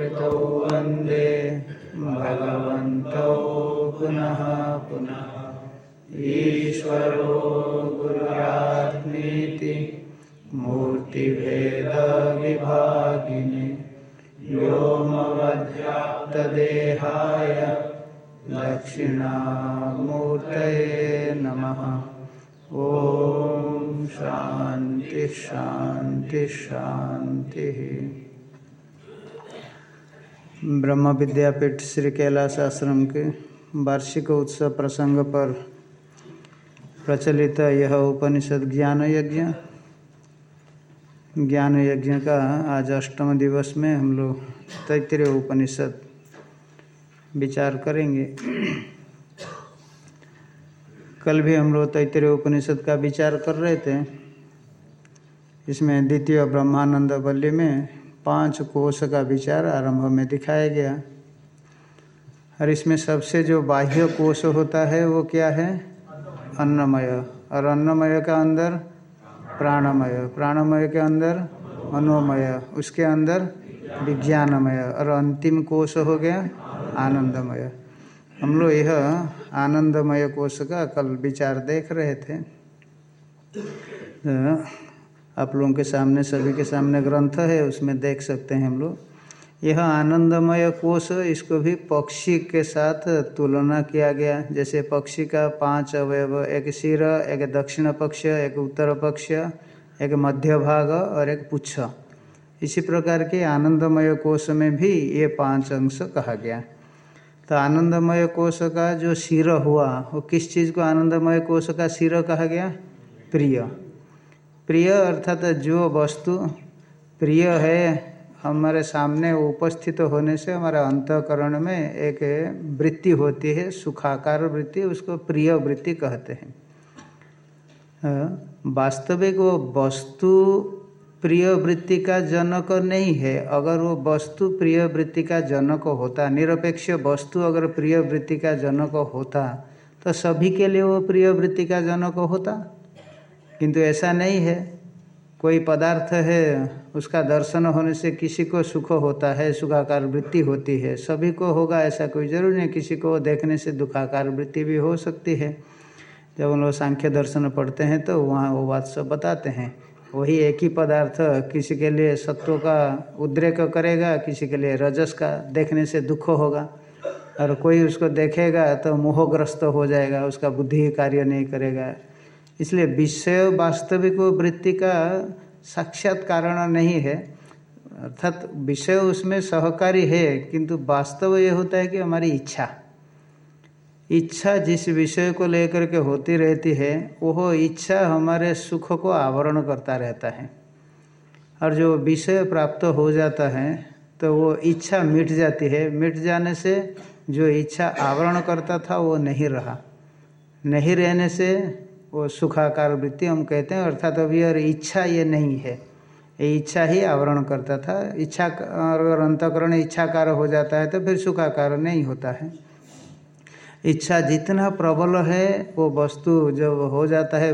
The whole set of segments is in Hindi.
कृतौ वंदे भगवन्तौ पुनः पुनः। ईश्वरो गुरुरात्मीति मूर्तिभेदविभागिने व्योमवद्व्याप्तदेहाय दक्षिणामूर्तये नमः। ॐ शान्ति शान्ति, शान्तिः। ब्रह्म विद्यापीठ श्री कैलाश आश्रम के वार्षिक उत्सव प्रसंग पर प्रचलित यह उपनिषद ज्ञान यज्ञ ज्ञान यज्ञ का आज अष्टम दिवस में हम लोग तैतृय उपनिषद विचार करेंगे। कल भी हम लोग तैतृय उपनिषद का विचार कर रहे थे। इसमें द्वितीय ब्रह्मानंद बल्ली में पाँच कोष का विचार आरंभ में दिखाया गया। और इसमें सबसे जो बाह्य कोष होता है, वो क्या है? अन्नमय। और अन्नमय का अंदर प्राणमय। प्राणमय के अंदर मनोमय। उसके अंदर विज्ञानमय। और अंतिम कोष हो गया आनंदमय। हम लोग यह आनंदमय कोष का कल विचार देख रहे थे। आप लोगों के सामने, सभी के सामने ग्रंथ है, उसमें देख सकते हैं हम लोग। यह आनंदमय कोश, इसको भी पक्षी के साथ तुलना किया गया। जैसे पक्षी का पाँच अवयव, एक सिर एक दक्षिण पक्ष, एक उत्तर पक्ष, एक मध्य भाग और एक पुच्छ। इसी प्रकार के आनंदमय कोश में भी ये पाँच अंश कहा गया। तो आनंदमय कोश का जो सिर हुआ, वो किस चीज़ को आनंदमय कोश का सिर कहा गया? प्रिय। प्रिय अर्थात जो वस्तु प्रिय है हमारे सामने उपस्थित होने से हमारे अंतकरण में एक वृत्ति होती है, सुखाकार वृत्ति, उसको प्रिय वृत्ति कहते हैं। वास्तविक वो वस्तु प्रिय वृत्ति का जनक नहीं है। अगर वो वस्तु प्रिय वृत्ति का जनक होता, निरपेक्ष वस्तु अगर प्रिय वृत्ति का जनक होता तो सभी के लिए वो प्रिय वृत्ति का जनक होता। किंतु ऐसा नहीं है। कोई पदार्थ है, उसका दर्शन होने से किसी को सुख होता है, सुखाकार वृत्ति होती है। सभी को होगा ऐसा कोई ज़रूरी नहीं, किसी को देखने से दुखाकार वृत्ति भी हो सकती है। जब हम लोग सांख्य दर्शन पढ़ते हैं तो वहाँ वो बात सब बताते हैं। वही एक ही पदार्थ किसी के लिए सत्व का उद्रेक करेगा, किसी के लिए रजस का देखने से दुख होगा। और कोई उसको देखेगा तो मोहग्रस्त हो जाएगा, उसका बुद्धि कार्य नहीं करेगा। इसलिए विषय वास्तविक वृत्ति का साक्षात कारण नहीं है। अर्थात विषय उसमें सहकारी है, किंतु वास्तव ये होता है कि हमारी इच्छा। इच्छा जिस विषय को लेकर के होती रहती है, वह इच्छा हमारे सुख को आवरण करता रहता है। और जो विषय प्राप्त हो जाता है तो वो इच्छा मिट जाती है। मिट जाने से जो इच्छा आवरण करता था, वो नहीं रहा। नहीं रहने से वो सुखाकार वृत्ति हम कहते हैं, अर्थात अभी और इच्छा ये नहीं है। ये इच्छा ही आवरण करता था। इच्छा अगर अंतकरण इच्छाकार हो जाता है तो फिर सुखाकार नहीं होता है। इच्छा जितना प्रबल है, वो वस्तु जब हो जाता है,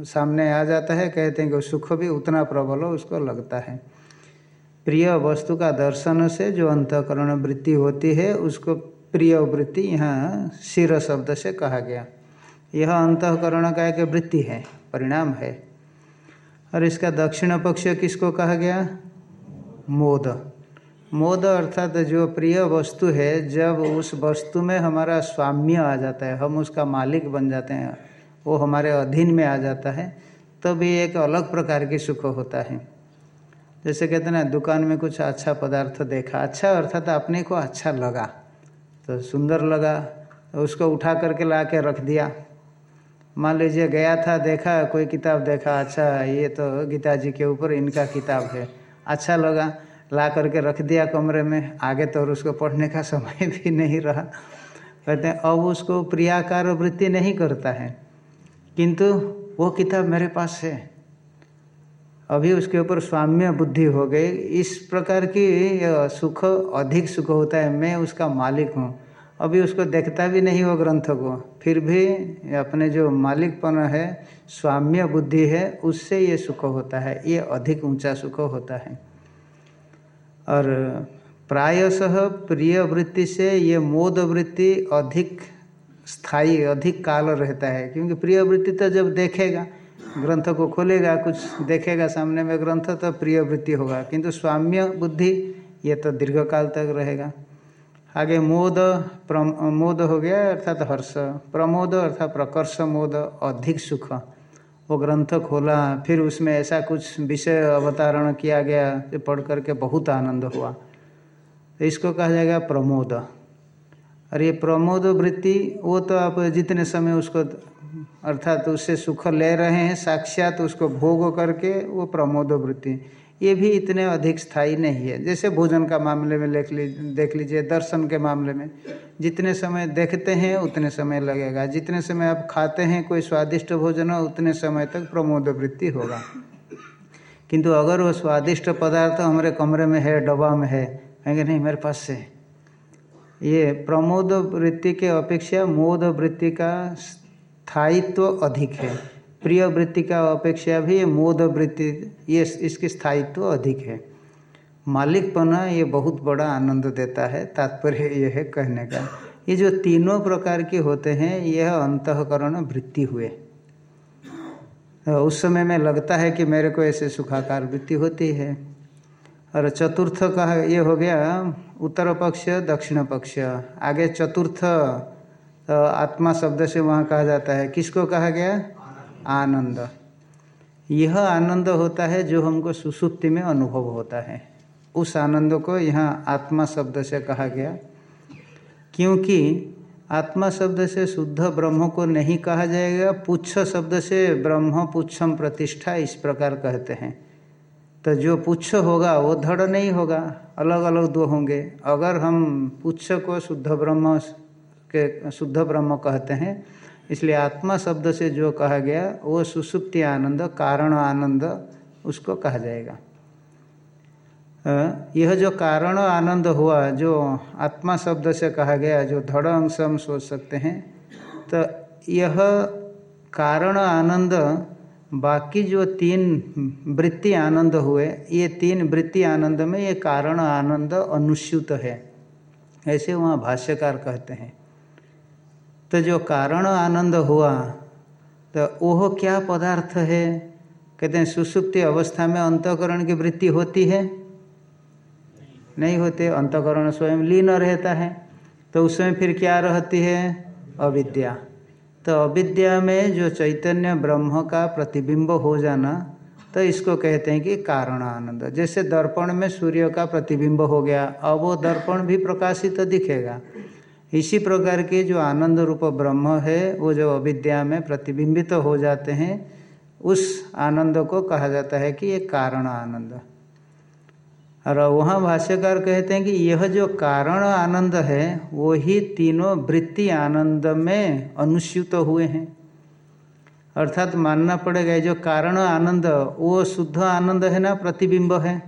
सामने आ जाता है, कहते हैं कि सुख भी उतना प्रबल हो उसको लगता है। प्रिय वस्तु का दर्शन से जो अंतकरण वृत्ति होती है, उसको प्रिय वृत्ति यहाँ शिर शब्द से कहा गया। यह अंतकरण का एक वृत्ति है, परिणाम है। और इसका दक्षिण पक्ष किसको कहा गया? मोद। मोद अर्थात जो प्रिय वस्तु है, जब उस वस्तु में हमारा स्वाम्य आ जाता है, हम उसका मालिक बन जाते हैं, वो हमारे अधीन में आ जाता है, तब ये एक अलग प्रकार की सुख होता है। जैसे कहते हैं ना, दुकान में कुछ अच्छा पदार्थ देखा अच्छा अर्थात अपने को अच्छा लगा तो सुंदर लगा तो उसको उठा करके ला के रख दिया मान लीजिए गया था, देखा, कोई किताब देखा अच्छा ये तो गीता जी के ऊपर, इनका किताब है। अच्छा लगा, ला करके रख दिया कमरे में, आगे तो उसको पढ़ने का समय भी नहीं रहा। कहते हैं, अब उसको प्रियाकार वृत्ति नहीं करता है, किंतु वो किताब मेरे पास है। अभी उसके ऊपर स्वाम्य बुद्धि हो गई। इस प्रकार की सुख, अधिक सुख होता है, मैं उसका मालिक हूँ। अभी उसको देखता भी नहीं वो ग्रंथ को। फिर भी अपने जो मालिकपन है, स्वाम्य बुद्धि है, उससे ये सुख होता है। ये अधिक ऊँचा सुख होता है। और प्रायशः प्रिय वृत्ति से ये मोद वृत्ति अधिक स्थायी, अधिक काल रहता है। क्योंकि प्रिय वृत्ति तो जब देखेगा, ग्रंथ को खोलेगा, कुछ देखेगा सामने में ग्रंथ तो प्रिय वृत्ति होगा। किंतु स्वाम्य बुद्धि ये तो दीर्घ काल तक रहेगा। आगे मोद मोद हो गया अर्थात हर्ष। प्रमोद अर्थात प्रकर्ष मोद, अधिक सुख। वो ग्रंथ खोला, फिर उसमें ऐसा कुछ विषय अवतारण किया गया जो पढ़ करके बहुत आनंद हुआ। तो इसको कहा जाएगा प्रमोद। और ये प्रमोद वृत्ति, वो तो आप जितने समय उसको अर्थात तो उससे सुख ले रहे हैं, साक्षात तो उसको भोग करके वो प्रमोद वृत्ति। ये भी इतने अधिक स्थायी नहीं है। जैसे भोजन का मामले में देख ली, देख लीजिए, दर्शन के मामले में। जितने समय देखते हैं, उतने समय लगेगा। जितने समय आप खाते हैं, कोई स्वादिष्ट भोजन हो, उतने समय तक प्रमोद वृत्ति होगा। किंतु अगर वो स्वादिष्ट पदार्थ हमारे कमरे में है, डब्बा में है कहेंगे नहीं? मेरे पास से। ये प्रमोद वृत्ति के अपेक्षा मोद वृत्ति का स्थायित्व अधिक है। प्रिय वृत्ति का अपेक्षा भी मोद वृत्ति, ये इसकी स्थायित्व अधिक है। मालिकपना ये बहुत बड़ा आनंद देता है, तात्पर्य यह है कहने का। ये जो तीनों प्रकार के होते हैं, यह अंतकरण वृत्ति हुए। तो उस समय में लगता है कि मेरे को ऐसे सुखाकार वृत्ति होती है। और चतुर्थ का ये हो गया, उत्तर पक्ष, दक्षिण पक्ष। आगे चतुर्थ तो आत्मा शब्द से वहाँ कहा जाता है। किसको कहा गया? आनंद। यह आनंद होता है जो हमको सुसुप्ति में अनुभव होता है। उस आनंद को यहाँ आत्मा शब्द से कहा गया। क्योंकि आत्मा शब्द से शुद्ध ब्रह्म को नहीं कहा जाएगा, पुच्छ शब्द से ब्रह्म पुच्छम प्रतिष्ठा इस प्रकार कहते हैं। तो जो पुच्छ होगा, वो धड़ नहीं होगा अलग अलग दो होंगे। अगर हम पुच्छ को शुद्ध ब्रह्म के, शुद्ध ब्रह्म कहते हैं इसलिए आत्मा शब्द से जो कहा गया, वो सुसुप्ति आनंद, कारण आनंद, उसको कहा जाएगा। यह जो कारण आनंद हुआ, जो आत्मा शब्द से कहा गया, जो धड़ अंश हम सोच सकते हैं तो यह कारण आनंद, बाकी जो तीन वृत्ति आनंद हुए, ये तीन वृत्ति आनंद में ये कारण आनंद अनुस्यूत है। ऐसे वहाँ भाष्यकार कहते हैं। तो जो कारण आनंद हुआ तो वह क्या पदार्थ है? कहते हैं, सुसुप्ति अवस्था में अंतकरण की वृत्ति होती है? नहीं होते, अंतकरण स्वयं लीन रहता है। तो उसमें फिर क्या रहती है? अविद्या। तो अविद्या में जो चैतन्य ब्रह्म का प्रतिबिंब हो जाना तो इसको कहते हैं कि कारण आनंद। जैसे दर्पण में सूर्य का प्रतिबिंब हो गया, अब वो दर्पण भी प्रकाशित तो दिखेगा। इसी प्रकार के जो आनंद रूप ब्रह्म है, वो जो अविद्या में प्रतिबिंबित तो हो जाते हैं, उस आनंद को कहा जाता है कि ये कारण आनंद। और वहाँ भाष्यकार कहते हैं कि यह जो कारण आनंद है, वो ही तीनों वृत्ति आनंद में अनुस्यूत हुए हैं। अर्थात मानना पड़ेगा जो कारण आनंद, वो शुद्ध आनंद है ना, प्रतिबिंब है?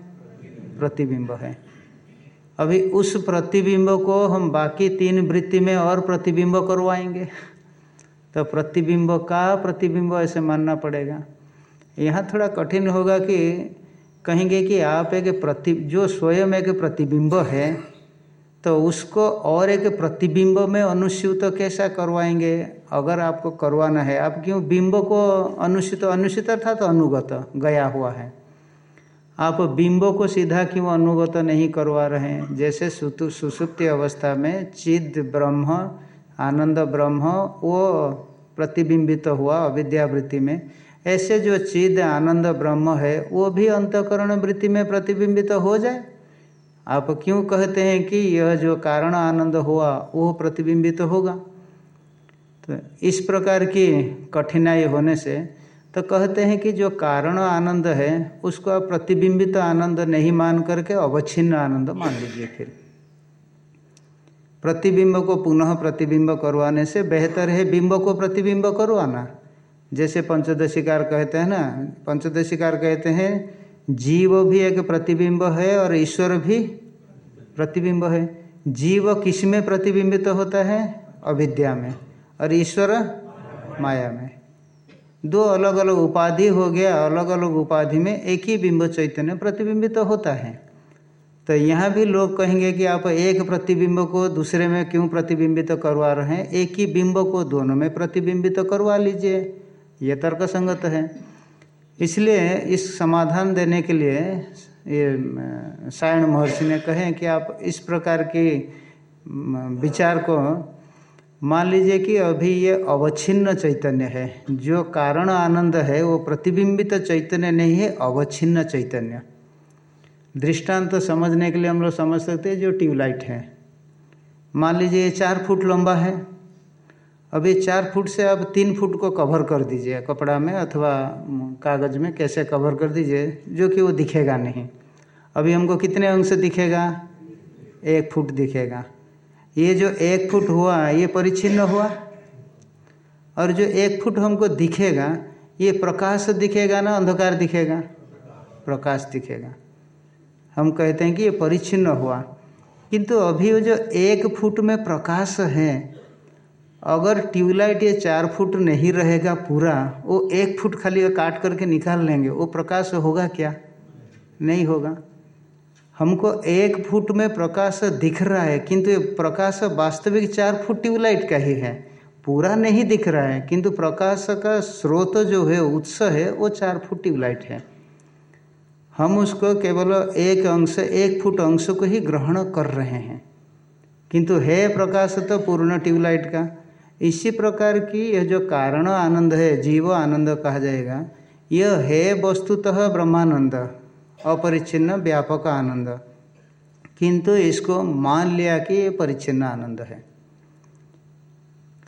प्रतिबिंब है। अभी उस प्रतिबिंब को हम बाकी तीन वृत्ति में और प्रतिबिंब करवाएँगे। तो प्रतिबिंब का प्रतिबिंब ऐसे मानना पड़ेगा। यहाँ थोड़ा कठिन होगा कि कहेंगे कि आप एक प्रति, जो स्वयं एक प्रतिबिंब है तो उसको और एक प्रतिबिंब में अनुस्यूत तो कैसा करवाएँगे? अगर आपको करवाना है, आप क्यों बिंब को अनुस्यूत अनुस्यूत अर्थात तो अनुगत, गया हुआ है। आप बिंबों को सीधा क्यों अनुगत नहीं करवा रहे हैं? जैसे सुसुप्ति अवस्था में चिद ब्रह्म, आनंद ब्रह्म वो प्रतिबिंबित तो हुआ अविद्यावृत्ति में। ऐसे जो चिद, आनंद ब्रह्म है, वो भी अंतकरण वृत्ति में प्रतिबिंबित तो हो जाए? आप क्यों कहते हैं कि यह जो कारण आनंद हुआ, वो प्रतिबिंबित तो होगा? तो इस प्रकार की कठिनाई होने से तो कहते हैं कि जो कारण आनंद है, उसको आप प्रतिबिंबित आनंद नहीं मान करके अवच्छिन्न आनंद मान लीजिए फिर। प्रतिबिंब को पुनः प्रतिबिंब करवाने से बेहतर है बिंब को प्रतिबिंब करवाना। जैसे पंचदशिकार कहते हैं ना, पंचदशिकार कहते हैं, जीव भी एक प्रतिबिंब है और ईश्वर भी प्रतिबिंब है। जीव किसमें प्रतिबिंबित तो होता है? अविद्या में। और ईश्वर माया में। दो अलग अलग उपाधि हो गया अलग अलग उपाधि में एक ही बिंब चैतन्य प्रतिबिंबित तो होता है। तो यहाँ भी लोग कहेंगे कि आप एक प्रतिबिंब को दूसरे में क्यों प्रतिबिंबित तो करवा रहे हैं? एक ही बिंब को दोनों में प्रतिबिंबित तो करवा लीजिए। ये तर्क संगत है। इसलिए इस समाधान देने के लिए, ये, सायण महर्षि ने कहे कि आप इस प्रकार की विचार को मान लीजिए कि अभी ये अवच्छिन्न चैतन्य है, जो कारण आनंद है, वो प्रतिबिंबित चैतन्य नहीं है, अवच्छिन्न चैतन्य। दृष्टांत तो समझने के लिए हम लोग समझ सकते हैं जो ट्यूबलाइट है। मान लीजिए ये चार फुट लंबा है। ये चार फुट से आप तीन फुट को कवर कर दीजिए, कपड़ा में अथवा कागज़ में, कैसे कवर कर दीजिए, जो कि वो दिखेगा नहीं। अभी हमको कितने अंश दिखेगा? एक फुट दिखेगा। ये जो एक फुट हुआ, ये परिच्छिन्न हुआ? और जो एक फुट हमको दिखेगा, ये प्रकाश दिखेगा ना अंधकार दिखेगा? प्रकाश दिखेगा। हम कहते हैं कि ये परिच्छिन्न हुआ। किंतु अभी वो जो एक फुट में प्रकाश है, अगर ट्यूबलाइट ये चार फुट नहीं रहेगा पूरा, वो एक फुट खाली काट करके निकाल लेंगे, वो प्रकाश होगा क्या? नहीं होगा। हमको एक फुट में प्रकाश दिख रहा है, किंतु ये प्रकाश वास्तविक चार फुट ट्यूबलाइट का ही है। पूरा नहीं दिख रहा है, किंतु प्रकाश का स्रोत जो है उत्स है, वो चार फुट ट्यूबलाइट है। हम उसको केवल एक अंश, एक फुट अंश को ही ग्रहण कर रहे हैं। किंतु है प्रकाश तो पूर्ण ट्यूबलाइट का। इसी प्रकार की यह जो कारण आनंद है, जीव आनंद कहा जाएगा, यह है वस्तुतः ब्रह्मानंद। अपरिच्छिन्न, व्यापक आनंद। किंतु इसको मान लिया कि ये परिच्छिन्न आनंद है।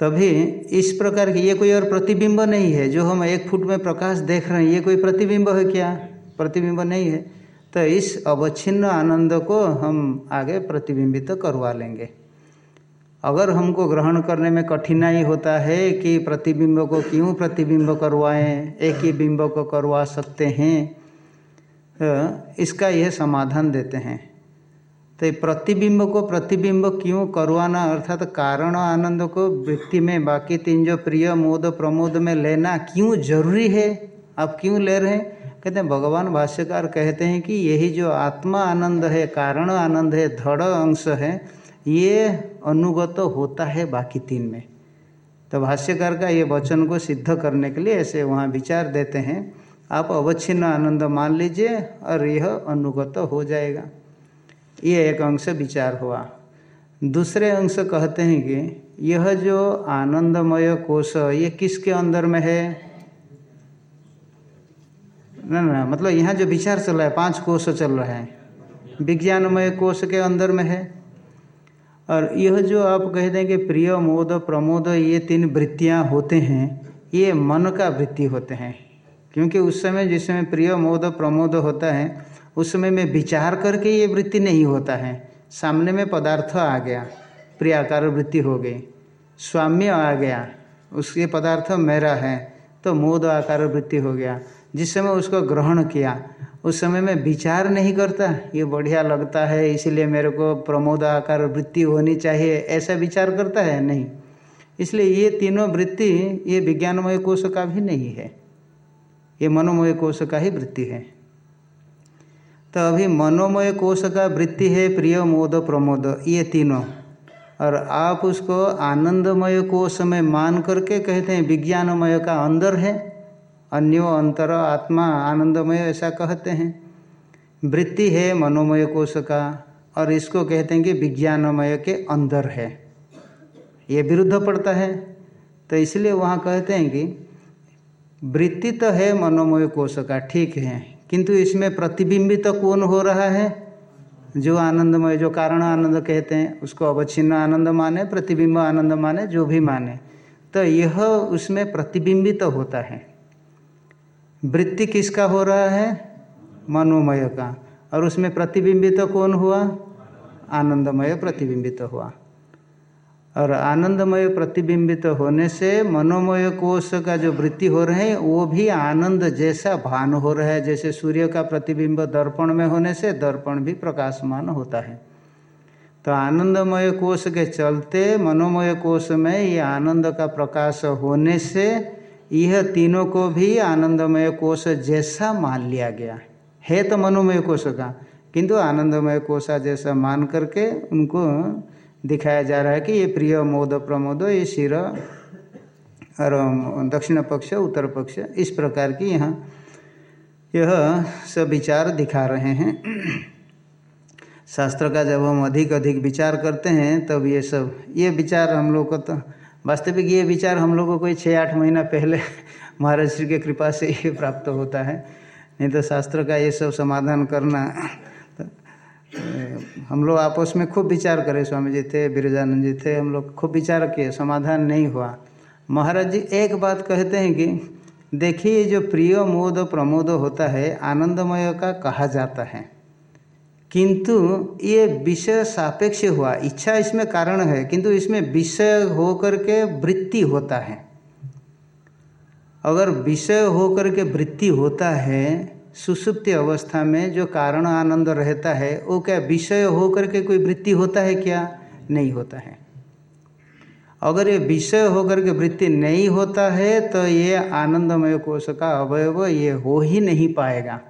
तभी इस प्रकार की ये कोई और प्रतिबिंब नहीं है, जो हम एक फुट में प्रकाश देख रहे हैं, ये कोई प्रतिबिंब है क्या? प्रतिबिंब नहीं है। तो इस अवच्छिन्न आनंद को हम आगे प्रतिबिंबित तो करवा लेंगे। अगर हमको ग्रहण करने में कठिनाई होता है कि प्रतिबिंब को क्यों प्रतिबिंब करवाएँ, एक ही बिंब को करवा सकते हैं इसका यह समाधान देते हैं। तो प्रतिबिंब को प्रतिबिंब क्यों करवाना, अर्थात कारण आनंद को वृत्ति में बाकी तीन जो प्रिय मोद प्रमोद में लेना क्यों ज़रूरी है? आप क्यों ले रहे हैं? कहते हैं, भगवान भाष्यकार कहते हैं कि यही जो आत्मा आनंद है, कारण आनंद है, धड़ अंश है, ये अनुगत होता है बाकी तीन में। तो भाष्यकार का ये वचन को सिद्ध करने के लिए ऐसे वहाँ विचार देते हैं। आप अवच्छिन्न आनंद मान लीजिए और यह अनुगत हो जाएगा। ये एक अंश विचार हुआ। दूसरे अंश कहते हैं कि यह जो आनंदमय कोश, ये किसके अंदर में है? ना ना मतलब यहाँ जो विचार चल रहा है, पाँच कोष चल रहा है। विज्ञानमय कोष के अंदर में है। और यह जो आप कह दें कि प्रिय, मोद, प्रमोद, ये तीन वृत्तियाँ होते हैं, ये मन का वृत्ति होते हैं। क्योंकि उस समय जिस समय प्रिय, मोद, प्रमोद होता है, उस समय में विचार करके ये वृत्ति नहीं होता है। सामने में पदार्थ आ गया, प्रियाकार वृत्ति हो गई, स्वाम्य आ गया, उसके पदार्थ मेरा है तो मोद आकार वृत्ति हो गया। जिस समय उसको ग्रहण किया, उस समय में विचार नहीं करता, ये बढ़िया लगता है, इसीलिए मेरे को प्रमोद आकार वृत्ति होनी चाहिए, ऐसा विचार करता है? नहीं। इसलिए ये तीनों वृत्ति, ये विज्ञानमय कोश का भी नहीं है। ये मनोमय कोश का ही वृत्ति है। तो अभी मनोमय कोश का वृत्ति है प्रिय, मोद, प्रमोद, ये तीनों। और आप उसको आनंदमय कोश में मान करके कहते हैं, विज्ञानमय का अंदर है, अन्यो अंतर, आत्मा आनंदमय ऐसा कहते हैं। वृत्ति है मनोमय कोश का, और इसको कहते हैं कि विज्ञानमय के अंदर है। ये विरुद्ध पड़ता है। तो इसलिए वहाँ कहते हैं कि वृत्ति तो है मनोमय कोश का, ठीक है। किंतु इसमें प्रतिबिंबित तो कौन हो रहा है? जो आनंदमय, जो कारण आनंद कहते हैं, उसको अवच्छिन्न आनंद माने, प्रतिबिंब आनंद माने, जो भी माने। तो यह उसमें प्रतिबिंबित तो होता है। वृत्ति किसका हो रहा है? मनोमय का। और उसमें प्रतिबिंबित तो कौन हुआ? आनंदमय प्रतिबिंबित तो हुआ। और आनंदमय प्रतिबिंबित तो होने से मनोमय कोष का जो वृत्ति हो रहे हैं, वो भी आनंद जैसा भान हो रहा है, जैसे सूर्य का प्रतिबिंब दर्पण में होने से दर्पण भी प्रकाशमान होता है। तो आनंदमय कोष के चलते मनोमय कोष में ये आनंद का प्रकाश होने से यह तीनों को भी आनंदमय कोष जैसा मान लिया गया है तो मनोमय कोष का, किंतु आनंदमय कोषा जैसा मान करके उनको दिखाया जा रहा है कि ये प्रिय, मोद, प्रमोद, ये शिर और दक्षिण पक्ष, उत्तर पक्ष, इस प्रकार की यहाँ यह सब विचार दिखा रहे हैं। शास्त्र का जब हम अधिक अधिक विचार करते हैं, तब ये सब, ये विचार हम लोग को तो वास्तविक ये विचार हम लोग को कोई छः आठ महीना पहले महाराज श्री के कृपा से ही प्राप्त होता है। नहीं तो शास्त्र का ये सब समाधान करना हम लोग आपस में खूब विचार करें स्वामी जी थे, बिरजानंद जी थे हम लोग खूब विचार किए, समाधान नहीं हुआ। महाराज जी एक बात कहते हैं कि देखिए जो प्रिय, मोद, प्रमोद होता है, आनंदमय का कहा जाता है। किंतु ये विषय सापेक्ष हुआ। इच्छा इसमें कारण है, किंतु इसमें विषय हो करके वृत्ति होता है। अगर विषय हो करके वृत्ति होता है सुसुप्ति अवस्था में जो कारण आनंद रहता है, वो क्या विषय हो करके कोई वृत्ति होता है क्या? नहीं होता है। अगर ये विषय होकर के वृत्ति नहीं होता है तो ये आनंदमय कोश का अवयव ये हो ही नहीं पाएगा।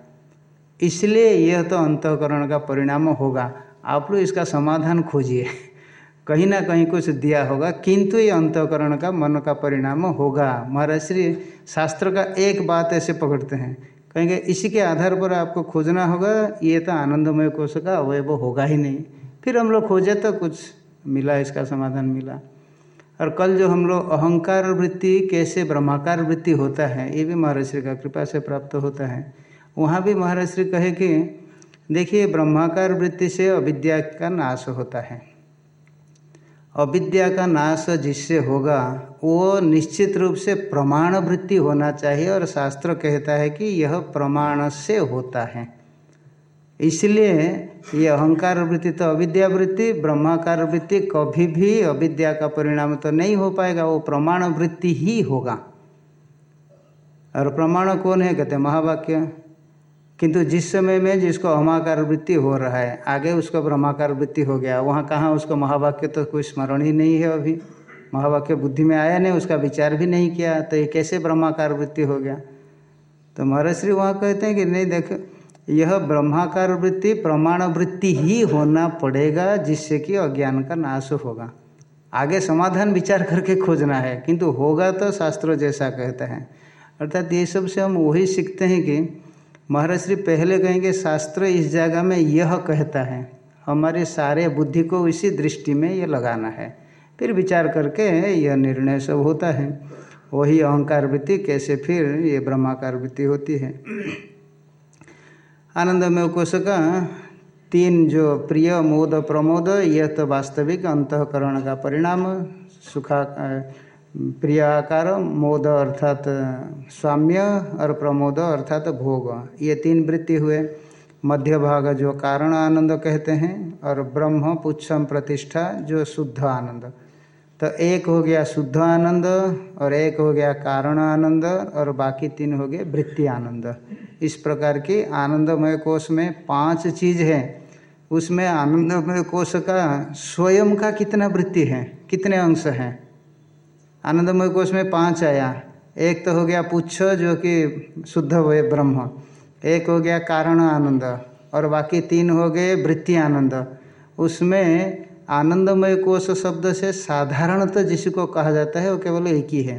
इसलिए यह तो अंतकरण का परिणाम होगा। आप लोग इसका समाधान खोजिए। कहीं ना कहीं कुछ दिया होगा, किंतु ये अंतकरण का मन का परिणाम होगा। महाराज, श्री शास्त्र का एक बात ऐसे पकड़ते हैं कहेंगे, इसी के आधार पर आपको खोजना होगा, ये तो आनंदमय कोश का अवयव होगा ही नहीं। फिर हम लोग खोजे तो कुछ मिला, इसका समाधान मिला। और कल जो हम लोग अहंकार वृत्ति, कैसे ब्रह्माकार वृत्ति होता है, ये भी महाराज श्री का कृपा से प्राप्त होता है। वहाँ भी महाराज श्री कहे कि, देखिए, ब्रह्माकार वृत्ति से अविद्या का नाश होता है। अविद्या का नाश जिससे होगा, वो निश्चित रूप से प्रमाण वृत्ति होना चाहिए और शास्त्र कहता है कि यह प्रमाण से होता है। इसलिए ये अहंकार वृत्ति तो अविद्या वृत्ति, ब्रह्माकार वृत्ति कभी भी अविद्या का परिणाम तो नहीं हो पाएगा, वो प्रमाण वृत्ति ही होगा। और प्रमाण कौन है? कहते महावाक्य। किंतु जिस समय में जिसको अहमाकार वृत्ति हो रहा है, आगे उसका ब्रह्माकार वृत्ति हो गया, वहाँ कहाँ उसको महावाक्य तो कोई स्मरण ही नहीं है अभी। महावाक्य बुद्धि में आया नहीं, उसका विचार भी नहीं किया तो ये कैसे ब्रह्माकार वृत्ति हो गया? तो महर्षि वहाँ कहते हैं कि नहीं, देख, यह ब्रह्माकार वृत्ति प्रमाण वृत्ति ही होना पड़ेगा, जिससे कि अज्ञान का नाश होगा। आगे समाधान विचार करके खोजना है, किंतु होगा तो शास्त्र जैसा कहता है। अर्थात ये सबसे हम वही सीखते हैं कि महाराज श्री पहले कहेंगे, शास्त्र इस जगह में यह कहता है, हमारे सारे बुद्धि को इसी दृष्टि में ये लगाना है। फिर विचार करके यह निर्णय सब होता है। वही अहंकार वृत्ति, कैसे फिर ये ब्रह्माकार वृत्ति होती है? आनंदमय कोश का तीन जो प्रिय मोद प्रमोद, यह तो वास्तविक अंतकरण का परिणाम, सुखा प्रिय आकार मोद अर्थात स्वाम्य और प्रमोद अर्थात भोग। ये तीन वृत्ति हुए। मध्य भाग जो कारण आनंद कहते हैं और ब्रह्म पुच्छम प्रतिष्ठा जो शुद्ध आनंद। तो एक हो गया शुद्ध आनंद और एक हो गया कारण आनंद और बाकी तीन हो गए वृत्ति आनंद। इस प्रकार की आनंदमय कोष में पाँच चीज़ है। उसमें आनंदमय कोष का स्वयं का कितना वृत्ति है? कितने अंश हैं? आनंदमय कोष में पाँच आया। एक तो हो गया पुच्छ, जो कि शुद्ध हुए ब्रह्म। एक हो गया कारण आनंद, और बाकी तीन हो गए वृत्ति आनंद। उसमें आनंदमय कोष शब्द से साधारणतः जिसको कहा जाता है, वो केवल एक ही है,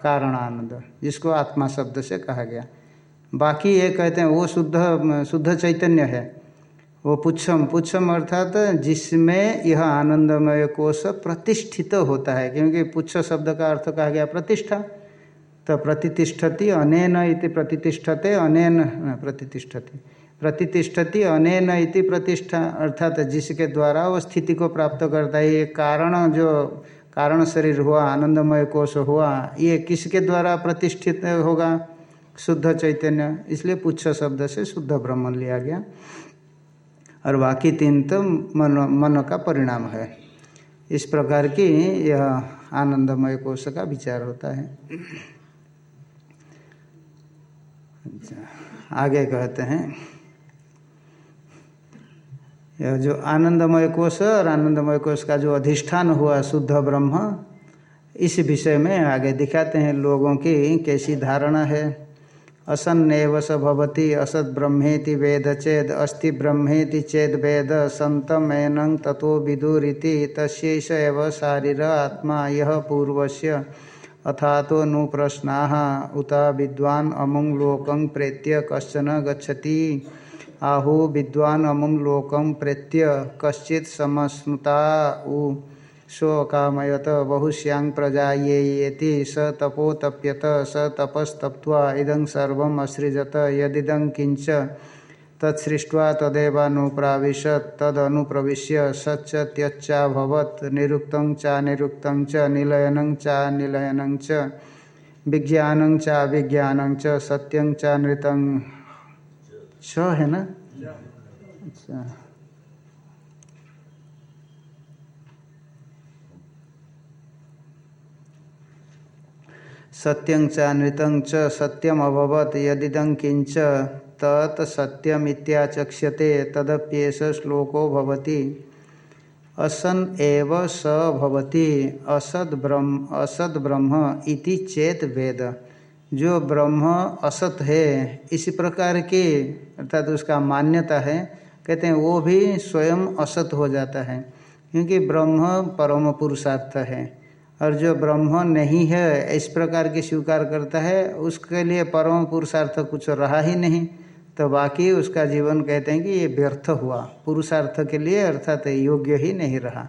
कारण आनंद, जिसको आत्मा शब्द से कहा गया। बाकी ये कहते हैं, वो शुद्ध शुद्ध चैतन्य है। वो पुच्छम पुच्छम अर्थात जिसमें यह आनंदमय कोष प्रतिष्ठित होता है, क्योंकि पुच्छ शब्द का अर्थ कहा गया प्रतिष्ठा। तो प्रतिष्ठति अनेन इति प्रतिष्ठते, अनेन प्रतिष्ठति। प्रतिष्ठति अनेन इति प्रतिष्ठा, अर्थात जिसके द्वारा वो स्थिति को प्राप्त करता है, ये कारण जो, कारण शरीर हुआ, आनंदमय कोष हुआ, ये किसके द्वारा प्रतिष्ठित होगा? शुद्ध चैतन्य। इसलिए पुच्छ शब्द से शुद्ध ब्रह्म लिया गया। और बाकी तीन तो मन मन का परिणाम है। इस प्रकार की यह आनंदमय कोश का विचार होता है। अच्छा आगे कहते हैं। यह जो आनंदमय कोश और आनंदमय कोश का जो अधिष्ठान हुआ शुद्ध ब्रह्म, इस विषय में आगे दिखाते हैं लोगों की कैसी धारणा है। असन्नेव स भवति असद ब्रह्मेति वेद चेद अस्ति ब्रह्मेति चेद वेद संतम एनं ततो विदुरीति तस्यैष एव शारीर आत्मा यह पूर्वस्य अथा तो नु प्रश्ना उत विद्वान अमुं लोकं प्रेत्य कश्चन गच्छति। आहु विद्वान लोकं प्रेत्य कश्चित् उ शोकामयत बहुश्यांग प्रजा ये स तपोतप्यत स तपस्तप्वा इदं सर्वम् असृजत यदिदं किंच तत्सृष्ट्वा तदेवानुप्राविशत् तदनुप्रविश्य सच्च त्यच्चाभवत् निरुक्तं चा निरुक्तं च निलयनं चा निलयनं च विज्ञानं चा विज्ञानं च सत्यं चा नृतं छ है ना? अच्छा। सत्यं च च, सत्यम अभवत, यदिदं किंच तत् सत्यमित्याचक्ष्यते श्लोको भवति। असन एव स भवति, असद ब्रह्म असद ब्रह्म इति चेत वेद। जो ब्रह्म असत है, इसी प्रकार के, अर्थात उसका मान्यता है, कहते हैं वो भी स्वयं असत हो जाता है, क्योंकि ब्रह्म परम पुरुषार्थ है। और जो ब्रह्म नहीं है, इस प्रकार की स्वीकार करता है, उसके लिए परम पुरुषार्थ कुछ रहा ही नहीं। तो बाकी उसका जीवन कहते हैं कि ये व्यर्थ हुआ। पुरुषार्थ के लिए अर्थात योग्य ही नहीं रहा।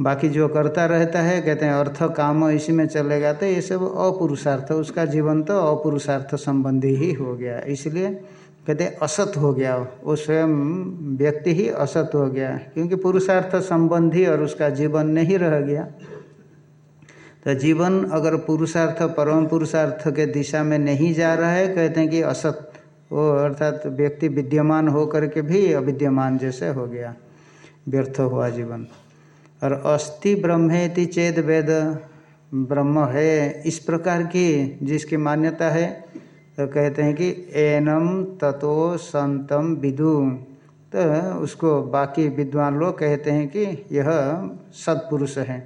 बाकी जो करता रहता है, कहते हैं अर्थ काम इसी में चलेगा तो ये सब अपुरुषार्थ। उसका जीवन तो अपुरुषार्थ संबंधी ही हो गया। इसलिए कहते असत हो गया। वो स्वयं व्यक्ति ही असत हो गया। क्योंकि पुरुषार्थ संबंधी और उसका जीवन नहीं रह गया। तो जीवन अगर पुरुषार्थ, परम पुरुषार्थ के दिशा में नहीं जा रहा है, कहते हैं कि असत, वो अर्थात व्यक्ति विद्यमान हो करके भी अविद्यमान जैसे हो गया, व्यर्थ हुआ जीवन। और अस्थि ब्रह्मेति चेद वेद ब्रह्म है, इस प्रकार की जिसकी मान्यता है तो कहते हैं कि एनम ततो संतम विदु। तो उसको बाकी विद्वान लोग कहते हैं कि यह सत्पुरुष है।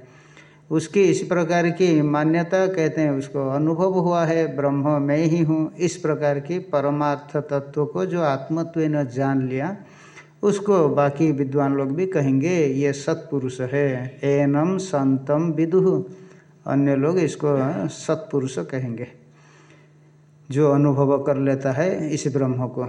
उसकी इस प्रकार की मान्यता कहते हैं, उसको अनुभव हुआ है, ब्रह्म मैं ही हूँ। इस प्रकार की परमार्थ तत्व को जो आत्मत्व ने जान लिया, उसको बाकी विद्वान लोग भी कहेंगे, ये सत्पुरुष है। एनम संतम विदु। अन्य लोग इसको सत्पुरुष कहेंगे। जो अनुभव कर लेता है इस ब्रह्म को।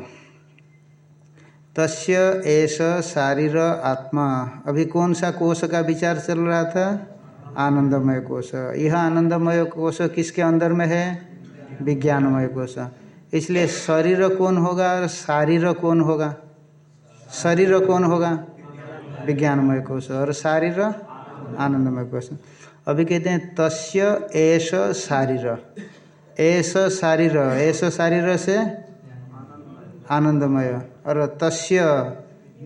तस्य ऐस शारीर आत्मा। अभी कौन सा कोष का विचार चल रहा था? आनंदमय कोश। यह आनंदमय कोश किसके अंदर में है? विज्ञानमय कोश। इसलिए शरीर कौन होगा और शारीर कौन होगा? शरीर कौन होगा? विज्ञानमय कोश और शारीर आनंदमय कोश। अभी कहते हैं तस्य ऐश शारीर। ऐश शारीर। ऐश शारीर से आनंदमय और तस्य।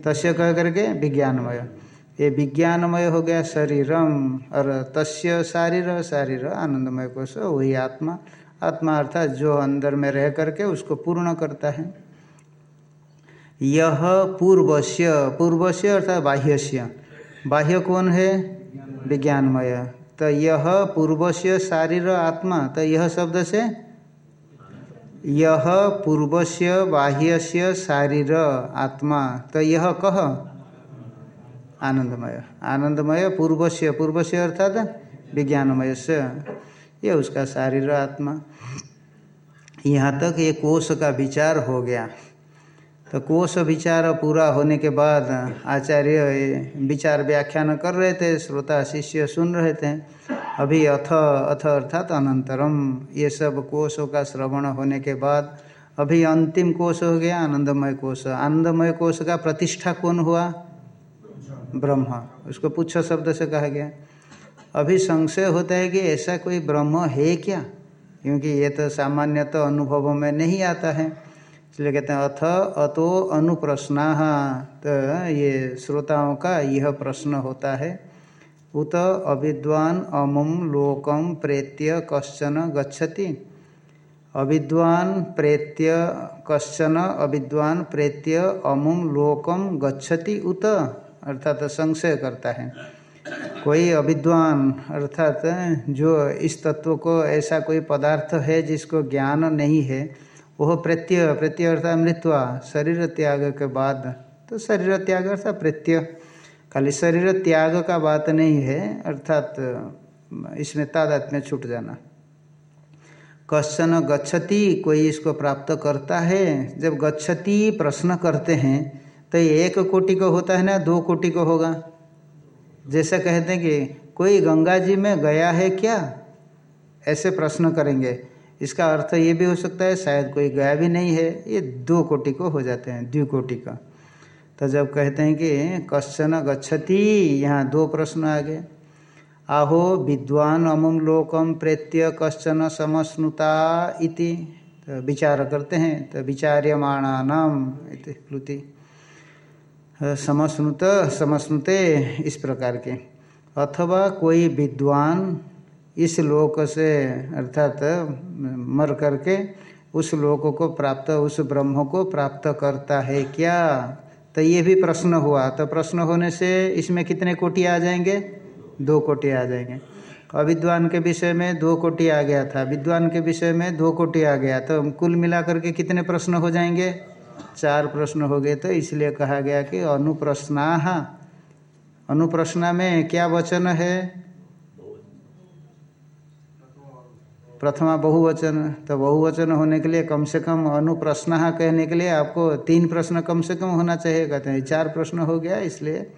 तस्य कह करके विज्ञानमय। ये विज्ञानमय हो गया शरीरम, और तस्य शारीर शारीर आनंदमय कोश, वही आत्मा। आत्मा अर्थात जो अंदर में रह करके उसको पूर्ण करता है। यह पूर्वस्य पूर्वस्य अर्थात बाह्यस्य। बाह्य कौन है? विज्ञानमय। तो यह पूर्वस्य शारीर आत्मा तो यह शब्द से? यह पूर्वस्य बाह्यस्य शारीर आत्मा। तो यह कह आनंदमय। आनंदमय पूर्व से पूर्व से अर्थात विज्ञानमय से ये उसका शारीर आत्मा। यहाँ तक ये कोष का विचार हो गया। तो कोष विचार पूरा होने के बाद आचार्य विचार व्याख्यान कर रहे थे, श्रोता शिष्य सुन रहे थे। अभी अथ अथ अर्थात अनंतरम। ये सब कोषों का श्रवण होने के बाद अभी अंतिम कोष हो गया, आनंदमय कोष। आनंदमय कोष का प्रतिष्ठा कौन हुआ? ब्रह्म। उसको पुच्छ शब्द से कहा गया। अभी संशय होता है कि ऐसा कोई ब्रह्म है क्या? क्योंकि ये तो सामान्यतः तो अनुभव में नहीं आता है। इसलिए कहते हैं, अथ अतो अनुप्रश्ना। तो ये श्रोताओं का यह प्रश्न होता है, उत अविद्वान अमुम लोकम प्रेत्य कश्चन गच्छति। अविद्वान प्रेत्य कश्चन, अविद्वान प्रेत्य अमुम लोकम गच्छति उत। अर्थात संशय करता है। कोई अविद्वान अर्थात जो इस तत्व को ऐसा कोई पदार्थ है जिसको ज्ञान नहीं है, वह प्रत्यय प्रत्यय अर्थात मृत्वा, शरीर त्याग के बाद तो शरीर त्याग अर्थात प्रत्यय। खाली शरीर त्याग का बात नहीं है, अर्थात इसमें तादात्म्य छूट जाना। कश्चन गच्छति कोई इसको प्राप्त करता है, जब गच्छति प्रश्न करते हैं तो एक कोटि को होता है ना, दो कोटि को होगा। जैसे कहते हैं कि कोई गंगा जी में गया है क्या? ऐसे प्रश्न करेंगे। इसका अर्थ ये भी हो सकता है, शायद कोई गया भी नहीं है, ये दो कोटि को हो जाते हैं द्विकोटि का। तो जब कहते हैं कि कश्चन गच्छति, यहाँ दो प्रश्न आ गए। आहो विद्वान अमुम लोकम प्रेत्य कश्चन समस्नुता इति। तो विचार करते हैं तो विचार्यमाणा नाम इति समस्नुत, समस्नुते इस प्रकार के। अथवा कोई विद्वान इस लोक से, अर्थात, मर करके उस लोक को प्राप्त, उस ब्रह्म को प्राप्त करता है क्या? तो ये भी प्रश्न हुआ। तो प्रश्न होने से इसमें कितने कोटि आ जाएँगे? दो कोटि आ जाएँगे। अविद्वान के विषय में दो कोटि आ गया था। विद्वान के विषय में दो कोटि आ गया। तो कुल मिलाकर के कितने प्रश्न हो जाएँगे? चार प्रश्न हो गए तो इसलिए कहा गया कि अनुप्रश्ना। अनुप्रश्ना में क्या वचन है? प्रथमा बहुवचन। तो बहुवचन होने के लिए कम से कम अनुप्रश्न कहने के लिए आपको तीन प्रश्न कम से कम होना चाहिए, कहते हैं। चार प्रश्न हो गया, इसलिए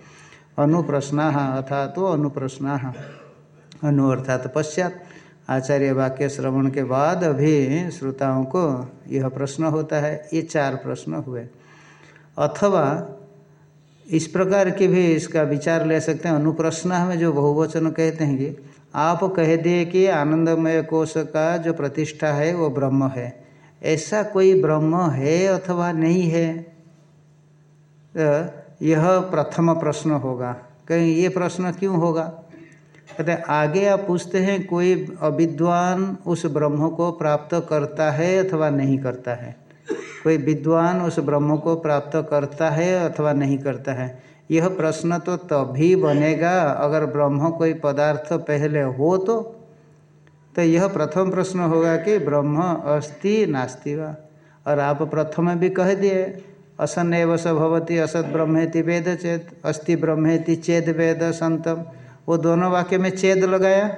अनुप्रश्ना अर्थात तो अनुप्रश्ना। अनु अर्थात पश्चात। आचार्य वाक्य श्रवण के बाद अभी श्रोताओं को यह प्रश्न होता है, ये चार प्रश्न हुए। अथवा इस प्रकार के भी इसका विचार ले सकते हैं। अनुप्रश्न में जो बहुवचन कहते हैं कि, आप कह दिए कि आनंदमय कोश का जो प्रतिष्ठा है, वो ब्रह्म है। ऐसा कोई ब्रह्म है अथवा नहीं है? तो यह प्रथम प्रश्न होगा। कहीं ये प्रश्न क्यों होगा? कहते आगे आप पूछते हैं, कोई अविद्वान उस ब्रह्म को प्राप्त करता है अथवा नहीं करता है? कोई विद्वान उस ब्रह्म को प्राप्त करता है अथवा नहीं करता है? यह प्रश्न तो तभी बनेगा अगर ब्रह्म कोई पदार्थ पहले हो तो। तो यह प्रथम प्रश्न होगा कि ब्रह्म अस्ति नास्ति वा? और आप प्रथम भी कह दिए असन एव स भवती असत ब्रह्मेति वेद चेत अस्ति ब्रह्मेति चेद वेद संतम वो दोनों वाक्य में चेद लगाया।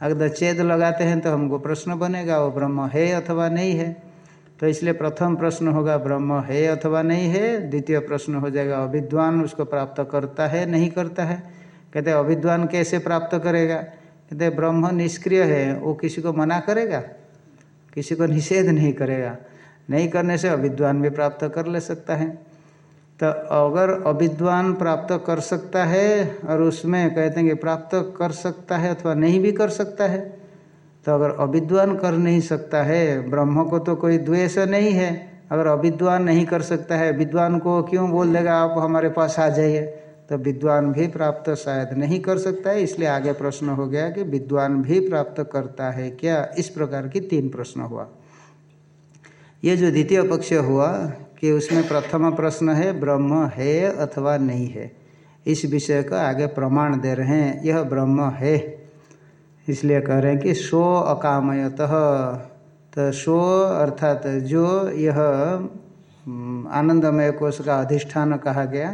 अगर चेद लगाते हैं तो हमको प्रश्न बनेगा, वो ब्रह्म है अथवा नहीं है। तो इसलिए प्रथम प्रश्न होगा, ब्रह्म है अथवा नहीं है। द्वितीय प्रश्न हो जाएगा, अविद्वान उसको प्राप्त करता है, नहीं करता है। कहते अविद्वान कैसे प्राप्त करेगा? कहते ब्रह्म निष्क्रिय है, वो किसी को मना करेगा? किसी को निषेध नहीं करेगा। नहीं करने से अविद्वान भी प्राप्त कर ले सकता है। तो अगर अविद्वान प्राप्त कर सकता है और उसमें कहते हैं कि प्राप्त कर सकता है अथवा नहीं भी कर सकता है तो अगर अविद्वान कर नहीं सकता है, ब्रह्म को तो कोई द्वेष नहीं है। अगर अविद्वान नहीं कर सकता है, विद्वान को क्यों बोल देगा, आप हमारे पास आ जाइए। तो विद्वान भी प्राप्त शायद नहीं कर सकता है, इसलिए आगे प्रश्न हो गया कि विद्वान भी प्राप्त करता है क्या? इस प्रकार की तीन प्रश्न हुआ। ये जो द्वितीय पक्ष हुआ कि उसमें प्रथम प्रश्न है, ब्रह्म है अथवा नहीं है। इस विषय का आगे प्रमाण दे रहे हैं, यह ब्रह्म है। इसलिए कह रहे हैं कि सो अकामयत। तो सो अर्थात जो यह आनंदमय कोष का अधिष्ठान कहा गया,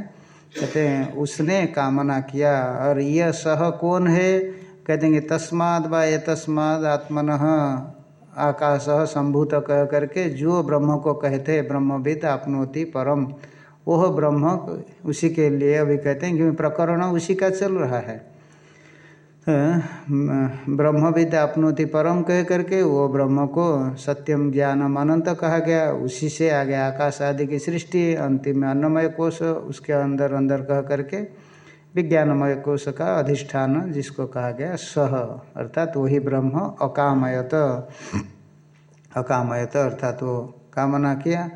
कहते हैं, उसने कामना किया। और यह सह कौन है? कहते हैं तस्माद व ये तस्माद आत्मन। आकाश संभूत कह करके जो ब्रह्म को कहते हैं, ब्रह्मविद आपनोति परम वह ब्रह्म, उसी के लिए अभी कहते हैं क्योंकि प्रकरण उसी का चल रहा है। ब्रह्म विद्या अपनोति परम कह करके वो ब्रह्म को सत्यम ज्ञानम अनंत कहा गया, उसी से आ गया आकाश आदि की सृष्टि, अंतिम अन्नमय कोश उसके अंदर अंदर कह करके विज्ञानमय कोश का अधिष्ठान, जिसको कहा गया सह, अर्थात वही ब्रह्म अकामयत। अकामयत, अर्थात वो कामना किया।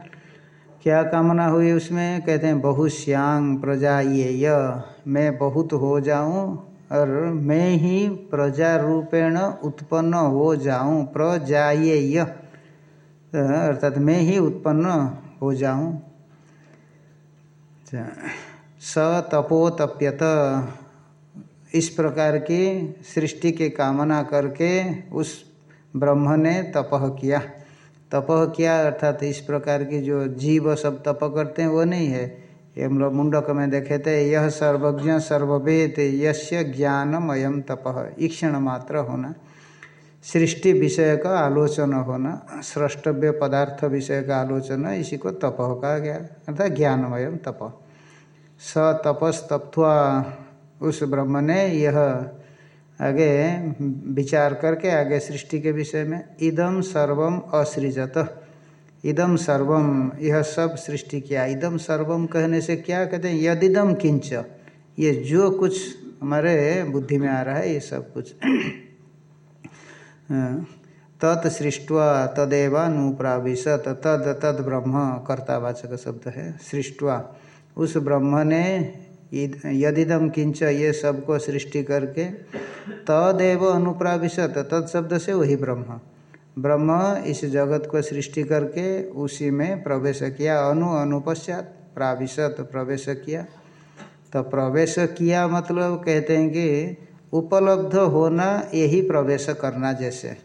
क्या कामना हुई उसमें? कहते हैं बहुश्यांग प्रजा ये य मैं बहुत हो जाऊँ और मैं ही प्रजा रूपेण उत्पन्न हो जाऊँ। प्रजाएय अर्थात मैं ही उत्पन्न हो जाऊँ। स तपोतप्यत। इस प्रकार की सृष्टि की कामना करके उस ब्रह्म ने तपह किया। तपह किया अर्थात इस प्रकार की जो जीव सब तप करते हैं, वो नहीं है। ये हम लोग मुंडक में देखे थे, यह सर्वज्ञ सर्ववेद यश्य ज्ञानमयम तपह ईक्षण मात्र होना। सृष्टि विषय का आलोचना होना, स्रष्टव्य पदार्थ विषय का आलोचना, इसी को तपह कहा गया। अर्थात ज्ञानमयम तप। स तपस्तप्वा उस ब्रह्म ने यह आगे विचार करके आगे सृष्टि के विषय में इदम सर्वम असृजत। इदम सर्वम यह सब सृष्टि किया। इदम सर्वम कहने से क्या कहते हैं? यदिदम किंच। ये जो कुछ हमारे बुद्धि में आ रहा है, ये सब कुछ। तत्सृष्टवा तदेवानुप्राविशत। तद तद ब्रह्म कर्तावाचक शब्द है। सृष्टवा। उस ब्रह्म ने यदिदम किंच ये सबको सृष्टि करके तदेव अनुप्राविशत तत्शब्द से वही ब्रह्म। ब्रह्म इस जगत को सृष्टि करके उसी में प्रवेश किया, अनु अनुपश्चात प्राविशत, प्रवेश किया। तो प्रवेश किया मतलब कहते हैं कि उपलब्ध होना, यही प्रवेश करना जैसे।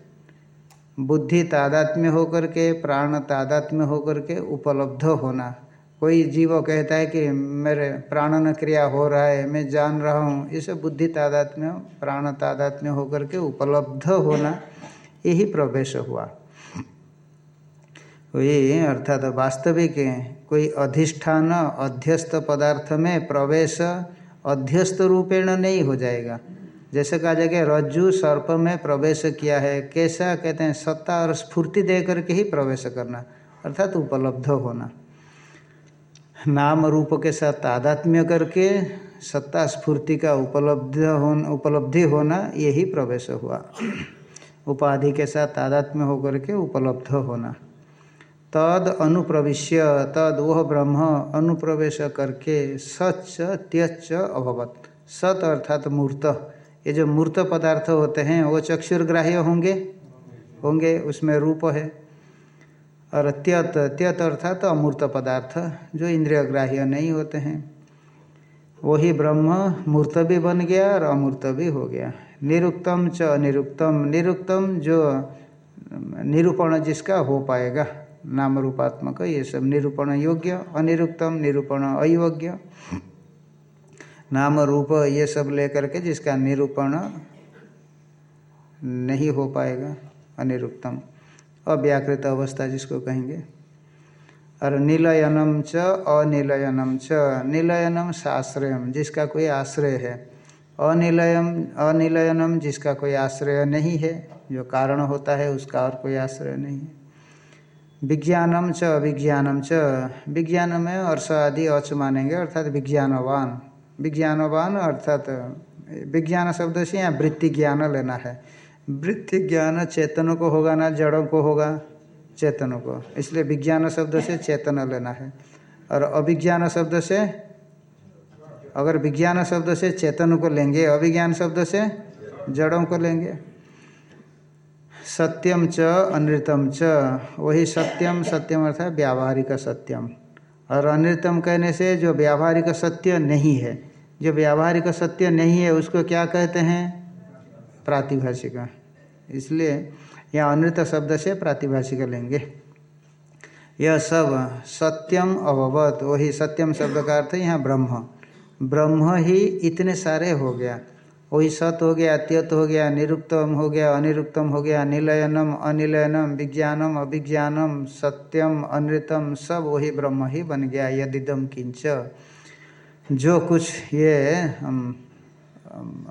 बुद्धि तादात्म्य होकर के, प्राण तादात्म्य होकर के उपलब्ध होना। कोई जीव कहता है कि मेरे प्राणन क्रिया हो रहा है, मैं जान रहा हूँ। इसे बुद्धि तादात्म्य, प्राण तादात्म्य होकर के उपलब्ध होना, यही प्रवेश हुआ। वही अर्थात वास्तविक कोई अधिष्ठान, अध्यस्त पदार्थ में प्रवेश अध्यस्त रूपेण नहीं हो जाएगा। जैसे कहा जाएगा रज्जु सर्प में प्रवेश किया है, कैसा? कहते हैं, सत्ता और स्फूर्ति दे करके ही प्रवेश करना, अर्थात उपलब्ध होना। नाम रूप के साथ तादात्म्य करके सत्ता स्फूर्ति का उपलब्ध हो उपलब्धि होना यही प्रवेश हुआ। उपाधि के साथ तादात्म्य होकर के उपलब्ध होना। तद अनुप्रविश्य, तद वह ब्रह्म अनुप्रवेश करके सच, त्यच, अभवत। सत अर्थात मूर्त। ये जो मूर्त पदार्थ होते हैं, वो चक्षुर्ग्राह्य होंगे? होंगे, उसमें रूप है। और त्यत त्यत अर्थात तो अमूर्त पदार्थ, जो इंद्रिय ग्राह्य नहीं होते हैं। वही ब्रह्म मूर्त भी बन गया और अमूर्त भी हो गया। निरुक्तम च अनिरुक्तम, निरुक्तम जो, निरूपण जिसका हो पाएगा, नाम रूपात्मक, ये सब निरूपण योग्य, अनिरुक्तम निरूपण अयोग्य। नाम रूप ये सब लेकर के जिसका निरूपण नहीं हो पाएगा, अनिरुक्तम। अव्याकृत अवस्था जिसको कहेंगे। और निलयनम च अनिलयनम च। निलयनम साश्रयम जिसका कोई आश्रय है। अनिलयम, अनिलयनम जिसका कोई आश्रय नहीं है, जो कारण होता है उसका और कोई आश्रय नहीं है। विज्ञानम च अभिज्ञानम च। विज्ञान में अर्ष आदि अच मानेंगे, अर्थात विज्ञानवान। विज्ञानवान अर्थात, विज्ञान शब्द से यहाँ वृत्ति ज्ञान लेना है। वृत्ति ज्ञान चेतन को होगा ना जड़ों को होगा? चेतन को। इसलिए विज्ञान शब्द से चेतन लेना है। और अभिज्ञान शब्द से? अगर विज्ञान शब्द से चेतन को लेंगे अभिज्ञान शब्द से जड़ों को लेंगे। सत्यम च अनृतम च। वही सत्यम सत्यम अर्थात व्यावहारिक सत्यम। और अनृतम कहने से जो व्यावहारिक सत्य नहीं है, जो व्यावहारिक सत्य नहीं है, उसको क्या कहते हैं? प्रातिभाषिका। इसलिए यहाँ अनृत शब्द से प्रातिभाषिक लेंगे। यह सब सत्यम अववत वही सत्यम शब्द का अर्थ है यहाँ ब्रह्म। ब्रह्म ही इतने सारे हो गया। वही सत हो गया, त्यत हो गया, निरुक्तम हो गया, अनिरुक्तम हो गया, निलयनम, अनिलयनम, विज्ञानम अभिज्ञानम सत्यम, अनृतम, सब वही ब्रह्म ही बन गया, यदिदम किंच। जो कुछ ये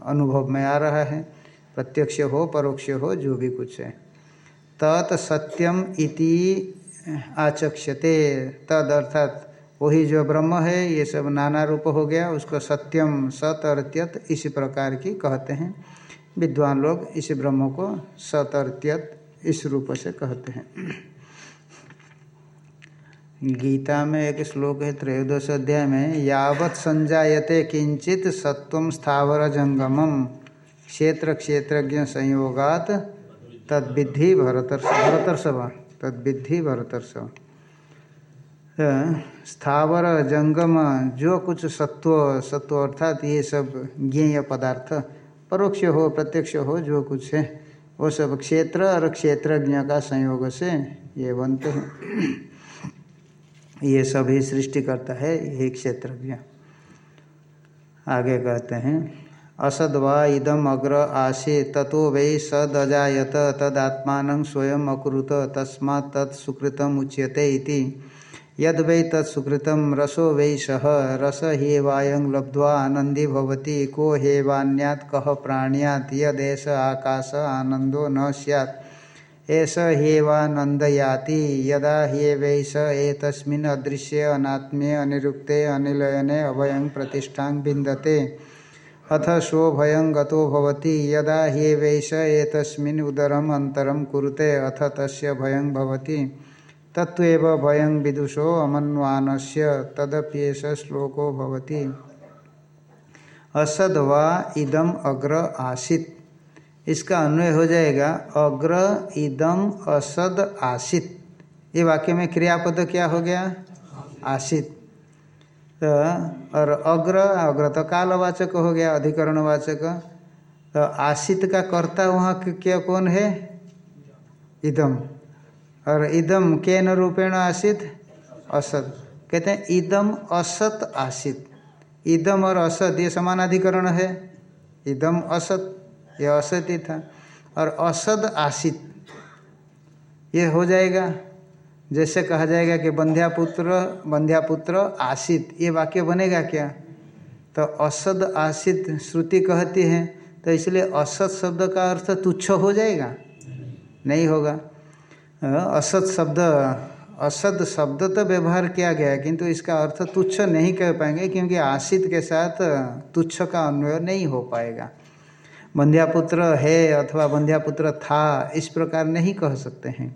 अनुभव में आ रहा है। प्रत्यक्ष हो, परोक्ष हो, जो भी कुछ है। तत् सत्यम इति आचक्षते तद अर्थात वही जो ब्रह्म है, ये सब नाना रूप हो गया, उसको सत्यम, सत और त्यत इसी प्रकार की कहते हैं। विद्वान लोग इस ब्रह्म को सत और त्यत इस रूप से कहते हैं। गीता में एक श्लोक है, त्रयोदश अध्याय में, यावत संजायते किंचित सत्व स्थावर जंगमम। क्षेत्र क्षेत्रज्ञ संयोगात तद्विधि भरतर भरतर्षभ तद्विधि भरतर्षभ। स्थावर, जंगम, जो कुछ सत्व सत्व अर्थात ये सब ज्ञेय पदार्थ परोक्ष हो, प्रत्यक्ष हो, जो कुछ है, वो सब क्षेत्र और क्षेत्रज्ञ का संयोग से ये बनते हैं। ये सभी सृष्टि करता है यही क्षेत्रज्ञ। आगे कहते हैं असद वा इदम अग्र आसे ततो वै सद अजायत स्वयं अकुरुत तस्मा तत्सुकृतम उच्यते यद वै तत्सुकृतं रसो वै सह रस हेवायं लब्ध्वा आनंदी भवति, को हेवान्यात् कः प्राण्यात् यदेष आकाश आनंदो न स्यात्। एष हेवानन्दयाति यदा हेवैष एतस्मिन् अदृश्ये अनात्म्ये अनिरुक्ते, अनिलयने अभयं प्रतिष्ठां विन्दते। अथ स्वभयं गतो भवति, यदा हेवैष एतस्मिन् उदरम् अन्तरं कुरुते, अथ तस्य भयं तत्व भयं विदुषो से तदप्येष श्लोको भवति। असद वा इदम अग्र आसित। इसका अन्वय हो जाएगा, अग्र इदम असद आसित। ये वाक्य में क्रियापद क्या हो गया? आसित। तो और अग्र अग्र तो कालवाचक हो गया, अधिकरणवाचक। तो आशित का कर्ता वहाँ क्या कौन है? इदम। और इदम केन रूपेण आसित? असत। कहते हैं, इदम असत आसित। इदम और असत, ये समान अधिकरण है। इदम असत, ये असत ही था। और असद आसित, ये हो जाएगा। जैसे कहा जाएगा कि बंध्यापुत्र बंध्यापुत्र आसित, ये वाक्य बनेगा क्या? तो असद आसित श्रुति कहती है तो इसलिए असत शब्द का अर्थ तुच्छ हो जाएगा। नहीं होगा। असत शब्द, असद शब्द तो व्यवहार किया गया किंतु इसका अर्थ तुच्छ नहीं कह पाएँगे, क्योंकि आशित के साथ तुच्छ का अन्वय नहीं हो पाएगा। बंध्यापुत्र है अथवा बंध्यापुत्र था, इस प्रकार नहीं कह सकते हैं।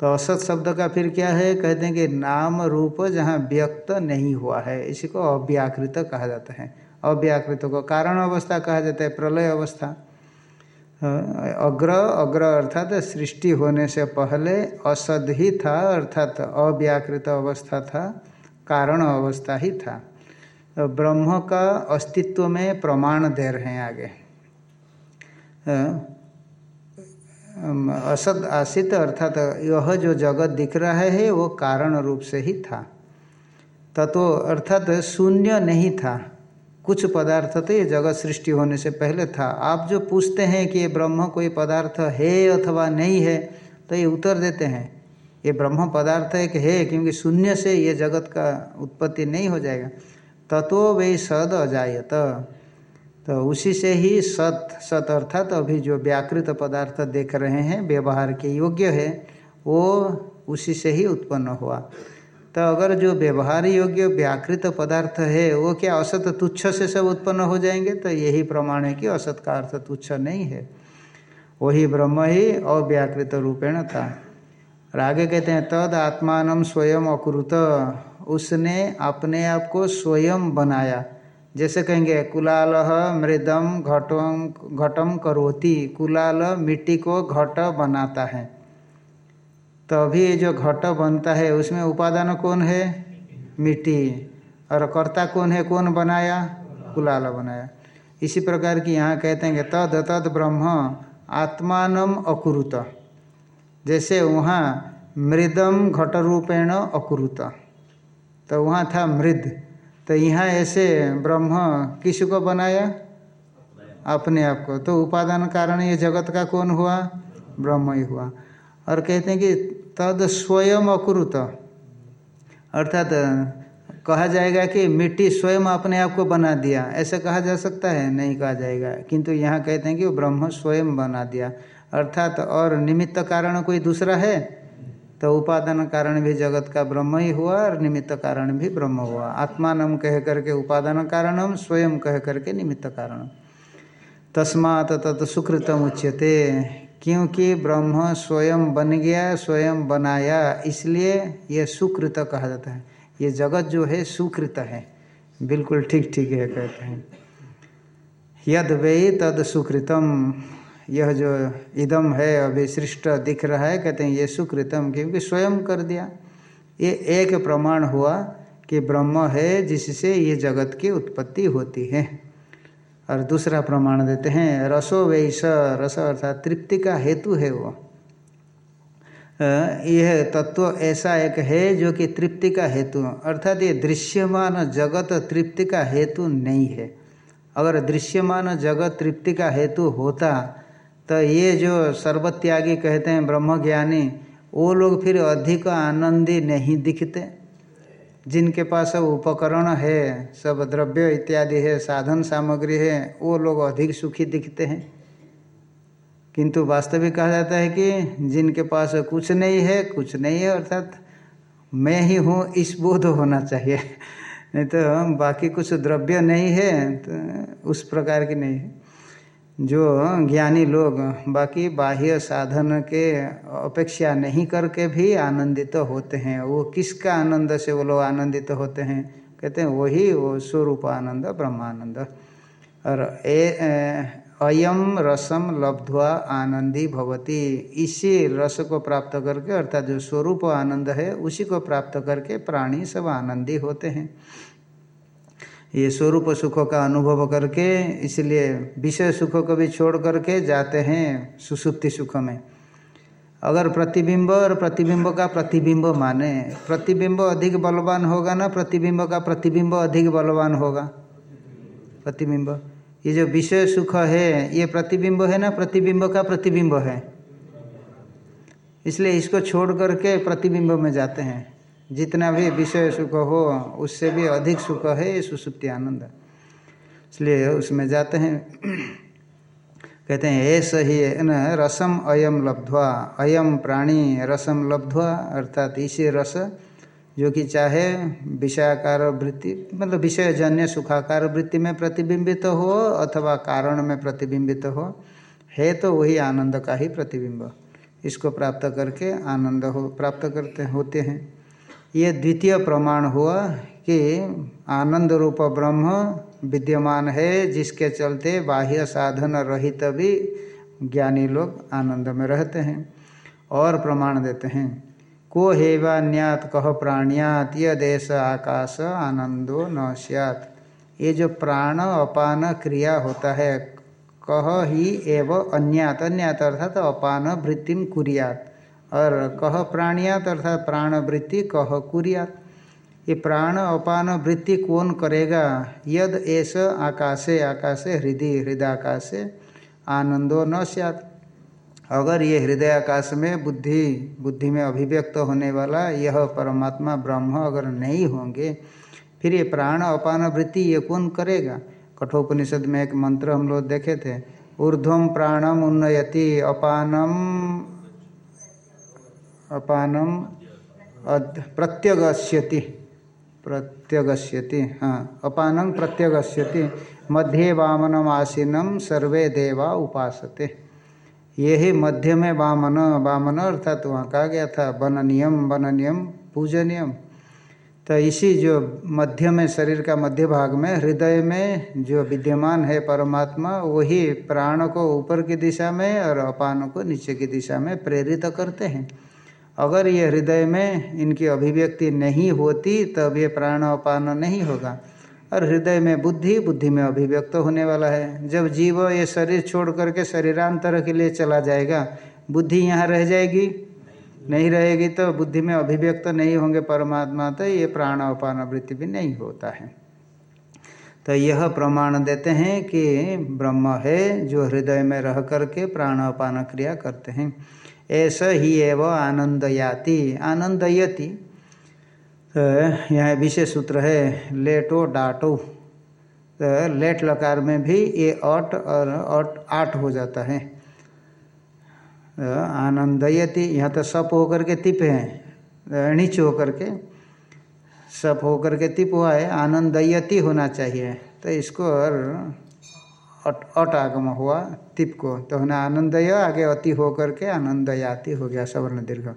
तो असत शब्द का फिर क्या है? कहते हैं कि नाम रूप जहाँ व्यक्त नहीं हुआ है, इसी को अव्याकृत कहा जाता है। अव्याकृत को कारण अवस्था कहा जाता है, प्रलय अवस्था। अग्र अग्र अर्थात सृष्टि होने से पहले असद ही था, अर्थात अव्याकृत अवस्था था, कारण अवस्था ही था। ब्रह्म का अस्तित्व में प्रमाण दे रहे हैं आगे। असद आसित अर्थात यह जो जगत दिख रहा है, वो कारण रूप से ही था। तत्व अर्थात शून्य नहीं था। कुछ पदार्थ तो ये जगत सृष्टि होने से पहले था। आप जो पूछते हैं कि ये ब्रह्म कोई पदार्थ है अथवा नहीं है तो ये उत्तर देते हैं। ये ब्रह्म पदार्थ एक है, क्योंकि शून्य से ये जगत का उत्पत्ति नहीं हो जाएगा। तत्व वे सद अजायत। तो उसी से ही सत सत अर्थात अभी जो व्याकृत पदार्थ देख रहे हैं, व्यवहार के योग्य है, वो उसी से ही उत्पन्न हुआ। तो अगर जो व्यवहार योग्य व्याकृत पदार्थ है, वो क्या असत तुच्छ से सब उत्पन्न हो जाएँगे? तो यही प्रमाण है कि असत का अर्थ तुच्छ नहीं है। वही ब्रह्म ही अव्याकृत रूपेण था। और आगे कहते हैं, तद आत्मान स्वयं अकुरुत उसने अपने आप को स्वयं बनाया। जैसे कहेंगे, कुलाल मृदम घटम घटम करोती। कुलाल मिट्टी को घट बनाता है। तो अभी जो घट बनता है, उसमें उपादान कौन है? मिट्टी। और कर्ता कौन है? कौन बनाया? कुलाल बनाया। इसी प्रकार की यहाँ कहते हैं तद तद ब्रह्म आत्मान अकुरुत। जैसे वहाँ मृदम घट रूपेण अकुरुत। तो वहाँ था मृद। तो यहाँ ऐसे ब्रह्म किस को बनाया? अपने आप को। तो उपादान कारण ये जगत का कौन हुआ? ब्रह्म ही हुआ। और कहते हैं कि तद स्वयं अकुरुत। अर्थात कहा जाएगा कि मिट्टी स्वयं अपने आप को बना दिया। ऐसा कहा जा सकता है? नहीं कहा जाएगा। किंतु यहाँ कहते हैं कि ब्रह्म स्वयं बना दिया। अर्थात और निमित्त कारण कोई दूसरा है? तो उपादान कारण भी जगत का ब्रह्म ही हुआ और निमित्त कारण भी ब्रह्म हुआ। आत्मान कह करके उपादान कारणम, स्वयं कह करके निमित्त कारण तस्मात तत् सुकृतम उच्यते, क्योंकि ब्रह्म स्वयं बन गया, स्वयं बनाया, इसलिए यह सुकृत कहा जाता है। ये जगत जो है सुकृत है। बिल्कुल ठीक ठीक है, कहते हैं। यद वे तद सुकृतम यह जो इदम है अभी सृष्ट दिख रहा है, कहते हैं ये सुकृतम क्योंकि स्वयं कर दिया। ये एक प्रमाण हुआ कि ब्रह्म है, जिससे ये जगत की उत्पत्ति होती है। और दूसरा प्रमाण देते हैं, रसो वैस रस अर्थात तृप्ति का हेतु है वो। यह तत्व ऐसा एक है जो कि तृप्ति का हेतु, अर्थात ये दृश्यमान जगत तृप्ति का हेतु नहीं है। अगर दृश्यमान जगत तृप्ति का हेतु होता तो ये जो सर्वत्यागी कहते हैं ब्रह्मज्ञानी, वो लोग फिर अधिक आनंदी नहीं दिखते। जिनके पास सब उपकरण है, सब द्रव्य इत्यादि है, साधन सामग्री है, वो लोग अधिक सुखी दिखते हैं। किंतु वास्तविक कहा जाता है कि जिनके पास कुछ नहीं है, कुछ नहीं है, अर्थात मैं ही हूँ, इस बोध होना चाहिए। नहीं तो बाकी कुछ द्रव्य नहीं है तो उस प्रकार की नहीं है। जो ज्ञानी लोग, बाकी बाह्य साधन के अपेक्षा नहीं करके भी आनंदित तो होते हैं। वो किसका आनंद से वो लोग आनंदित तो होते हैं? कहते हैं, वही वो स्वरूप आनंद, ब्रह्मानंद। और ए, अयम रसम लब्ध्वा आनंदी भवती। इसी रस को प्राप्त करके, अर्थात जो स्वरूप आनंद है, उसी को प्राप्त करके प्राणी सब आनंदी होते हैं। ये स्वरूप सुख का अनुभव करके, इसलिए विषय सुख को भी छोड़ करके जाते हैं सुसुप्ति सुख में। अगर प्रतिबिंब, और प्रतिबिंब का प्रतिबिंब माने, प्रतिबिंब अधिक बलवान होगा ना, प्रतिबिंब का प्रतिबिंब अधिक बलवान होगा। प्रतिबिंब, ये जो विषय सुख है, ये प्रतिबिंब है ना, प्रतिबिंब का प्रतिबिंब है। इसलिए इसको छोड़ करके प्रतिबिंब में जाते हैं। जितना भी विषय सुख हो, उससे भी अधिक सुख है ये सुसुप्ति आनंद। इसलिए उसमें जाते हैं। कहते हैं, ऐसा ही न रसम अयम लब्ध्वा। अयम प्राणी रसम लब्ध्वा, अर्थात इसी रस जो कि चाहे विषयाकार वृत्ति मतलब विषयजन्य सुखाकार वृत्ति में प्रतिबिंबित तो हो अथवा कारण में प्रतिबिंबित तो हो, है तो वही आनंद का ही प्रतिबिंब। इसको प्राप्त करके आनंद हो, प्राप्त करते, होते हैं। ये द्वितीय प्रमाण हुआ कि आनंद रूप ब्रह्म विद्यमान है, जिसके चलते बाह्य साधन रहित भी ज्ञानी लोग आनंद में रहते हैं। और प्रमाण देते हैं, को हेवान्यात कह प्राण्यात यह देश आकाश, आनंदो न सैत ये जो प्राण अपान क्रिया होता है, कह ही एव अन्यात। अन्यात अर्थात अपान वृत्तिम कुरियात। और कह प्राणियात अर्थात प्राण वृत्ति कह कुरियात। ये प्राण अपान वृत्ति कौन करेगा? यद ऐस आकाशे आकाशे हृदय हृदयाकाशे आनंदो न सत अगर ये हृदय आकाश में बुद्धि बुद्धि में अभिव्यक्त होने वाला यह परमात्मा ब्रह्म अगर नहीं होंगे, फिर ये प्राण अपान वृत्ति ये कौन करेगा? कठोपनिषद में एक मंत्र हम लोग देखे थे ऊर्ध्वम प्राणम उन्नयति अपानम अपानम प्रत्यगस्यति। प्रत्यगस्यति हाँ। अपानं प्रत्यगस्यति। मध्य वामनम आसीनम सर्वे देवा उपासते। ये ही मध्य में वामन वामन अर्थात वहाँ कहा गया था बननियम बननियम पूजनियम तो इसी जो मध्य में शरीर का मध्य भाग में, हृदय में जो विद्यमान है परमात्मा, वही प्राण को ऊपर की दिशा में और अपान को नीचे की दिशा में प्रेरित करते हैं। अगर ये हृदय में इनकी अभिव्यक्ति नहीं होती, तब ये प्राण अपान नहीं होगा। और हृदय में बुद्धि बुद्धि में अभिव्यक्त होने वाला है। जब जीव ये शरीर छोड़ करके शरीरांतर के लिए चला जाएगा, बुद्धि यहाँ रह जाएगी? नहीं रहेगी तो बुद्धि में अभिव्यक्त नहीं होंगे परमात्मा तो ये प्राण अपान वृत्ति भी नहीं होता है। तो यह प्रमाण देते हैं कि ब्रह्म है जो हृदय में रह करके प्राण अपान क्रिया करते हैं। ऐसा ही एव आनंदयाति। आनंदयति तो यहाँ विशेष सूत्र है, लेटो डाटो। तो लेट लकार में भी ये अट और अट, आठ हो जाता है। तो आनंदयति, यहाँ तो सप होकर के तिप है। नीच होकर के सप होकर के तिप हुआ है। आनंदयति होना चाहिए। तो इसको और अट अट आगम हुआ तिप को तो होना आनंदय, आगे अति होकर के आनंदयाति हो गया सवर्ण दीर्घ।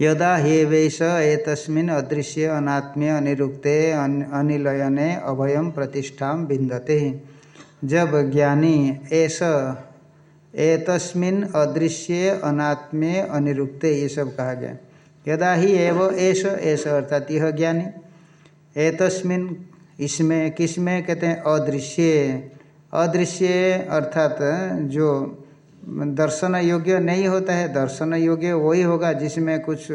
यदा हे वैश, एतस्मिन् अदृश्य, अनात्म्य, अनिरुक्ते अनिलयने अभयम प्रतिष्ठा बिंदते जब ज्ञानी ऐसा एतस्मिन् अदृश्य, अनात्म्य, अनिरुक्ते, ये सब कहा गया। यदा ही एव ऐसा ऐसा अर्थात यह ज्ञानी, एतस्मिन् इसमें किसमें कहते हैं? अदृश्य। अदृश्य अर्थात जो दर्शन योग्य नहीं होता है, दर्शन योग्य वही होगा जिसमें कुछ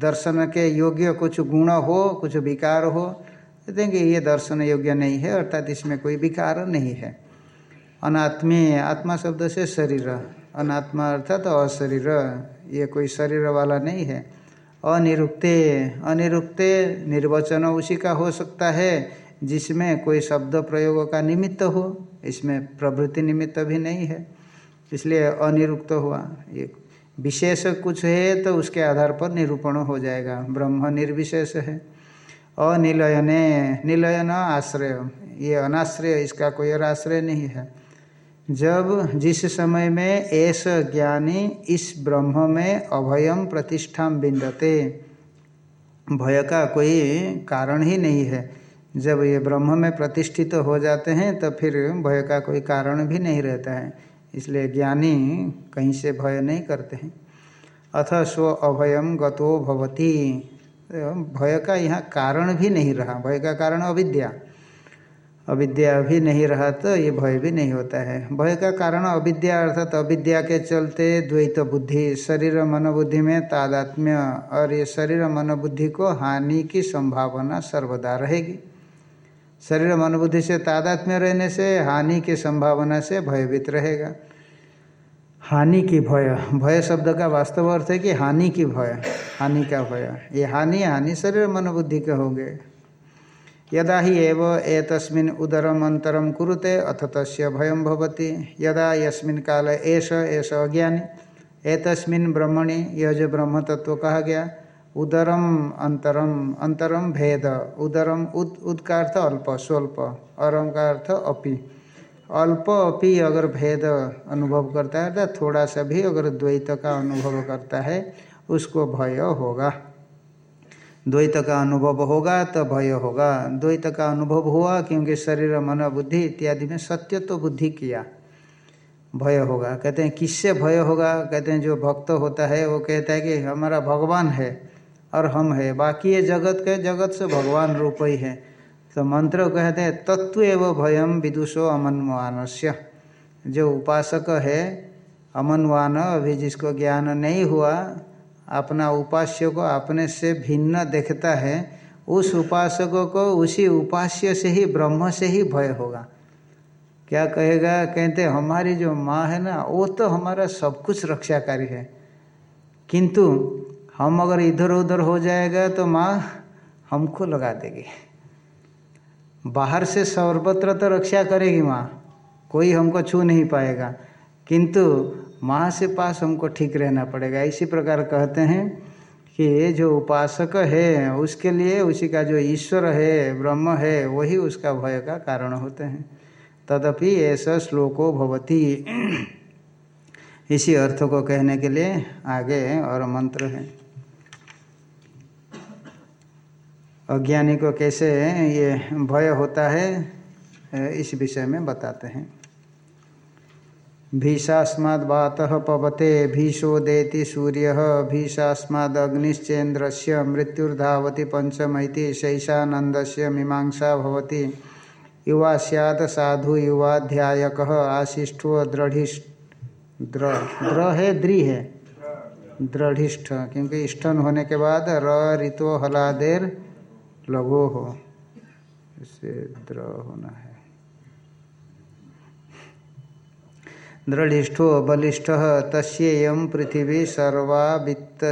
दर्शन के योग्य कुछ गुण हो, कुछ विकार हो। कहते हैं कि ये दर्शन योग्य नहीं है, अर्थात इसमें कोई विकार नहीं है। अनात्मी, आत्मा शब्द से शरीर। अनात्मा अर्थात अशरीर। ये कोई शरीर वाला नहीं है। अनिरुक्ते अनिरुक्ते निर्वचन उसी का हो सकता है, जिसमें कोई शब्द प्रयोग का निमित्त हो। इसमें प्रवृत्ति निमित्त भी नहीं है। इसलिए अनिरुक्त हुआ। ये विशेष कुछ है तो उसके आधार पर निरूपण हो जाएगा। ब्रह्म निर्विशेष है। अनिलयने, निलयन आश्रय। ये अनाश्रय, इसका कोई और आश्रय नहीं है। जब जिस समय में ऐस ज्ञानी इस ब्रह्म में अभयम प्रतिष्ठा बिंदते भय का कोई कारण ही नहीं है। जब ये ब्रह्म में प्रतिष्ठित तो हो जाते हैं तो फिर भय का कोई कारण भी नहीं रहता है। इसलिए ज्ञानी कहीं से भय नहीं करते हैं। अथ स्व अभयम गतो भवती। भय का यहाँ कारण भी नहीं रहा। भय का कारण अविद्या। अविद्या भी नहीं रहा तो ये भय भी नहीं होता है। भय का कारण अविद्या अर्थात अविद्या के चलते द्वैत बुद्धि, शरीर मन बुद्धि में तादात्म्य और ये शरीर मन बुद्धि को हानि की संभावना सर्वदा रहेगी। शरीर मनोबुद्धि से तादात्म्य रहने से, हानि की संभावना से भयभीत रहेगा। हानि की भय भय शब्द का वास्तव अर्थ है कि हानि की भय, हानि का भय। ये हानि हानि शरीर मन बुद्धि के होंगे। यदा ही एव एतस्मिन् उदरम अंतरम कुरुते, अथ तस्य भयम भवति। यदा यस्मिन् काल एष एष अज्ञानी। एतस्मिन् ब्रह्मणि यह जो ब्रह्म तत्व कहा गया उदरम अंतरम अंतरम भेद। उदरम उद उद का अर्थ अल्प, स्वल्प। अरम का अर्थ अपि। अल्प अपि अगर भेद अनुभव करता है तो थोड़ा सा भी अगर द्वैत का अनुभव करता है, उसको भय होगा। द्वैत का अनुभव होगा तो भय होगा। द्वैत का अनुभव हुआ क्योंकि शरीर, मन, बुद्धि इत्यादि में सत्य तो बुद्धि किया। भय होगा। कहते हैं, किससे भय होगा? कहते हैं, जो भक्त होता है, वो कहता है कि हमारा भगवान है और हम है। बाकी ये जगत के जगत से भगवान रूप ही है। तो मंत्र कहते हैं, तत्व एवं भयम विदुषो अमनवानस्य। जो उपासक है, अमनवान, अभी जिसको ज्ञान नहीं हुआ अपना उपास्य को अपने से भिन्न देखता है, उस उपासकों को उसी उपास्य से ही, ब्रह्म से ही भय होगा। क्या कहेगा? कहते, हमारी जो माँ है ना, वो तो हमारा सब कुछ रक्षाकारी है। किंतु हम अगर इधर उधर हो जाएगा तो माँ हमको लगा देगी। बाहर से सर्वत्र तो रक्षा करेगी माँ, कोई हमको छू नहीं पाएगा। किंतु माँ से पास हमको ठीक रहना पड़ेगा। इसी प्रकार कहते हैं कि जो उपासक है, उसके लिए उसी का जो ईश्वर है, ब्रह्म है, वही उसका भय का कारण होते हैं। तदपि ऐसा श्लोको भवती। इसी अर्थ को कहने के लिए आगे और मंत्र है। अज्ञानी को कैसे ये भय होता है, इस विषय में बताते हैं। भीषास्माद् पवते भीषोदेति सूर्य भीषास्मादग्निश्चेन्द्र से मृत्युर्धावती पंचमति शैषानंद से मीमांसा भवती। युवा सैद साधु युवाध्यायक आशिष्ठो दृढ़िष्ठ द्र है द्रि है दृढ़िष्ठ, क्योंकि इष्टन होने के बाद र ऋतो हलादेर लघु। हो इससे द्र होना है। दृढ़िष्ठो बलिष्ठ तस्येयम पृथिवी सर्वा वित्त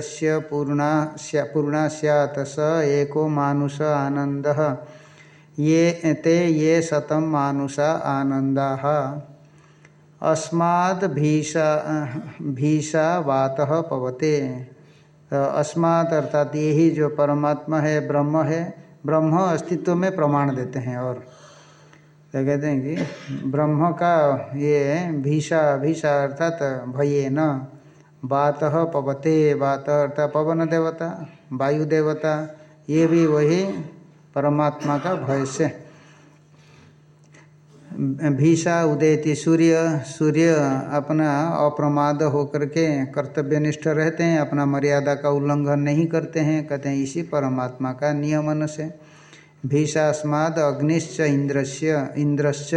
पूर्णा पूर्णा सैत स एको मानुष आनंद ये, ते ये शतम मानुषा आनंदा अस्माद् भीषा भीषा वात पवते। अस्मात् अर्थात ये ही जो परमात्मा है, ब्रह्म है, ब्रह्म अस्तित्व में प्रमाण देते हैं और क्या कहते हैं कि ब्रह्म का ये भीषा भीषा अर्थात भये न, बात पवते, बात अर्थात पवन देवता, वायु देवता, ये भी वही परमात्मा का भय से। भीषा उदयती सूर्य सूर्य अपना अप्रमाद होकर के कर्तव्यनिष्ठ रहते हैं, अपना मर्यादा का उल्लंघन नहीं करते हैं, कहते हैं इसी परमात्मा का नियमन से। भीषास्माद अग्निश्च इंद्रस्य, इंद्रश्च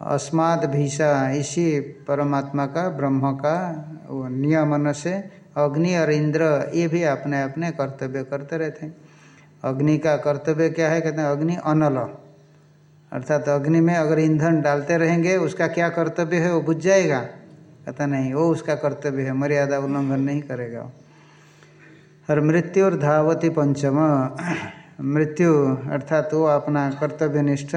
अस्माद भीषा, इसी परमात्मा का, ब्रह्म का नियमन से अग्नि और इंद्र, ये भी अपने अपने कर्तव्य करते रहते हैं। अग्नि का कर्तव्य क्या है? कहते हैं, अग्नि अनल। अर्थात अग्नि में अगर ईंधन डालते रहेंगे, उसका क्या कर्तव्य है? वो बुझ जाएगा। कहता, नहीं, वो उसका कर्तव्य है, मर्यादा उल्लंघन नहीं करेगा। और मृत्यु और धावती पंचम। मृत्यु अर्थात वो अपना कर्तव्य निष्ठ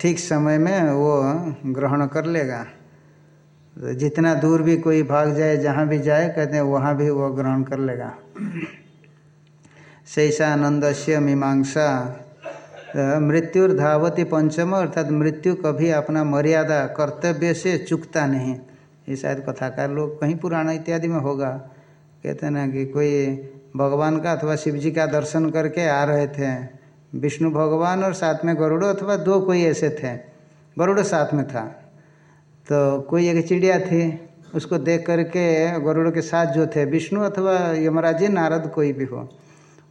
ठीक समय में वो ग्रहण कर लेगा। तो जितना दूर भी कोई भाग जाए, जहाँ भी जाए, कहते हैं वहाँ भी वो ग्रहण कर लेगा। शेषानंद से मीमांसा। मृत्युर्धावती पंचम, अर्थात मृत्यु कभी अपना मर्यादा, कर्तव्य से चुकता नहीं। ये शायद कथाकार लोग कहीं पुराण इत्यादि में होगा। कहते ना कि कोई भगवान का अथवा शिव जी का दर्शन करके आ रहे थे। विष्णु भगवान और साथ में गरुड़ अथवा दो कोई ऐसे थे। गरुड़ साथ में था। तो कोई एक चिड़िया थी, उसको देख करके गरुड़ के साथ जो थे, विष्णु अथवा यमराज जी नारद कोई भी हो,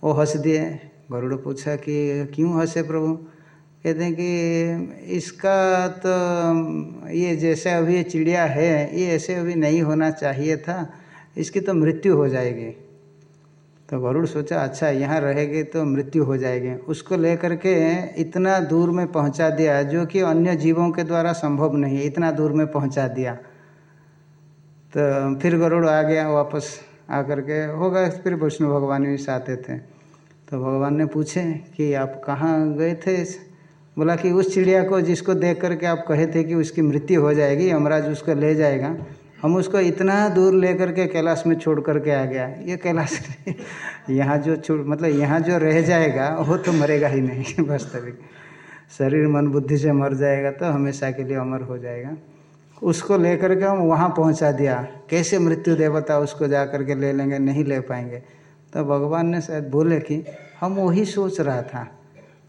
वो हंस दिए। गरुड़ पूछा कि क्यों हंसे प्रभु? कहते हैं कि इसका तो ये जैसे अभी चिड़िया है, ये ऐसे अभी नहीं होना चाहिए था, इसकी तो मृत्यु हो जाएगी। तो गरुड़ सोचा अच्छा यहाँ रहेगी तो मृत्यु हो जाएगी। उसको लेकर के इतना दूर में पहुँचा दिया, जो कि अन्य जीवों के द्वारा संभव नहीं है, इतना दूर में पहुँचा दिया। तो फिर गरुड़ आ गया वापस आकर के, होगा, फिर विष्णु भगवान भी साथ थे तो भगवान ने पूछे कि, आप कहाँ गए थे? बोला कि, उस चिड़िया को जिसको देख करके आप कहे थे कि उसकी मृत्यु हो जाएगी, यमराज उसको ले जाएगा। हम उसको इतना दूर लेकर के कैलाश में छोड़ करके आ गया। ये कैलाश यहाँ जो छोड़ मतलब यहाँ जो रह जाएगा, वो तो मरेगा ही नहीं, वास्तविक। शरीर मन बुद्धि से मर जाएगा तो हमेशा के लिए अमर हो जाएगा। उसको लेकर के हम वहाँ पहुँचा दिया। कैसे मृत्यु देवता उसको जा कर के ले लेंगे, नहीं ले पाएँगे। तो भगवान ने शायद बोले कि, हम वही सोच रहा था।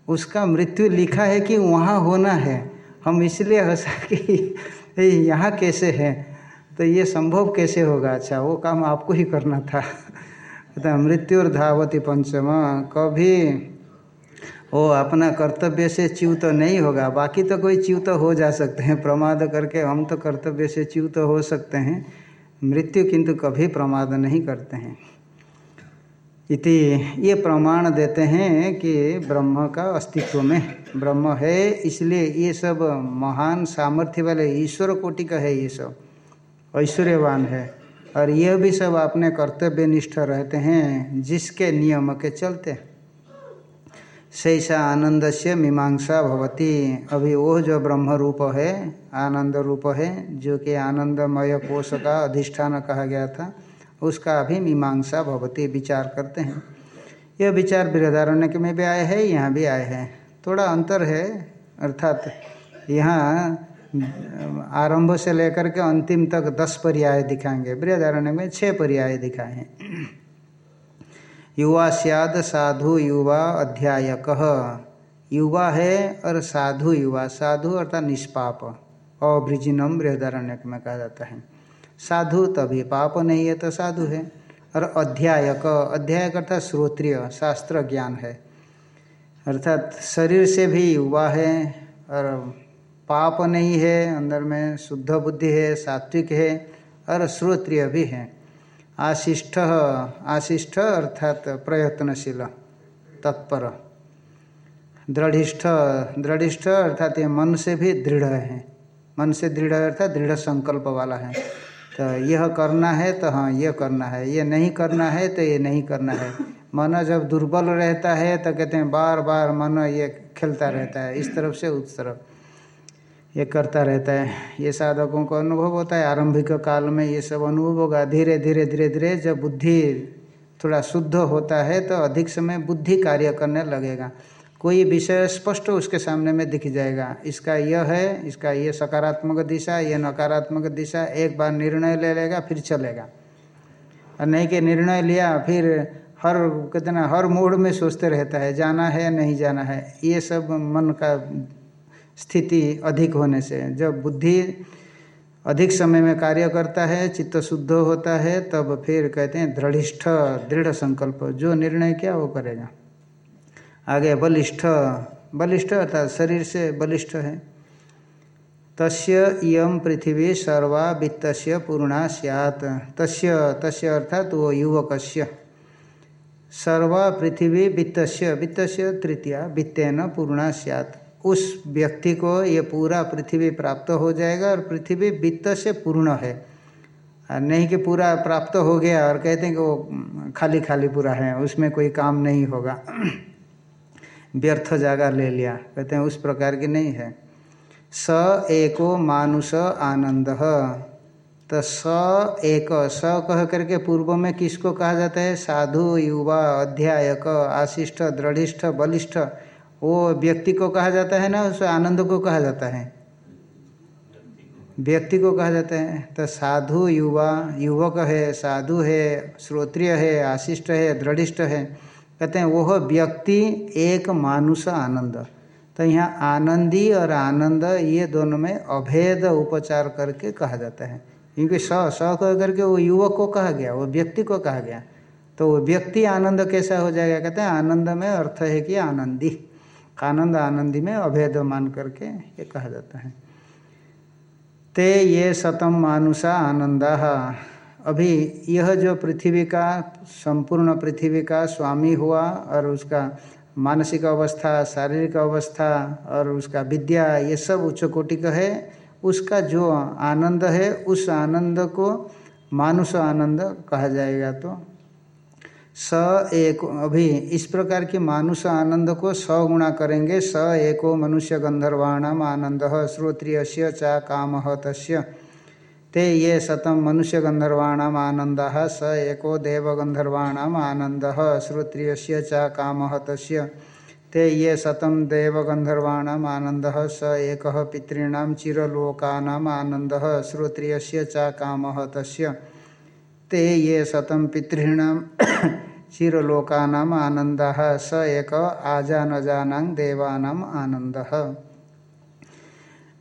उसका मृत्यु लिखा है कि वहाँ होना है। हम इसलिए हंसा कि यहाँ कैसे है? तो ये संभव कैसे होगा? अच्छा वो काम आपको ही करना था। तो मृत्यु और धावती पंचमा। कभी वो अपना कर्तव्य से च्युत तो नहीं होगा। बाकी तो कोई च्युत तो हो जा सकते हैं। प्रमाद करके हम तो कर्तव्य से च्युत तो हो सकते हैं। मृत्यु किंतु कभी प्रमाद नहीं करते हैं। इति, ये प्रमाण देते हैं कि ब्रह्म का अस्तित्व में ब्रह्म है, इसलिए ये सब महान सामर्थ्य वाले ईश्वर कोटि का है ये सब। ऐश्वर्यवान है। और यह भी सब अपने कर्तव्य निष्ठ रहते हैं, जिसके नियम के चलते। शैषा आनंद से मीमांसा भवती। अभी वो जो ब्रह्म रूप है आनंद रूप है, जो कि आनंदमय कोश का अधिष्ठान कहा गया था, उसका अभी मीमांसा भवती, विचार करते हैं। यह विचार बृहदारण्य में भी आए हैं, यहाँ भी आए हैं। थोड़ा अंतर है, अर्थात यहाँ आरंभ से लेकर के अंतिम तक दस पर्याय दिखाएँगे। बृहदारण्य में छः पर्याय दिखाए हैं। युवा सियाद, साधु युवा अध्याय कह युवा है और साधु युवा। साधु अर्थात निष्पाप। अभृजिनम बृहदारण्य में कहा जाता है। साधु तभी पाप नहीं है तो साधु है। और अध्यायक अध्यायक अर्थात श्रोत्रिय शास्त्र ज्ञान है। अर्थात शरीर से भी युवा है और पाप नहीं है, अंदर में शुद्ध बुद्धि है, सात्विक है, और श्रोत्रिय भी है। आशिष्ठ आशिष्ठ अर्थात प्रयत्नशील, तत्पर। दृढ़िष्ठ दृढ़िष्ठ अर्थात ये मन से भी दृढ़ है। मन से दृढ़ अर्थात दृढ़ संकल्प वाला है। तो यह करना है तो हाँ यह करना है। ये नहीं करना है तो ये नहीं करना है। मन जब दुर्बल रहता है तो कहते हैं बार बार मन ये खेलता रहता है, इस तरफ़ से उस तरफ़। ये करता रहता है। ये साधकों को अनुभव होता है। आरंभिक काल में ये सब अनुभव होगा। धीरे धीरे धीरे धीरे जब बुद्धि थोड़ा शुद्ध होता है तो अधिक समय बुद्धि कार्य करने लगेगा। कोई विषय स्पष्ट उसके सामने में दिख जाएगा। इसका यह है, इसका ये सकारात्मक दिशा ये नकारात्मक दिशा, एक बार निर्णय ले लेगा, फिर चलेगा। और नहीं कि निर्णय लिया, फिर हर कहते ना हर मूड में सोचते रहता है, जाना है नहीं जाना है। ये सब मन का स्थिति अधिक होने से। जब बुद्धि अधिक समय में कार्य करता है, चित्त शुद्ध होता है, तब फिर कहते हैं दृढ़िष्ठ, दृढ़ संकल्प। जो निर्णय किया, वो करेगा। आगे बलिष्ठ बलिष्ठ अर्थात शरीर से बलिष्ठ है। तस्य इयम पृथ्वी सर्वा वित्त पूर्णा सैत तस्य तस्य अर्थात वो युवक सर्वा पृथ्वी वित्त वित्त तृतीया वित्तेन पूर्णा सैत उस व्यक्ति को ये पूरा पृथ्वी प्राप्त हो जाएगा और पृथ्वी वित्त से पूर्ण है। नहीं कि पूरा प्राप्त हो गया और कहते हैं कि वो खाली खाली पूरा है, उसमें कोई काम नहीं होगा। व्यर्थ जागा ले लिया। कहते हैं उस प्रकार की नहीं है। स एको मानुष आनंद। तो स एक, स कह करके पूर्व में किसको कहा जाता है? साधु, युवा, अध्यायक, आशिष्ट, दृढ़िष्ठ, बलिष्ठ। वो व्यक्ति को कहा जाता है ना, उस आनंद को कहा जाता है। व्यक्ति को कहा जाता है। तो साधु युवा, युवक है, साधु है, श्रोत्रिय है, आशिष्ट है, दृढ़िष्ट है। कहते हैं, वह व्यक्ति एक मानुष आनंद। तो यहाँ आनंदी और आनंद, ये दोनों में अभेद उपचार करके कहा जाता है। क्योंकि स स कह करके वो युवक को कहा गया, वो व्यक्ति को कहा गया। तो वो व्यक्ति आनंद कैसा हो जाएगा? कहते हैं, आनंद में अर्थ है कि आनंदी। आनंद आनंदी में अभेद मान करके ये कहा जाता है। ते ये शतम मानुषा आनंदा। अभी यह जो पृथ्वी का, संपूर्ण पृथ्वी का स्वामी हुआ और उसका मानसिक अवस्था, शारीरिक अवस्था और उसका विद्या, ये सब उच्च कोटि का है। उसका जो आनंद है, उस आनंद को मानुष आनंद कहा जाएगा तो। स एक, अभी इस प्रकार के मानुष आनंद को स गुणा करेंगे। स एको मनुष्य गंधर्वाणाम आनंद श्रोत्रिय चा काम तस्य। ते ये शतम मनुष्य गंधर्वाणाम आनंद, स एको देव आनंद श्रोत्रिय चा काम तस्य। ते ये शतम देव आनंद, स एक पितॄणाम चिरलोकानाम आनंद श्रोत्रिय चा काम तस्य। ते ये शतम पितॄणाम चिरलोकानाम आनंद स एक आजान देवानाम आनंद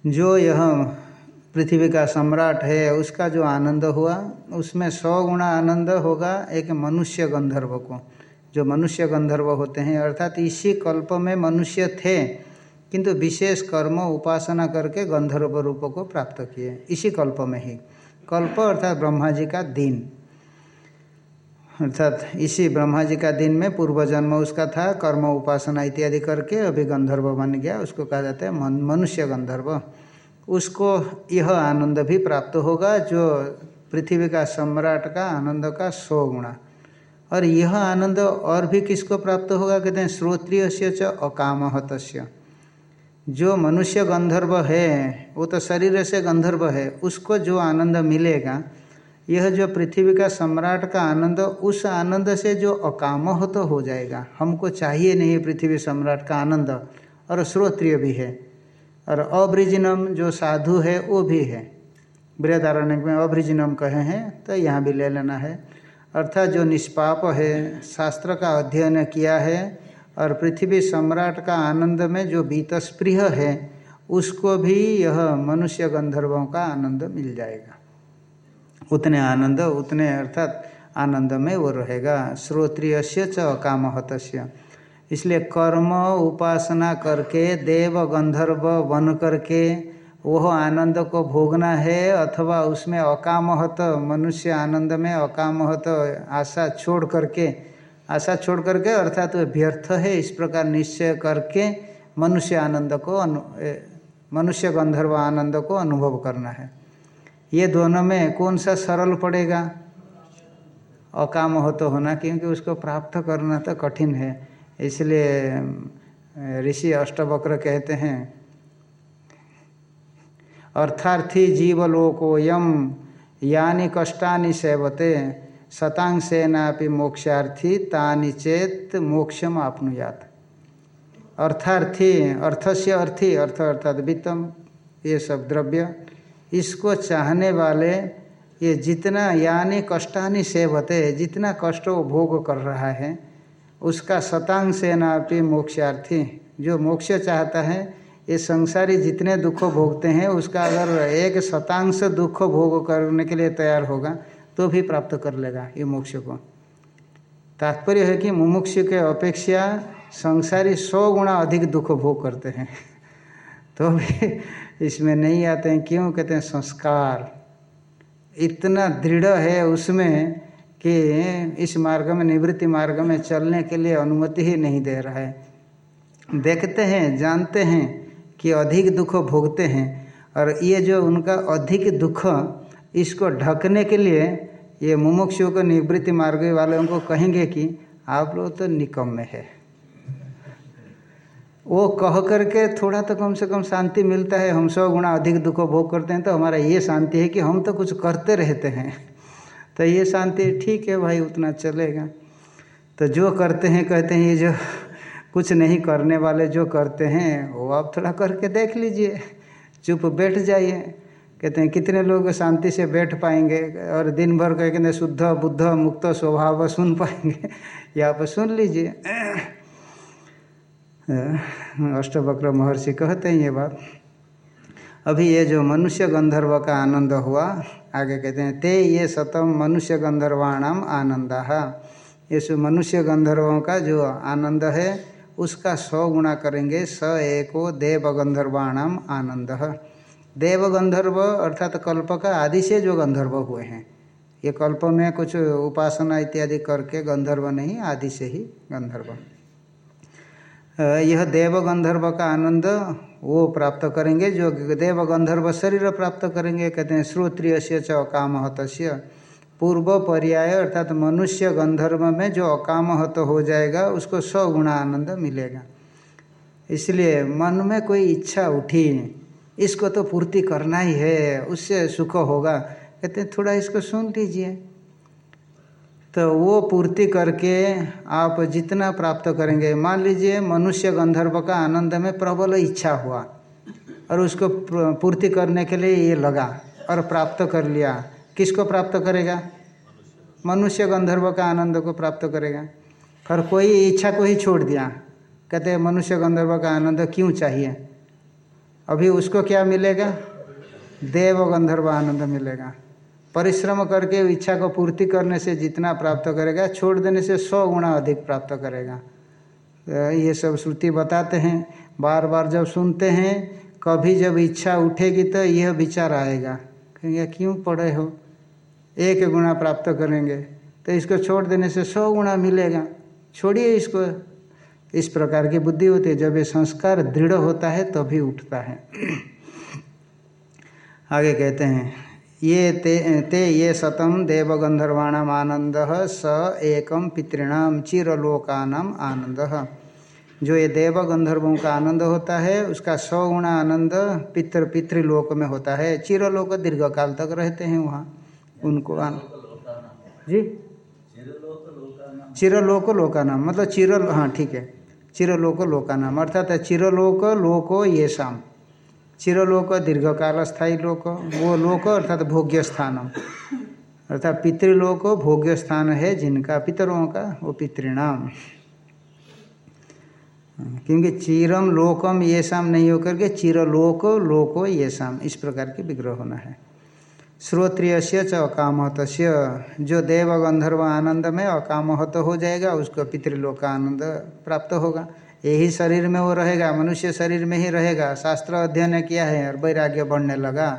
जो यह पृथ्वी का सम्राट है, उसका जो आनंद हुआ, उसमें सौ गुणा आनंद होगा एक मनुष्य गंधर्व को। जो मनुष्य गंधर्व होते हैं, अर्थात इसी कल्प में मनुष्य थे, किंतु विशेष कर्म उपासना करके गंधर्व रूप को प्राप्त किए। इसी कल्प में ही। कल्प अर्थात ब्रह्मा जी का दिन। अर्थात इसी ब्रह्मा जी का दिन में पूर्व जन्म उसका था, कर्म, उपासना इत्यादि करके अभी गंधर्व बन गया, उसको कहा जाता है मन, मनुष्य गंधर्व। उसको यह आनंद भी प्राप्त होगा जो पृथ्वी का सम्राट का आनंद का सौ गुणा। और यह आनंद और भी किसको प्राप्त होगा, कहते हैं श्रोत्रिय से च जो मनुष्य गंधर्व है, वो तो शरीर से गंधर्व है, उसको जो आनंद मिलेगा यह जो पृथ्वी का सम्राट का आनंद, उस आनंद से जो अकाम हो तो हो जाएगा। हमको चाहिए नहीं पृथ्वी सम्राट का आनंद, और श्रोत्रिय भी है, और अब्रिजिनम जो साधु है, वो भी है। बृहदारण्य में अब्रिजिनम कहे हैं तो यहाँ भी ले लेना है। अर्थात जो निष्पाप है, शास्त्र का अध्ययन किया है, और पृथ्वी सम्राट का आनंद में जो बीतस्पृह है, उसको भी यह मनुष्य गंधर्वों का आनंद मिल जाएगा। उतने आनंद, उतने अर्थात आनंद में वो रहेगा। श्रोत्रिय से च हतस्य इसलिए कर्म उपासना करके, देव गंधर्व बन करके, वह आनंद को भोगना है अथवा उसमें अकामहत, मनुष्य आनंद में अकामहत आशा छोड़ करके, आशा छोड़ करके अर्थात तो व्यर्थ है, इस प्रकार निश्चय करके मनुष्य आनंद को मनुष्य गंधर्व आनंद को अनुभव करना है। ये दोनों में कौन सा सरल पड़ेगा? अकाम हो तो होना, क्योंकि उसको प्राप्त करना तो कठिन है। इसलिए ऋषि अष्टवक्र कहते हैं, अर्थार्थी जीवलोकोयम यानी कष्टानि सेवते शतांशेनापि मोक्षार्थी, तानि चेत मोक्षम आपनुयात। अर्थार्थी, अर्थस्य अर्थी, अर्थ अर्थात वित्तम, ये सब द्रव्य। इसको चाहने वाले ये जितना यानी कष्टानी सेवते, जितना कष्ट वो भोग कर रहा है, उसका शतांग सेनापि मोक्षार्थी, जो मोक्ष चाहता है, ये संसारी जितने दुख भोगते हैं, उसका अगर एक शतांश दुख भोग करने के लिए तैयार होगा तो भी प्राप्त कर लेगा ये मोक्ष को। तात्पर्य है कि मुमुक्ष के अपेक्षा संसारी सौ गुणा अधिक दुख भोग करते हैं। तो भी इसमें नहीं आते हैं। क्यों? कहते हैं संस्कार। इतना दृढ़ है उसमें कि इस मार्ग में, निवृत्ति मार्ग में चलने के लिए अनुमति ही नहीं दे रहा है। देखते हैं, जानते हैं कि अधिक दुख भोगते हैं और ये जो उनका अधिक दुख, इसको ढकने के लिए ये मुमुक्षु को निवृत्ति मार्ग वालों को कहेंगे कि आप लोग तो निकम में है। वो कह करके थोड़ा तो कम से कम शांति मिलता है, हम सौ गुणा अधिक दुख भोग करते हैं तो हमारा ये शांति है कि हम तो कुछ करते रहते हैं। तो ये शांति ठीक है भाई, उतना चलेगा। तो जो करते हैं, कहते हैं, ये जो कुछ नहीं करने वाले जो करते हैं, वो आप थोड़ा करके देख लीजिए, चुप बैठ जाइए। कहते हैं, कितने लोग शांति से बैठ पाएँगे और दिन भर कहते हैं, शुद्ध, बुद्ध, मुक्त स्वभाव सुन पाएँगे। या आप सुन लीजिए। अष्टवक्र महर्षि कहते हैं ये बात। अभी ये जो मनुष्य गंधर्व का आनंद हुआ, आगे कहते हैं, ते ये सतम मनुष्य गंधर्वाणाम आनंद। ये सो मनुष्य गंधर्वों का जो आनंद है, उसका सौ गुणा करेंगे, स एको देव गंधर्वाणाम आनंद। देव गंधर्व अर्थात कल्प का आदि से जो गंधर्व हुए हैं, ये कल्प में कुछ उपासना इत्यादि करके गंधर्व नहीं, आदि से ही गंधर्व। यह देव गंधर्व का आनंद वो प्राप्त करेंगे, जो देव गंधर्व शरीर प्राप्त करेंगे, कहते हैं श्रोत्रिय से च अकामहत पूर्व पर्याय अर्थात मनुष्य गंधर्व में जो अकामहत हो जाएगा, उसको सौ गुणा आनंद मिलेगा। इसलिए मन में कोई इच्छा उठी, इसको तो पूर्ति करना ही है, उससे सुख होगा, कहते हैं थोड़ा इसको सुन लीजिए। तो वो पूर्ति करके आप जितना प्राप्त करेंगे। मान लीजिए मनुष्य गंधर्व का आनंद में प्रबल इच्छा हुआ और उसको पूर्ति करने के लिए ये लगा और प्राप्त कर लिया। किसको प्राप्त करेगा? मनुष्य गंधर्व का आनंद को प्राप्त करेगा। और कोई इच्छा को ही छोड़ दिया। कहते हैं, मनुष्य गंधर्व का आनंद क्यों चाहिए? अभी उसको क्या मिलेगा? देव गंधर्व आनंद मिलेगा। परिश्रम करके इच्छा को पूर्ति करने से जितना प्राप्त करेगा, छोड़ देने से सौ गुणा अधिक प्राप्त करेगा। ये सब श्रुति बताते हैं। बार बार जब सुनते हैं, कभी जब इच्छा उठेगी तो यह विचार आएगा। कहेंगे, क्यों पढ़े हो? एक गुणा प्राप्त करेंगे। तो इसको छोड़ देने से सौ गुणा मिलेगा। छोड़िए इसको। इस प्रकार की बुद्धि होती है। जब ये संस्कार दृढ़ होता है, तभी तो उठता है। आगे कहते हैं ये ते ते ये शतम देवगंधर्वाणाम आनंद स एकम पितृणाम चिरलोकानाम आनंद जो ये देव गंधर्वों का आनंद होता है, उसका सौ गुणा आनंद पितृ पितृलोक में होता है। चिरलोक दीर्घ काल तक रहते हैं वहाँ। उनको आनंद जी? चिरलोक लोकानाम मतलब चिर हाँ ठीक है। चिरलोक लोकानाम अर्थात चिरलोक लोको ये शाम चिरलोक दीर्घकाल स्थायी लोक, वो लोक अर्थात भोग्य स्थान अर्थात पितृलोक भोग्य स्थान है जिनका, पितरों का, वो पितृणाम क्योंकि चिरम, लोकम, ये शाम नहीं होकर के चिरलोक, लोको, ये शाम इस प्रकार के विग्रह होना है। श्रोत्रिय च अकामहत जो देव गंधर्व आनंद में अकामहत हो जाएगा, उसको पितृलोक आनंद प्राप्त होगा। यही शरीर में वो रहेगा, मनुष्य शरीर में ही रहेगा, शास्त्र अध्ययन किया है और वैराग्य बढ़ने लगा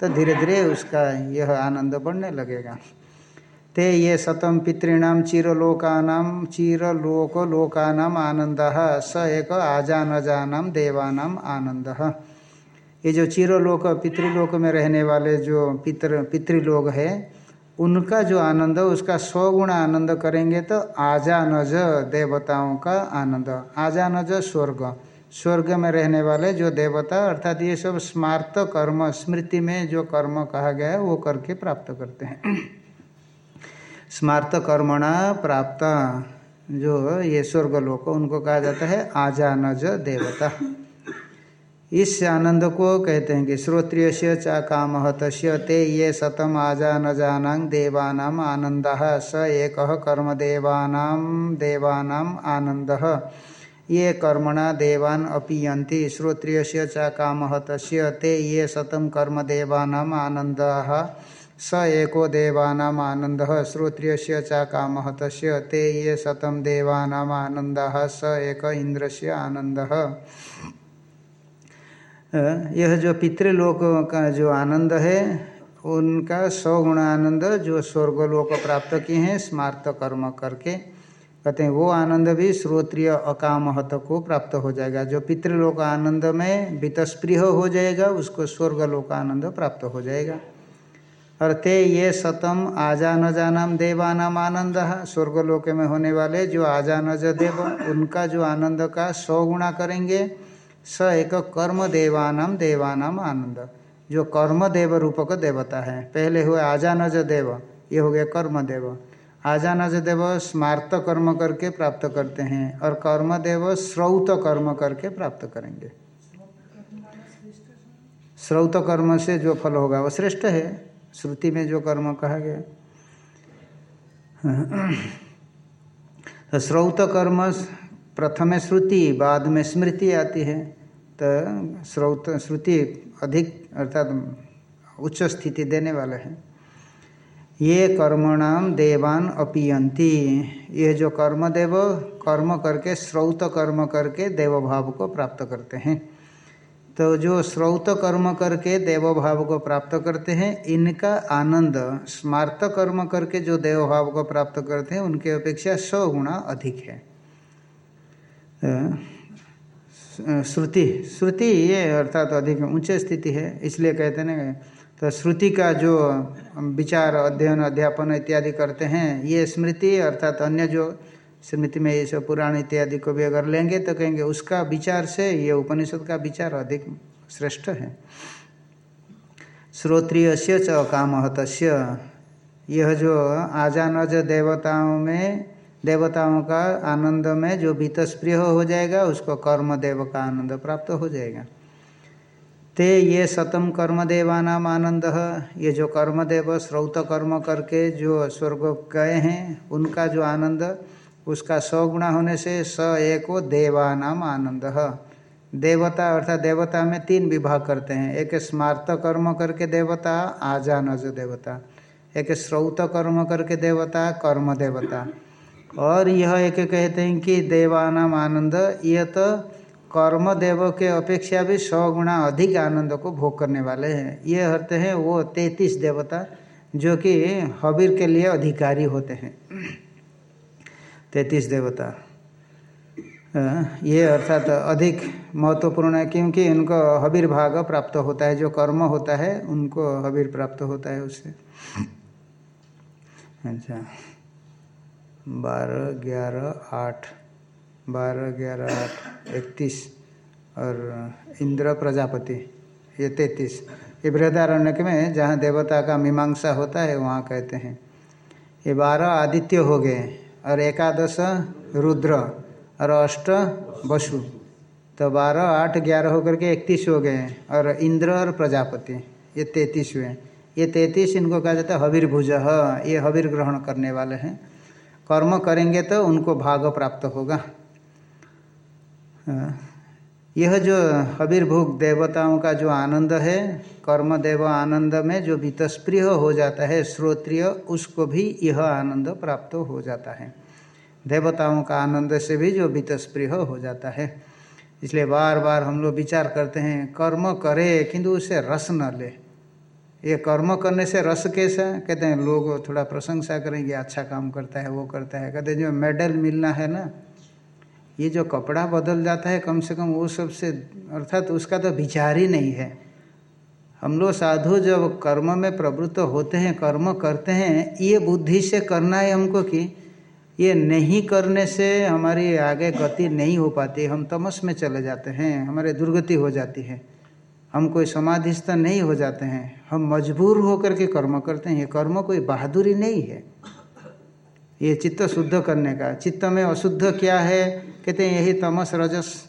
तो धीरे धीरे उसका यह आनंद बढ़ने लगेगा। ते ये सतम पितृणाम चिरलोकानाम चिरलोक लोकानाम आनंद, स एक आजान देवानाम आनंद। ये जो चिरलोक, पितृलोक में रहने वाले जो पितृ पितृलोक है उनका जो आनंद उसका सौ गुण आनंद करेंगे तो आजानज देवताओं का आनंद। आजानज स्वर्ग। स्वर्ग में रहने वाले जो देवता, अर्थात ये सब स्मार्त कर्म, स्मृति में जो कर्म कहा गया है, वो करके प्राप्त करते हैं। स्मार्त कर्मणा प्राप्त। जो ये स्वर्ग लोक उनको कहा जाता है आजानज देवता। इस आनंद को कहते हैं कि श्रोत्रिय से चा काम तस्य ते ये शतम आजा न जानांग देवानाम आनंद स एक कर्म देवानाम देवानाम आनंद। ये कर्मणा देवान अपीयती श्रोत्रिय से चा काम तस्य ते ये शतम कर्म देवानाम आनंद। स एको देवानाम आनंद। श्रोत्रिय से चा काम तस्य ते ये शतम देवानाम आनंद। स एक इंद्र से आनंद। यह जो पितृलोक का जो आनंद है, उनका सौ गुण आनंद जो स्वर्गलोक प्राप्त किए हैं, स्मार्त कर्म करके, कहते हैं, वो आनंद भी श्रोत्रिय अकामहत को प्राप्त हो जाएगा। जो पितृलोक आनंद में वितस्पृह हो जाएगा, उसको स्वर्गलोक आनंद प्राप्त हो जाएगा। और ते ये सतम आजा न जानाम देवानाम आनंद। स्वर्गलोक में होने वाले जो आजा नज देव, उनका जो आनंद का सौ गुणा करेंगे स एक कर्म देवानाम देवानाम आनंद। जो कर्म देव रूप का देवता है। पहले हुए आजा नज देव, ये हो गया कर्म देव। आजानज देव स्मार्त कर्म करके प्राप्त करते हैं और कर्म देव श्रौत कर्म करके प्राप्त करेंगे। श्रौत कर्म से जो फल होगा वो श्रेष्ठ है। श्रुति में जो कर्म कहा गया। तो श्रौत कर्म प्रथम श्रुति, बाद में स्मृति आती है तो श्रौत, श्रुति अधिक, अर्थात उच्च स्थिति देने वाले हैं। ये कर्मणाम देवान अपीयंती ये जो कर्म देव कर्म करके स्रौत कर्म करके देव भाव को प्राप्त करते हैं। तो जो स्रौत कर्म करके देव भाव को प्राप्त करते हैं, इनका आनंद, स्मार्त कर्म करके जो देव भाव को प्राप्त करते हैं, उनके अपेक्षा सौ गुणा अधिक है। श्रुति श्रुति ये अर्थात तो अधिक ऊँचे स्थिति है, इसलिए कहते हैं तो श्रुति का जो विचार, अध्ययन, अध्यापन इत्यादि करते हैं, ये स्मृति अर्थात अन्य जो स्मृति में ये सब पुराण इत्यादि को भी अगर लेंगे तो कहेंगे उसका विचार से ये उपनिषद का विचार अधिक श्रेष्ठ है। श्रोत्रिय से च अकामहत यह जो आजानज देवताओं में देवताओं का आनंद में जो बीतस्प्रिय हो जाएगा, उसको कर्म देव का आनंद प्राप्त हो जाएगा। ते ये सतम कर्म देवानाम आनंद, ये जो कर्मदेव स्रौत कर्म करके जो स्वर्ग गए हैं, उनका जो आनंद, उसका सौ गुणा होने से स एको देवानाम आनंद। देवता अर्थात देवता में तीन विभाग करते हैं। एक स्मार्त कर्म करके देवता आजानज देवता। एक श्रौत कर्म करके देवता, कर्म देवता। और यह एक कहते हैं कि देवानाम आनंद, यह तो कर्म देव के अपेक्षा भी सौ गुणा अधिक आनंद को भोग करने वाले हैं। ये अर्थ हैं वो तैतीस देवता जो कि हबीर के लिए अधिकारी होते हैं। तैतीस देवता। ये अर्थात अधिक महत्वपूर्ण है क्योंकि उनको हबीर भाग प्राप्त होता है, जो कर्म होता है, उनको हबीर प्राप्त होता है उससे। अच्छा। बारह, ग्यारह, आठ। बारह, ग्यारह, आठ, इकतीस। और इंद्र प्रजापति, ये तैतीस। ये बृहदारण्य में जहाँ देवता का मीमांसा होता है, वहाँ कहते हैं। ये बारह आदित्य हो गए, और एकादश रुद्र, और अष्ट वसु। तो बारह, आठ, ग्यारह होकर के इकतीस हो गए, और इंद्र और प्रजापति, ये तैतीस हुए। ये तैतीस इनको कहा जाता है हबीर भुज ये हबीर ग्रहण करने वाले हैं। कर्म करेंगे तो उनको भाग प्राप्त होगा। हाँ। यह जो हबीरभूख देवताओं का जो आनंद है, कर्म देव आनंद में जो वितस्प्रिय हो जाता है, श्रोत्रिय, उसको भी यह आनंद प्राप्त हो जाता है। देवताओं का आनंद से भी जो वितस्प्रिय हो जाता है। इसलिए बार बार हम लोग विचार करते हैं, कर्म करे किंतु उसे रस न ले। ये कर्म करने से रस कैसा कहते हैं, लोग थोड़ा प्रशंसा करेंगे अच्छा काम करता है, वो करता है। कहते हैं, जो मेडल मिलना है ना, ये जो कपड़ा बदल जाता है कम से कम, वो सबसे, अर्थात तो उसका तो विचार ही नहीं है। हम लोग साधु जब कर्म में प्रवृत्त होते हैं, कर्म करते हैं, ये बुद्धि से करना है हमको कि ये नहीं करने से हमारी आगे गति नहीं हो पाती, हम तमस में चले जाते हैं, हमारे दुर्गति हो जाती है। हम कोई समाधिस्थ नहीं हो जाते हैं। हम मजबूर होकर के कर्म करते हैं। ये कर्म कोई बहादुरी नहीं है। ये चित्त शुद्ध करने का। चित्त में अशुद्ध क्या है? कहते हैं, यही तमस रजस।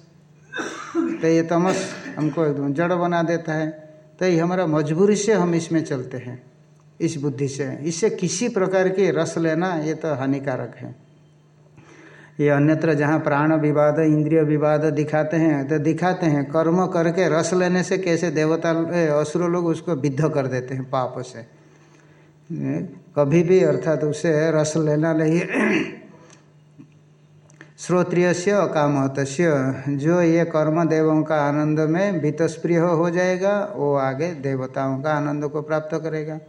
तो ये तमस हमको एकदम जड़ बना देता है। तो ये हमारा मजबूरी से हम इसमें चलते हैं। इस बुद्धि से। इससे किसी प्रकार की रस लेना, ये तो हानिकारक है। ये अन्यत्र जहाँ प्राण विवाद, इंद्रिय विवाद दिखाते हैं तो दिखाते हैं, कर्म करके रस लेने से कैसे देवता असुर लोग उसको विद्ध कर देते हैं पाप से। कभी भी अर्थात तो उसे रस लेना नहीं। श्रोत्रिय से अकामत जो ये कर्म देवों का आनंद में वितस्प्रिय हो जाएगा, वो आगे देवताओं का आनंद को प्राप्त करेगा।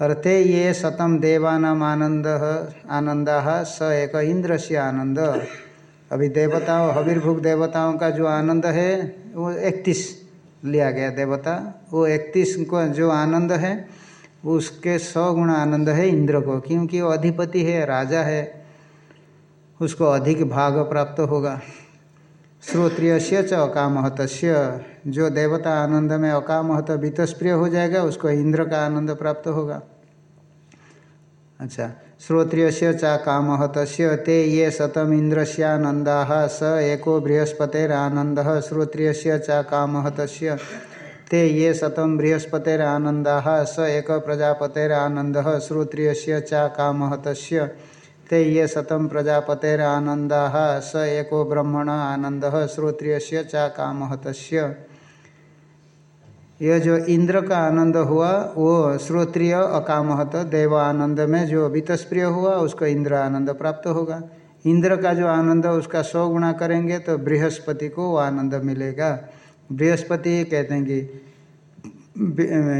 ते ये शतम देवानाम आनंद, आनंदा, स एक इंद्र से आनंद। अभी देवताओं हबीरभुग देवताओं का जो आनंद है, वो इकतीस लिया गया देवता। वो इकतीस को जो आनंद है, उसके सौ गुण आनंद है इंद्र को, क्योंकि वो अधिपति है, राजा है। उसको अधिक भाग प्राप्त होगा। श्रोत्रिय च अकामहत जो देवता आनंद में अकामहत वितस्प्रिय हो जाएगा, उसको इंद्र का आनंद प्राप्त होगा। अच्छा श्रोत्रिय से चा कामहत ते ये शतम इंद्र आनंदा स एको बृहस्पतिरानंद श्रोत्रिय से चा कामहत ते ये शतम बृहस्पतिरानंदा स एक प्रजापतिरानंद श्रोत्रिय चा कामहत ते ये शतम प्रजापतेरानंदा स एको ब्रह्मण आनंद श्रोत्रिय चा कामहत यह जो इंद्र का आनंद हुआ, वो श्रोत्रिय अकामहत देव आनंद में जो वितस्प्रिय हुआ, उसको इंद्र आनंद प्राप्त होगा। इंद्र का जो आनंद, उसका सौ गुणा करेंगे तो बृहस्पति को वो आनंद मिलेगा। बृहस्पति कहते हैं कि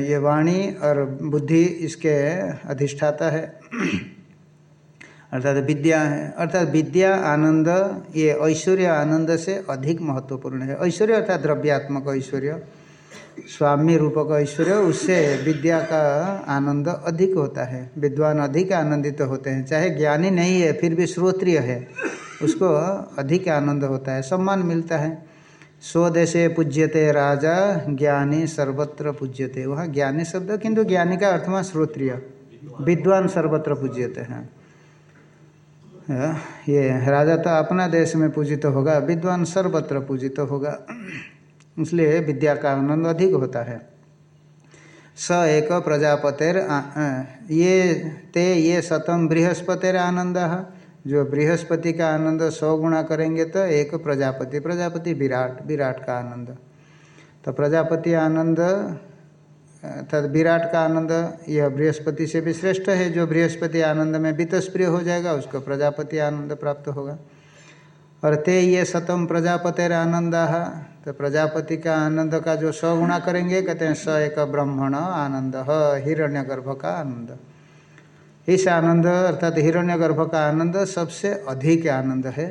ये वाणी और बुद्धि इसके अधिष्ठाता है। अर्थात विद्या है। अर्थात विद्या, आनंद, ये ऐश्वर्य, आनंद से अधिक महत्वपूर्ण है। ऐश्वर्य अर्थात द्रव्यात्मक ऐश्वर्य। स्वामी रूपक ऐश्वर्य, उससे विद्या का आनंद अधिक होता है। विद्वान अधिक आनंदित तो होते हैं। चाहे ज्ञानी नहीं है, फिर भी श्रोत्रिय है। उसको अधिक आनंद होता है। सम्मान मिलता है। स्वदेशे पूज्यते राजा, ज्ञानी सर्वत्र पूज्यते। वहाँ ज्ञानी शब्द, किंतु ज्ञानी का अर्थमा श्रोत्रिय। विद्वान सर्वत्र पूज्यते हैं। ये राजा तो अपना देश में पूजित तो होगा, विद्वान सर्वत्र पूजित तो होगा। इसलिए विद्या का आनंद अधिक होता है। स एक प्रजापतिर ये ते ये शतम बृहस्पतिर आनंद। जो बृहस्पति का आनंद सौ गुणा करेंगे तो एक प्रजापति प्रजापति विराट विराट का आनंद। तो प्रजापति आनंद अर्थात विराट का आनंद, यह बृहस्पति से भी श्रेष्ठ है। जो बृहस्पति आनंद में वितस्प्रिय हो जाएगा, उसको प्रजापति आनंद प्राप्त होगा। और ते ये सतम प्रजापतिर आनंद तो प्रजापति का आनंद का जो स गुणा करेंगे, कहते हैं, स एक ब्राह्मण आनंद हिरण्य गर्भ का आनंद। इस आनंद, अर्थात हिरण्य गर्भ का आनंद, सबसे अधिक आनंद है।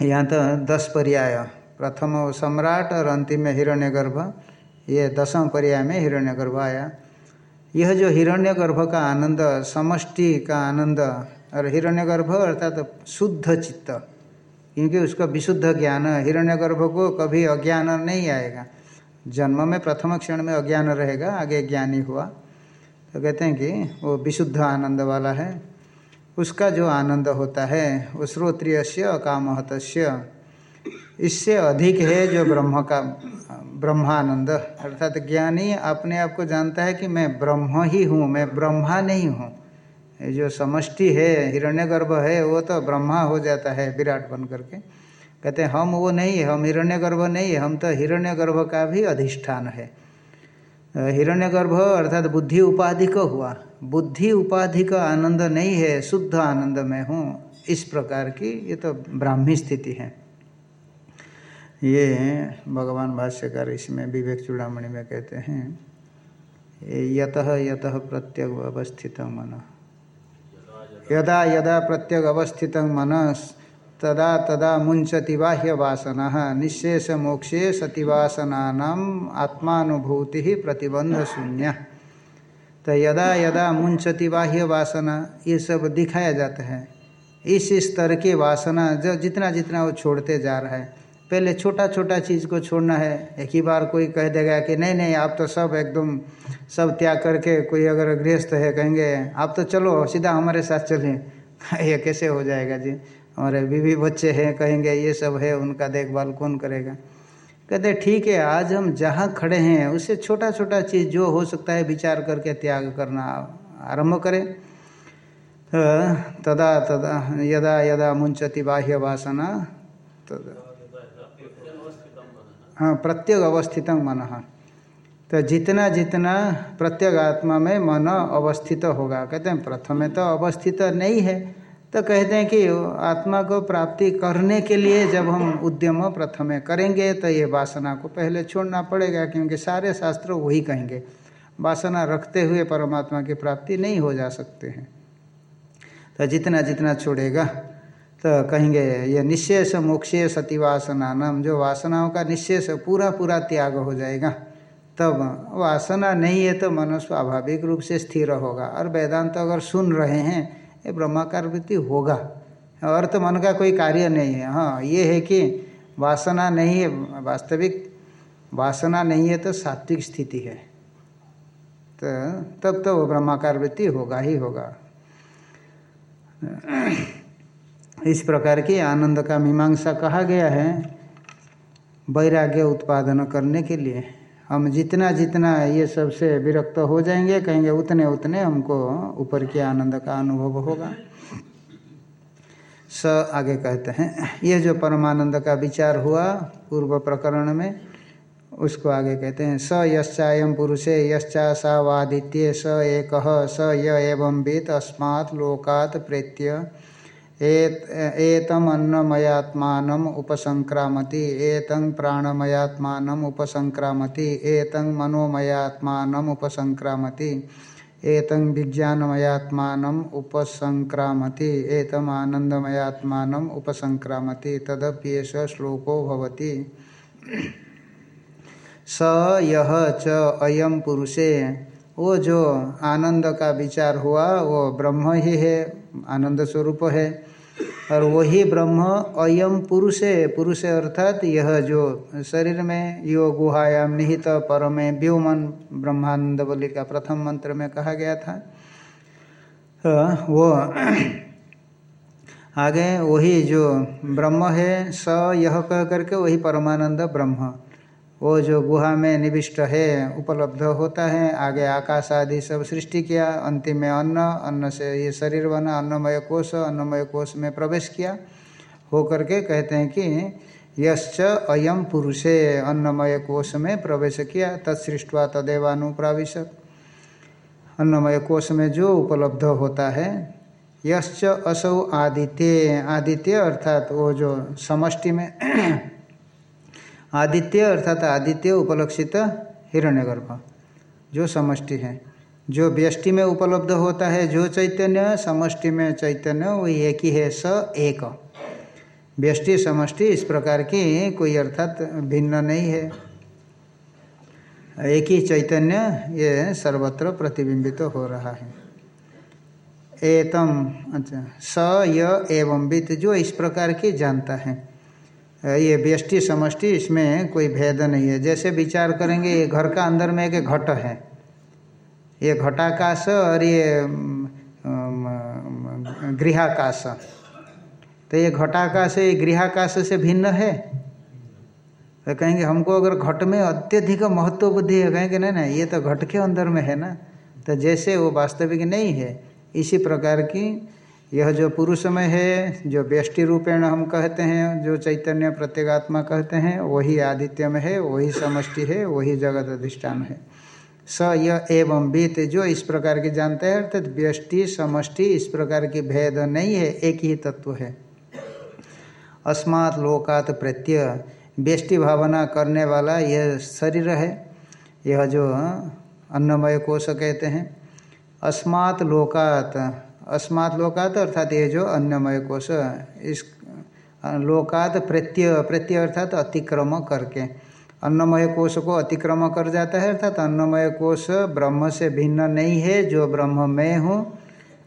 यहाँ तो दस पर्याय। प्रथम सम्राट और अंतिम हिरण्य गर्भ ये दसम पर्याय में हिरण्यगर्भ आया। यह जो हिरण्यगर्भ का आनंद, समष्टि का आनंद, और हिरण्यगर्भ अर्थात तो शुद्ध चित्त, क्योंकि उसका विशुद्ध ज्ञान, हिरण्यगर्भ को कभी अज्ञान नहीं आएगा। जन्म में प्रथम क्षण में अज्ञान रहेगा, आगे ज्ञानी हुआ। तो कहते हैं कि वो विशुद्ध आनंद वाला है। उसका जो आनंद होता है, वो श्रोत्रिय अकामहत इससे अधिक है जो ब्रह्म का ब्रह्मानंद। अर्थात ज्ञानी अपने आप को जानता है कि मैं ब्रह्म ही हूँ, मैं ब्रह्मा नहीं हूँ। जो समष्टि है, हिरण्यगर्भ है, वो तो ब्रह्मा हो जाता है विराट बन करके कहते हैं, हम वो नहीं, हम हिरण्यगर्भ नहीं, हम तो हिरण्यगर्भ का भी अधिष्ठान है। हिरण्यगर्भ अर्थात बुद्धि उपाधि का हुआ। बुद्धि उपाधि का आनंद नहीं है, शुद्ध आनंद में हूँ। इस प्रकार की ये तो ब्राह्मी स्थिति है। ये भगवान भाष्यकार इसमें विवेक चूड़ामणि में कहते हैं यत यत प्रत्यग अवस्थित मन। यदा यदा प्रत्यग अवस्थित मन, तदा तदा मुंचति बाह्य वासना निशेष मोक्षे सतिवासना आत्मानुभूति प्रतिबंध शून्य तो यदा यदा मुंचति बाह्य वासना ये सब दिखाया जाता है। इस स्तर की वासना जो जितना जितना वो छोड़ते जा रहा है पहले छोटा छोटा चीज़ को छोड़ना है। एक ही बार कोई कह देगा कि नहीं नहीं, आप तो सब एकदम सब त्याग करके कोई अगर गृहस्थ है, कहेंगे, आप तो चलो, सीधा हमारे साथ चलें। ये कैसे हो जाएगा जी? हमारे बीवी बच्चे हैं, कहेंगे, ये सब है, उनका देखभाल कौन करेगा? कहते, ठीक है, आज हम जहाँ खड़े हैं उससे छोटा छोटा चीज़ जो हो सकता है, विचार करके त्याग करना आरंभ करें। तदा तदा, यदा यदा मुंचति बाह्य वासना तदा। हाँ प्रत्येक अवस्थित मन। तो जितना जितना प्रत्येक आत्मा में मन अवस्थित होगा, कहते हैं, प्रथम तो अवस्थित नहीं है तो कहते हैं कि आत्मा को प्राप्ति करने के लिए जब हम उद्यम प्रथम करेंगे तो ये वासना को पहले छोड़ना पड़ेगा, क्योंकि सारे शास्त्र वही कहेंगे। वासना रखते हुए परमात्मा की प्राप्ति नहीं हो जा सकते हैं। तो जितना जितना छोड़ेगा तो कहेंगे, ये निशेष मोक्षे सती वासना नाम जो वासनाओं का निशेष पूरा पूरा त्याग हो जाएगा, तब वासना नहीं है तो मन स्वाभाविक रूप से स्थिर होगा। और वेदांत तो अगर सुन रहे हैं, ये ब्रह्माकार वृत्ति होगा। और तो मन का कोई कार्य नहीं है। हाँ ये है कि वासना नहीं है, वास्तविक वासना नहीं है तो सात्विक स्थिति है। तो तब तो वो ब्रह्माकार वृत्ति होगा ही होगा। इस प्रकार की आनंद का मीमांसा कहा गया है वैराग्य उत्पादन करने के लिए। हम जितना जितना ये सबसे विरक्त हो जाएँगे, कहेंगे उतने उतने हमको ऊपर के आनंद का अनुभव होगा। स आगे कहते हैं, ये जो परमानंद का विचार हुआ पूर्व प्रकरण में, उसको आगे कहते हैं, स यश्चायम पुरुषे यश्चा सा वादित्य स एक स य एवं वेद अस्मात् लोकात् प्रेत्य एतम उपसंक्रामति, एतं प्राणमयात्मान उपसंक्रामति, एतं मनोमयात्मान उपसंक्रामति, एतं विज्ञानमयात्मान उपसंक्रामति एतम आनंदमयात्मान उपसंक्रामति, तदप्येष श्लोको भवति। स यह च अयम पुरुषे वो जो आनंद का विचार हुआ, वो ब्रह्म ही है, आनंद स्वरूप है। और वही ब्रह्म अयम पुरुष है पुरुष अर्थात यह जो शरीर में यो गुहायाम निहित परमे व्योमन ब्रह्मानंद बलि का प्रथम मंत्र में कहा गया था। तो वो आगे वही जो ब्रह्म है, स यह कह करके वही परमानंद ब्रह्म। वो जो गुहा में निविष्ट है, उपलब्ध होता है। आगे आकाश आदि सब सृष्टि किया, अंतिम में अन्न अन्न से ये शरीर बना, अन्नमय कोश अन्नमय कोश में प्रवेश किया। हो करके कहते हैं कि, यश्च अयम पुरुषे अन्नमय कोश में प्रवेश किया, तत्सृष्टवा तदेवानुप्राविशत अन्नमय कोश में जो उपलब्ध होता है, यश्च असौ आदित्य आदित्य अर्थात वो जो समष्टि में आदित्य अर्थात आदित्य उपलक्षित हिरण्यगर्भ, जो समष्टि है। जो व्यष्टि में उपलब्ध होता है, जो चैतन्य, समष्टि में चैतन्य, वही एक ही है, स एक। व्यष्टि, समष्टि, इस प्रकार की कोई अर्थात भिन्न नहीं है। एक ही चैतन्य, ये सर्वत्र प्रतिबिंबित तो हो रहा है। एतम अच्छा स, य एवं वित्त जो इस प्रकार की जानता है। ये व्यष्टि समष्टि, इसमें कोई भेद नहीं है। जैसे विचार करेंगे, ये घर का अंदर में एक घट है। ये घटाकाश और ये गृहाकाश। तो ये घटाकाश, ये गृहाकाश से भिन्न है? तो कहेंगे, हमको अगर घट में अत्यधिक महत्व बुद्धि है, कहेंगे, नहीं ना ये तो घट के अंदर में है ना। तो जैसे वो वास्तविक नहीं है, इसी प्रकार की यह जो पुरुष में है, जो व्यष्टि रूपेण हम कहते हैं, जो चैतन्य प्रत्येगात्मा कहते हैं, वही आदित्य में है, वही समष्टि है, वही जगत अधिष्ठान है। स यह एवं बीत जो इस प्रकार की जानते हैं, अर्थात व्यष्टि, समष्टि इस प्रकार की भेद नहीं है, एक ही तत्व है। अस्मात् लोकात प्रत्यय, व्यष्टि भावना करने वाला यह शरीर है। यह जो अन्नमय कोश कहते हैं, अस्मात् लोकात अस्मात् लोकात अर्थात ये जो अन्नमय कोश इस, लोकात प्रत्यय प्रत्यय अर्थात अतिक्रम करके। अन्नमय कोश को अतिक्रम कर जाता है अर्थात अन्नमय कोश ब्रह्म से भिन्न नहीं है, जो ब्रह्म में हूँ।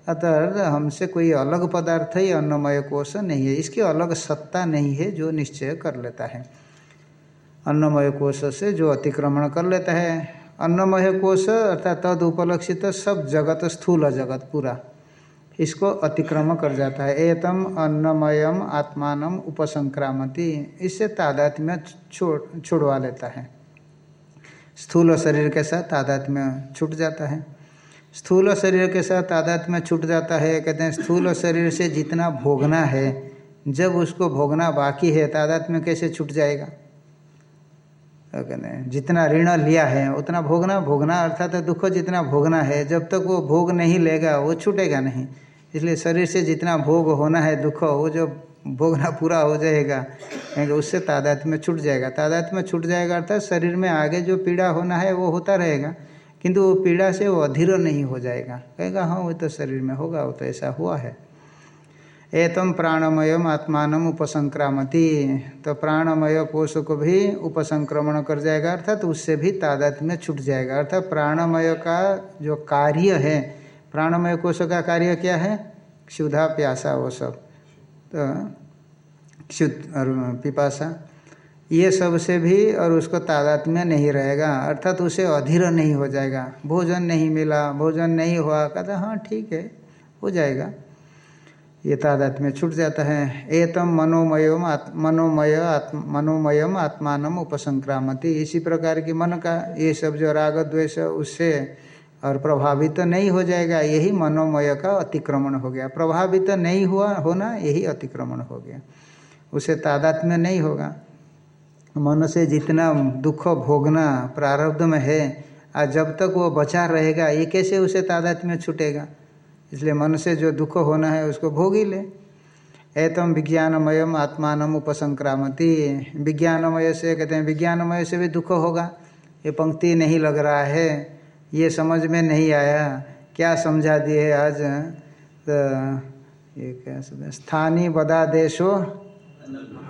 अतः हमसे कोई अलग पदार्थ ही अन्नमय कोश नहीं है। इसकी अलग सत्ता नहीं है, जो निश्चय कर लेता है। अन्नमय कोश से जो अतिक्रमण कर लेता है। अन्नमय कोश अर्थात तद उपलक्षित सब जगत, स्थूल जगत पूरा। इसको अतिक्रम कर जाता है। एतम अन्नमयम आत्मान उपसंक्रामति। इससे तादात्म्य छोड़, छुड़वा लेता है। स्थूल शरीर के साथ तादात्म्य छूट जाता है। स्थूल शरीर के साथ तादात में छूट जाता है। कहते हैं, स्थूल शरीर से जितना भोगना है, जब उसको भोगना बाकी है तादात में कैसे छूट जाएगा? कहते हैं? जितना ऋण लिया है, उतना भोगना भोगना, अर्थात दुख जितना भोगना है, जब तक वो भोग नहीं लेगा, वो छूटेगा नहीं। इसलिए शरीर से जितना भोग होना है, दुख, वो जब भोगना पूरा हो जाएगा क्योंकि उससे तादात में छूट जाएगा। तादात में छूट जाएगा, अर्थात शरीर में आगे जो पीड़ा होना है, वो होता रहेगा, किंतु वो पीड़ा से वो अधीर नहीं हो जाएगा। कहेगा हाँ वो तो शरीर में होगा, वो तो ऐसा हुआ है। एतम प्राणमयम आत्मान उपसंक्रामति। तो प्राणमय कोष को भी उपसंक्रमण कर जाएगा, अर्थात तो उससे भी तादात में छूट जाएगा। अर्थात प्राणमय का जो कार्य है, प्राणमय कोष का कार्य क्या है? क्षुधा, प्यासा, वो सब। तो क्षुद और पिपासा, ये सबसे भी और उसको तादात में नहीं रहेगा। अर्थात तो उसे अधीर नहीं हो जाएगा। भोजन नहीं मिला, भोजन नहीं हुआ, कहता हाँ ठीक है, हो जाएगा। ये तादात में छूट जाता है। एतम मनोमयम मनोमय आत्म मनोमयम आत्मान उपसंक्रामति। इसी प्रकार की मन का, ये सब जो राग द्वेष, उससे और प्रभावित तो नहीं हो जाएगा, यही मनोमय का अतिक्रमण हो गया। प्रभावित तो नहीं हुआ, होना यही अतिक्रमण हो गया। उसे तादात में नहीं होगा। मन से जितना दुख भोगना प्रारब्ध में है, आज जब तक वो बचा रहेगा, ये कैसे उसे तादात में छूटेगा? इसलिए मन से जो दुख होना है उसको भोग ही ले। एतम विज्ञानमयम आत्मान उपसंक्रामति। विज्ञानमय से कहते हैं, विज्ञानमय से भी दुख होगा। ये पंक्ति नहीं लग रहा है। ये समझ में नहीं आया। क्या समझा दिए आज? तो ये क्या स्थानीय बदा देशो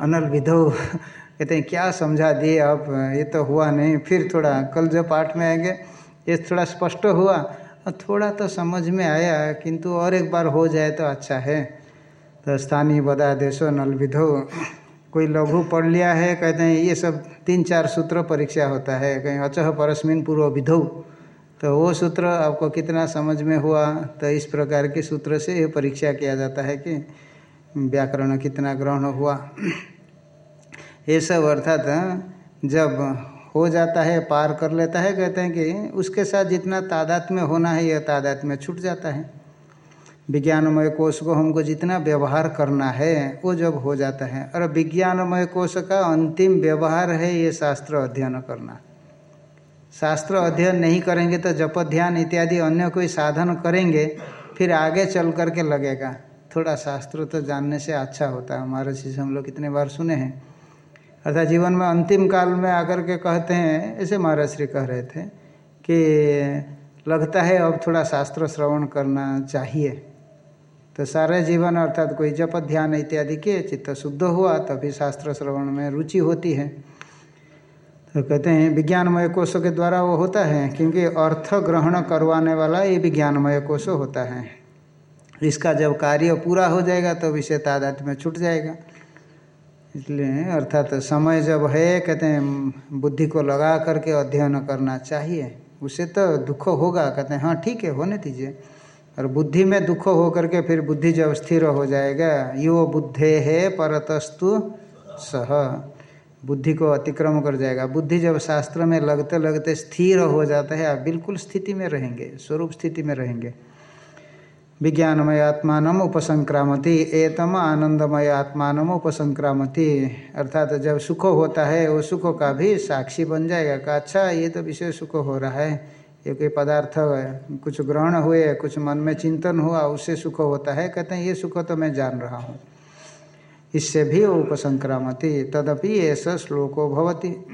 अनल विधो। कहते हैं, क्या समझा दिए अब ये तो हुआ नहीं। फिर थोड़ा कल जो पाठ में आएँगे। ये थोड़ा स्पष्ट हुआ। थोड़ा तो समझ में आया, किंतु और एक बार हो जाए तो अच्छा है। तो स्थानीय बदा देशो नल विधो कोई लघु पढ़ लिया है, कहते हैं, ये सब तीन चार सूत्र परीक्षा होता है। कहीं अचह परस्मिन पूर्व विधो। तो वो सूत्र आपको कितना समझ में हुआ? तो इस प्रकार के सूत्र से ये परीक्षा किया जाता है कि व्याकरण कितना ग्रहण हुआ। ये सब अर्थात, जब हो जाता है, पार कर लेता है, कहते हैं कि उसके साथ जितना तादात में होना है, यह तादात में छूट जाता है। विज्ञानमय कोष को हमको जितना व्यवहार करना है, वो जब हो जाता है। और विज्ञानमय कोष का अंतिम व्यवहार है, ये शास्त्र अध्ययन करना। शास्त्र अध्ययन नहीं करेंगे तो जप ध्यान इत्यादि अन्य कोई साधन करेंगे, फिर आगे चल करके लगेगा। थोड़ा शास्त्र तो जानने से अच्छा होता है। हमारे चीज़ हम लोग कितने बार सुने हैं। अर्थात जीवन में अंतिम काल में आकर के कहते हैं ऐसे महाराज श्री कह रहे थे कि लगता है अब थोड़ा शास्त्र श्रवण करना चाहिए। तो सारे जीवन अर्थात कोई जप, ध्यान इत्यादि के चित्त शुद्ध हुआ, तभी शास्त्र श्रवण में रुचि होती है। तो कहते हैं, विज्ञानमय कोष के द्वारा वो होता है, क्योंकि अर्थ ग्रहण करवाने वाला ये विज्ञानमय कोष होता है। इसका जब कार्य पूरा हो जाएगा तो विषय तादात में छूट जाएगा। इसलिए, अर्थात तो समय जब है, कहते हैं, बुद्धि को लगा करके अध्ययन करना चाहिए। उससे तो दुख होगा, कहते हैं हाँ ठीक है, होने दीजिए। और बुद्धि में दुख हो करके फिर बुद्धि जब स्थिर हो जाएगा, यो बुद्धे है, परतस्तु सह। बुद्धि को अतिक्रम कर जाएगा। बुद्धि जब शास्त्र में लगते लगते स्थिर हो जाता है, आप बिल्कुल स्थिति में रहेंगे, स्वरूप स्थिति में रहेंगे। विज्ञानमय आत्मान उपसंक्रामति, एतम आनंदमय आत्मान उपसंक्रामति। अर्थात जब सुख होता है, वो सुख का भी साक्षी बन जाएगा। कि अच्छा ये तो विषय सुख हो रहा है। ये कोई पदार्थ कुछ ग्रहण हुए, कुछ मन में चिंतन हुआ, उससे सुख होता है। कहते हैं, ये सुख तो मैं जान रहा हूँ। इससे भी वो उपसंक्रामति, तदपि ऐसा श्लोको भवती।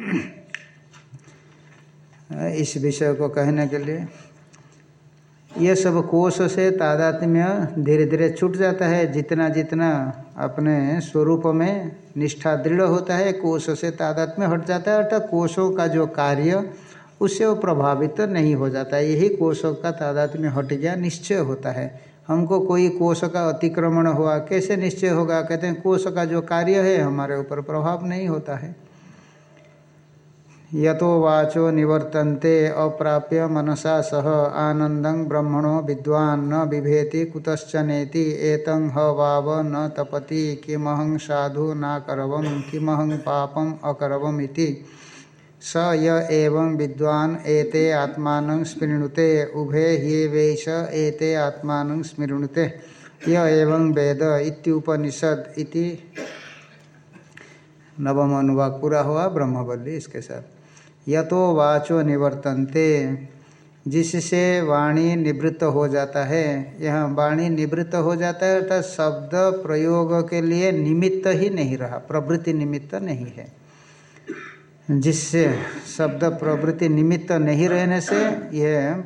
इस विषय को कहने के लिए ये सब कोष से तादात्म्य धीरे धीरे छूट जाता है। जितना जितना अपने स्वरूप में निष्ठा दृढ़ होता है, कोष से तादात्म्य हट जाता है अर्थात कोषों का जो कार्य, उससे वो प्रभावित तो नहीं हो जाता है। यही कोषों का तादात्म्य हट गया, निश्चय होता है। हमको कोई कोष का अतिक्रमण हुआ, कैसे निश्चय होगा? कहते हैं, कोष का जो कार्य है, हमारे ऊपर प्रभाव नहीं होता है। यतो वाचो निवर्तन्ते, अप्राप्य मनसा सह आनंदं ब्रह्मणो विद्वान्, न बिभेति कुतश्चनेति, एतं ह वाव न तपति, किमहं साधु नाकरवं, किमहं पापम अकरवम इति स य एवं विद्वान, एते आत्मान स्मृणुते, उभे ये वेश, एते आत्मान स्मृणुते। य एवं वेद इत्युपनिषद इति। नवम अनुवाक पूरा हुआ ब्रह्मवल्ली इसके साथ। यतो वाचो निवर्तन्ते। जिससे वाणी निवृत्त हो जाता है, यह वाणी निवृत्त हो जाता है अर्थात शब्द प्रयोग के लिए निमित्त ही नहीं रहा, प्रवृत्ति निमित्त नहीं है। जिससे शब्द प्रवृत्ति निमित्त नहीं रहने से यह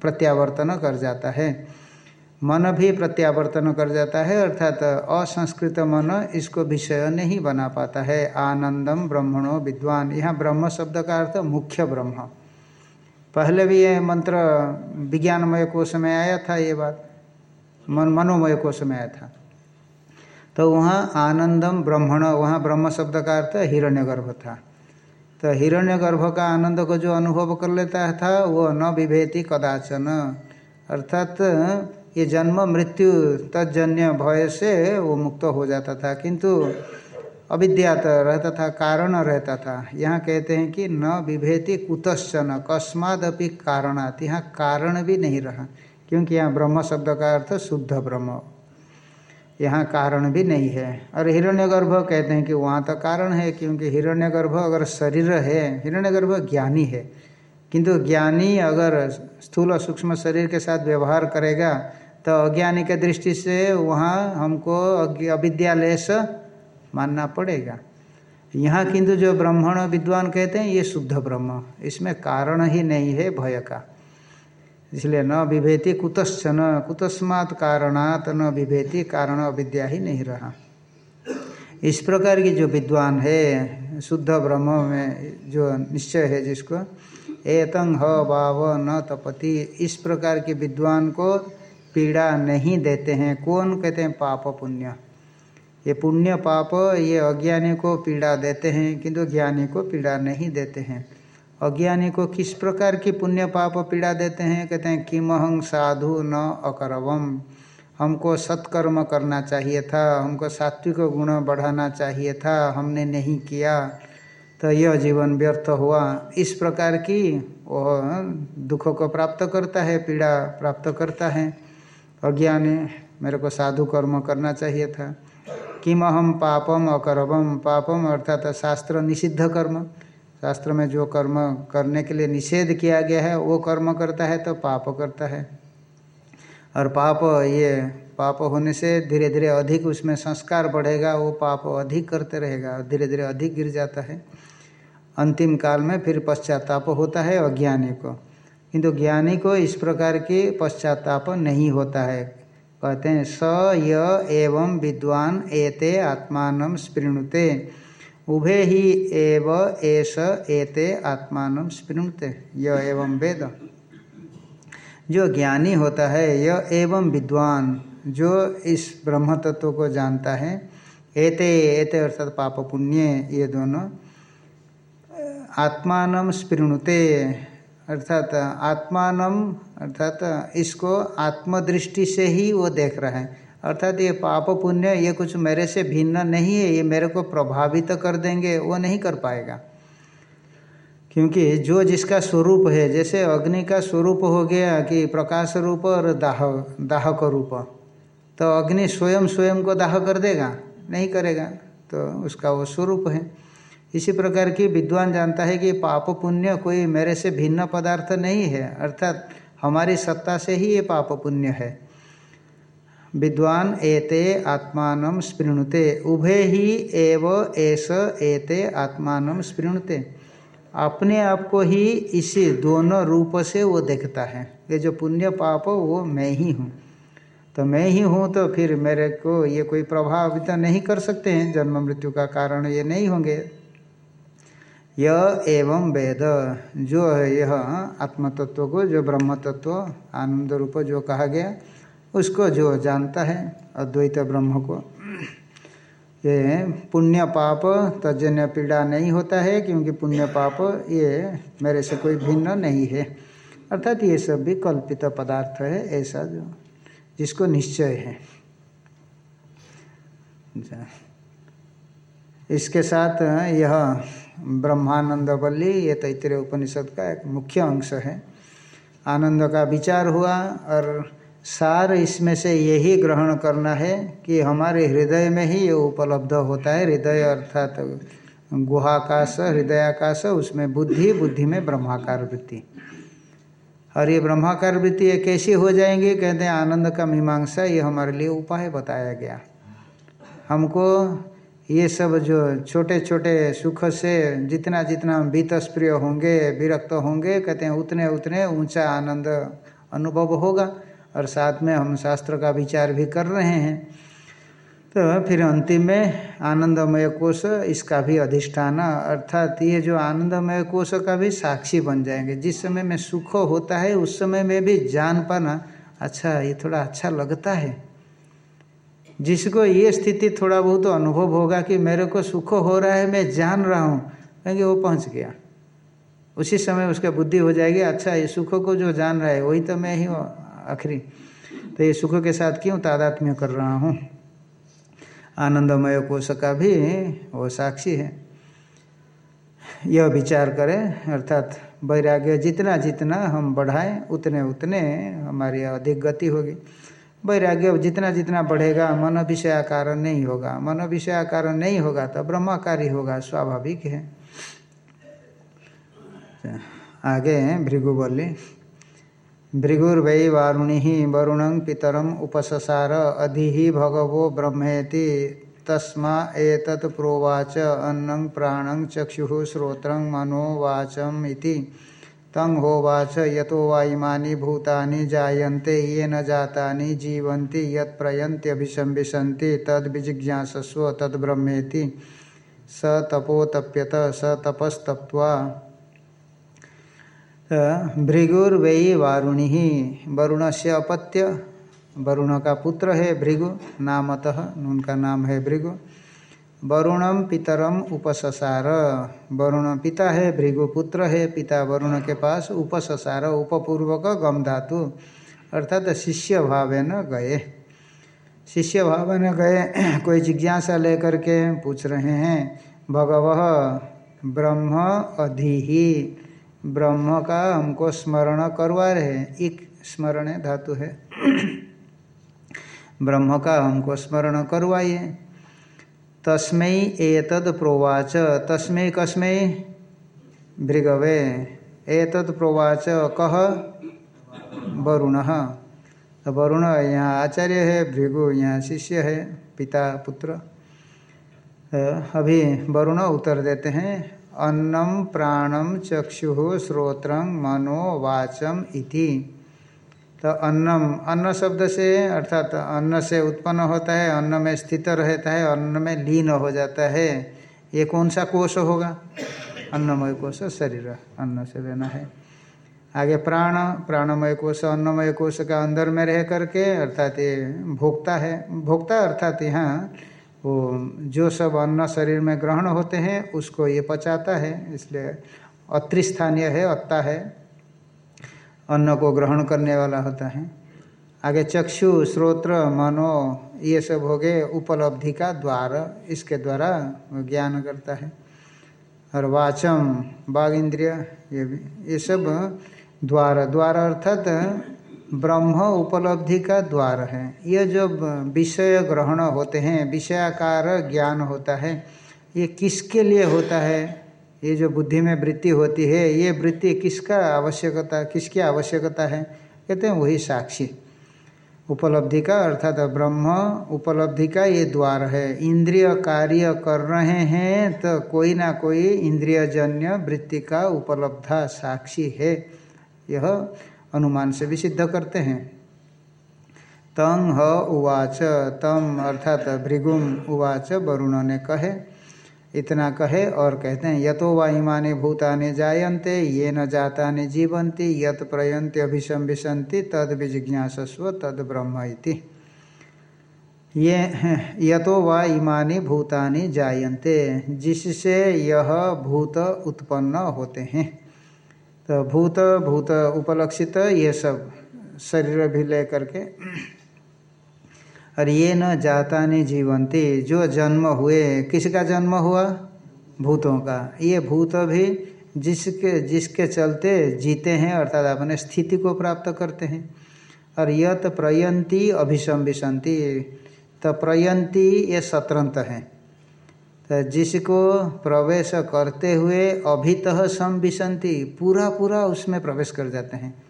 प्रत्यावर्तन कर जाता है। मन भी प्रत्यावर्तन कर जाता है, अर्थात असंस्कृत मन इसको विषय नहीं बना पाता है। आनंदम ब्रह्मणो विद्वान। यहाँ ब्रह्म शब्द का अर्थ मुख्य ब्रह्म। पहले भी यह मंत्र विज्ञानमय कोश में आया था ये बात। मन मनोमय कोश में आया था। तो वहाँ आनंदम ब्रह्मण, वहाँ ब्रह्म शब्द का अर्थ हिरण्यगर्भ था। तो हिरण्यगर्भ का आनंद को जो अनुभव कर लेता था, वो न विभेति कदाचन। अर्थात ये जन्म मृत्यु तजन्य भय से वो मुक्त हो जाता था, किंतु अविद्यात रहता था, कारण रहता था। यहाँ कहते हैं कि न विभेति कुतश्चन, कस्मादपि कारणात। यहाँ कारण भी नहीं रहा, क्योंकि यहाँ ब्रह्म शब्द का अर्थ शुद्ध ब्रह्म। यहाँ कारण भी नहीं है। और हिरण्यगर्भ कहते हैं कि वहाँ तो कारण है, क्योंकि हिरण्यगर्भ अगर शरीर है, हिरण्यगर्भ ज्ञानी है। किंतु ज्ञानी अगर स्थूल सूक्ष्म शरीर के साथ व्यवहार करेगा तो अज्ञानी के दृष्टि से वहाँ हमको अविद्यालेश मानना पड़ेगा। यहाँ किंतु जो ब्राह्मण विद्वान कहते हैं, ये शुद्ध ब्रह्म। इसमें कारण ही नहीं है भय का। इसलिए न विभेति कुतश्च न कुतस्मात् कारणात न विभेति कारण अविद्या ही नहीं रहा। इस प्रकार की जो विद्वान है, शुद्ध ब्रह्म में जो निश्चय है जिसको एतंग ह न तपति, इस प्रकार के विद्वान को पीड़ा नहीं देते हैं। कौन कहते हैं? पाप पुण्य। ये पुण्य पाप, ये अज्ञानी को पीड़ा देते हैं, किंतु ज्ञानी को पीड़ा नहीं देते हैं। अज्ञानी को किस प्रकार की पुण्य पाप पीड़ा देते हैं? कहते हैं, किमहं साधु न अकरवम। हमको सत्कर्म करना चाहिए था, हमको सात्विक गुण बढ़ाना चाहिए था, हमने नहीं किया तो यह जीवन व्यर्थ हुआ। इस प्रकार की वह दुख को प्राप्त करता है, पीड़ा प्राप्त करता है। अज्ञानी, मेरे को साधु कर्म करना चाहिए था। किम हम पापम अकरवम पापम अर्थात शास्त्र निषिद्ध कर्म। शास्त्र में जो कर्म करने के लिए निषेध किया गया है, वो कर्म करता है तो पाप करता है। और पाप, ये पाप होने से धीरे धीरे अधिक उसमें संस्कार बढ़ेगा, वो पाप अधिक करते रहेगा धीरे धीरे अधिक गिर जाता है। अंतिम काल में फिर पश्चाताप होता है अज्ञानी को। किंतु ज्ञानी को इस प्रकार की पश्चाताप नहीं होता है। कहते हैं, स य एवं विद्वान एते आत्मान स्पृणुते। उभे ही एव एस एते आत्मान स्पृणते। य एवं वेद। जो ज्ञानी होता है, य एवं विद्वान जो इस ब्रह्म तत्व को जानता है, एते एते अर्थात पाप पुण्य ये दोनों, आत्मान स्पृणुते। अर्थात आत्मान अर्थात इसको आत्मदृष्टि से ही वो देख रहा है। अर्थात ये पाप पुण्य, ये कुछ मेरे से भिन्न नहीं है, ये मेरे को प्रभावित कर देंगे, वो नहीं कर पाएगा। क्योंकि जो जिसका स्वरूप है, जैसे अग्नि का स्वरूप हो गया कि प्रकाश रूप और दाह, दाहक रूप तो अग्नि स्वयं स्वयं को दाह कर देगा, नहीं करेगा तो उसका वो स्वरूप है। इसी प्रकार की विद्वान जानता है कि पाप पुण्य कोई मेरे से भिन्न पदार्थ नहीं है, अर्थात हमारी सत्ता से ही ये पाप पुण्य है। विद्वान एते आत्मान स्पृणुते, उभे ही एव एस एते आत्मान स्पृणुते। अपने आप को ही इसी दोनों रूप से वो देखता है। ये जो पुण्य पाप, वो मैं ही हूँ। तो मैं ही हूँ तो फिर मेरे को ये कोई प्रभावित नहीं कर सकते हैं। जन्म मृत्यु का कारण ये नहीं होंगे। यह एवं वेद। जो है यह आत्मतत्व को, जो ब्रह्म तत्व आनंद रूप जो कहा गया, उसको जो जानता है, अद्वैत ब्रह्म को। ये पुण्य पाप तजन्य पीड़ा नहीं होता है, क्योंकि पुण्य पाप ये मेरे से कोई भिन्न नहीं है। अर्थात ये सब भी कल्पित पदार्थ है, ऐसा जो, जिसको निश्चय है। इसके साथ यह ब्रह्मानंद बल्ली ये तैतरे उपनिषद का एक मुख्य अंश है। आनंद का विचार हुआ और सार इसमें से यही ग्रहण करना है कि हमारे हृदय में ही ये उपलब्ध होता है। हृदय अर्थात गुहाकाश, हृदयाकाश, उसमें बुद्धि बुद्धि में ब्रह्माकार वृत्ति। और ये ब्रह्माकार वृत्ति ये कैसी हो जाएँगी? कहते हैं, आनंद का मीमांसा ये हमारे लिए उपाय बताया गया। हमको ये सब जो छोटे छोटे सुख से जितना जितना हम बीतस्प्रिय होंगे, विरक्त होंगे, कहते हैं, उतने उतने ऊँचा आनंद अनुभव होगा। और साथ में हम शास्त्र का विचार भी कर रहे हैं। तो फिर अंतिम में आनंदमय कोश इसका भी अधिष्ठान। अर्थात ये जो आनंदमय कोश का भी साक्षी बन जाएँगे। जिस समय में सुख होता है, उस समय में भी जान पाना अच्छा ये थोड़ा अच्छा लगता है। जिसको ये स्थिति थोड़ा बहुत अनुभव होगा कि मेरे को सुख हो रहा है, मैं जान रहा हूँ। क्योंकि वो पहुँच गया। उसी समय उसका बुद्धि हो जाएगी अच्छा ये सुख को जो जान रहा है, वही तो मैं ही आखिरी। तो ये सुख के साथ क्यों तादात्म्य कर रहा हूँ? आनंदमय कोश का भी वो साक्षी है। यह विचार करें, अर्थात वैराग्य जितना जितना हम बढ़ाएँ, उतने उतने हमारी अधिक गति होगी। वैराग्य जितना जितना बढ़ेगा मन विषयाकार नहीं होगा। मन विषयाकार नहीं होगा तो ब्रह्माकारी होगा, स्वाभाविक है। आगे भृगु बोली भृगुर्वै वारुणि वरुण पितरम उपससार, अधि भगवो ब्रह्मेति, तस्मा एतत् प्रोवाच, अन्नं प्राणं चक्षुः श्रोत्रं मनोवाचम् इति तं होवाच यतो वा इमानि भूतानि जायन्ते येन जातानि जीवन्ति यत्प्रयन्त्यभिशंविशन्ति तद्विजिज्ञासस्व, तद्ब्रह्मेति। स तपोतप्यत, स तपस्तप्त्वा। भृगुर्वयी वारुणि वरुण से अपत्य वरुण का पुत्र है भृगु, नामतः, उनका नाम है भृगु। वरुणम पितरम उपससार। वरुण पिता है, भृगुपुत्र है, पिता वरुण के पास उपससार, उपपूर्वक गम धातु, अर्थात शिष्य भावेन गए। शिष्य भावेन गए, कोई जिज्ञासा लेकर के पूछ रहे हैं, भगव ब्रह्म अधिही। ब्रह्म का हमको स्मरण करवा रहे एक स्मरण धातु है। ब्रह्म का हमको स्मरण करवाइए। तस्मय एतद प्रोवाच तस्मय कस्मय भृगवे। एतद प्रोवाच कह वरुण। वरुण, यहाँ आचार्य है, भृगु, यहाँ शिष्य है, पिता, पुत्र। अभी वरुण उत्तर देते हैं। अन्नम प्राणम चक्षु श्रोत्र मनो वाचम इति। तो अन्नम, अन्न शब्द से, अर्थात अन्न से उत्पन्न होता है, अन्न में स्थित रहता है, अन्न में लीन हो जाता है। ये कौन सा कोष होगा? अन्नमय कोष, शरीर, अन्न से लेना है। आगे प्राण, प्राणमय कोष, अन्नमय कोष का अंदर में रह करके, अर्थात ये भोक्ता है। भोक्ता, अर्थात यहाँ, वो जो सब अन्न शरीर में ग्रहण होते हैं, उसको ये पचाता है, इसलिए अत्रिस्थानीय है, अत्ता है। अन्न को ग्रहण करने वाला होता है। आगे चक्षु, श्रोत्र, मनो, ये सब हो गए उपलब्धि का द्वार। इसके द्वारा ज्ञान करता है। और वाचम, बाघ इंद्रिय, ये भी, ये सब द्वार। द्वार अर्थात ब्रह्म उपलब्धि का द्वार है। ये जो विषय ग्रहण होते हैं, विषयाकार ज्ञान होता है, ये किसके लिए होता है? ये जो बुद्धि में वृत्ति होती है, ये वृत्ति किसका आवश्यकता, किसकी आवश्यकता है? कहते हैं वही साक्षी। उपलब्धि का अर्थात ब्रह्म उपलब्धि का ये द्वार है। इंद्रिय कार्य कर रहे हैं तो कोई ना कोई इंद्रियजन्य वृत्ति का उपलब्धा साक्षी है। यह अनुमान से भी सिद्ध करते हैं। तंग ह उवाच, तम अर्थात भृगुम उवाच वरुण ने कहे। इतना कहे और कहते हैं, यतो वा इमाने भूतानि जायन्ते, ये न जाता ने जीवंती यत प्रयंत अभिशंभिशंति तद विजिज्ञासस्व, तद ब्रह्म इति। ये यतो वा इमानी भूतानि जायन्ते, जिससे यह भूत उत्पन्न होते हैं। तो भूत भूत उपलक्षित ये सब शरीर भी लेकर के और ये न जाता नहीं जीवंती, जो जन्म हुए, किसका जन्म हुआ? भूतों का। ये भूत भी जिसके जिसके चलते जीते हैं, अर्थात अपने स्थिति को प्राप्त करते हैं। और यत प्रयंती अभिसंविशंति तो प्रयंती ये सत्रंत है। तो जिसको प्रवेश करते हुए अभित संविशंति पूरा पूरा उसमें प्रवेश कर जाते हैं।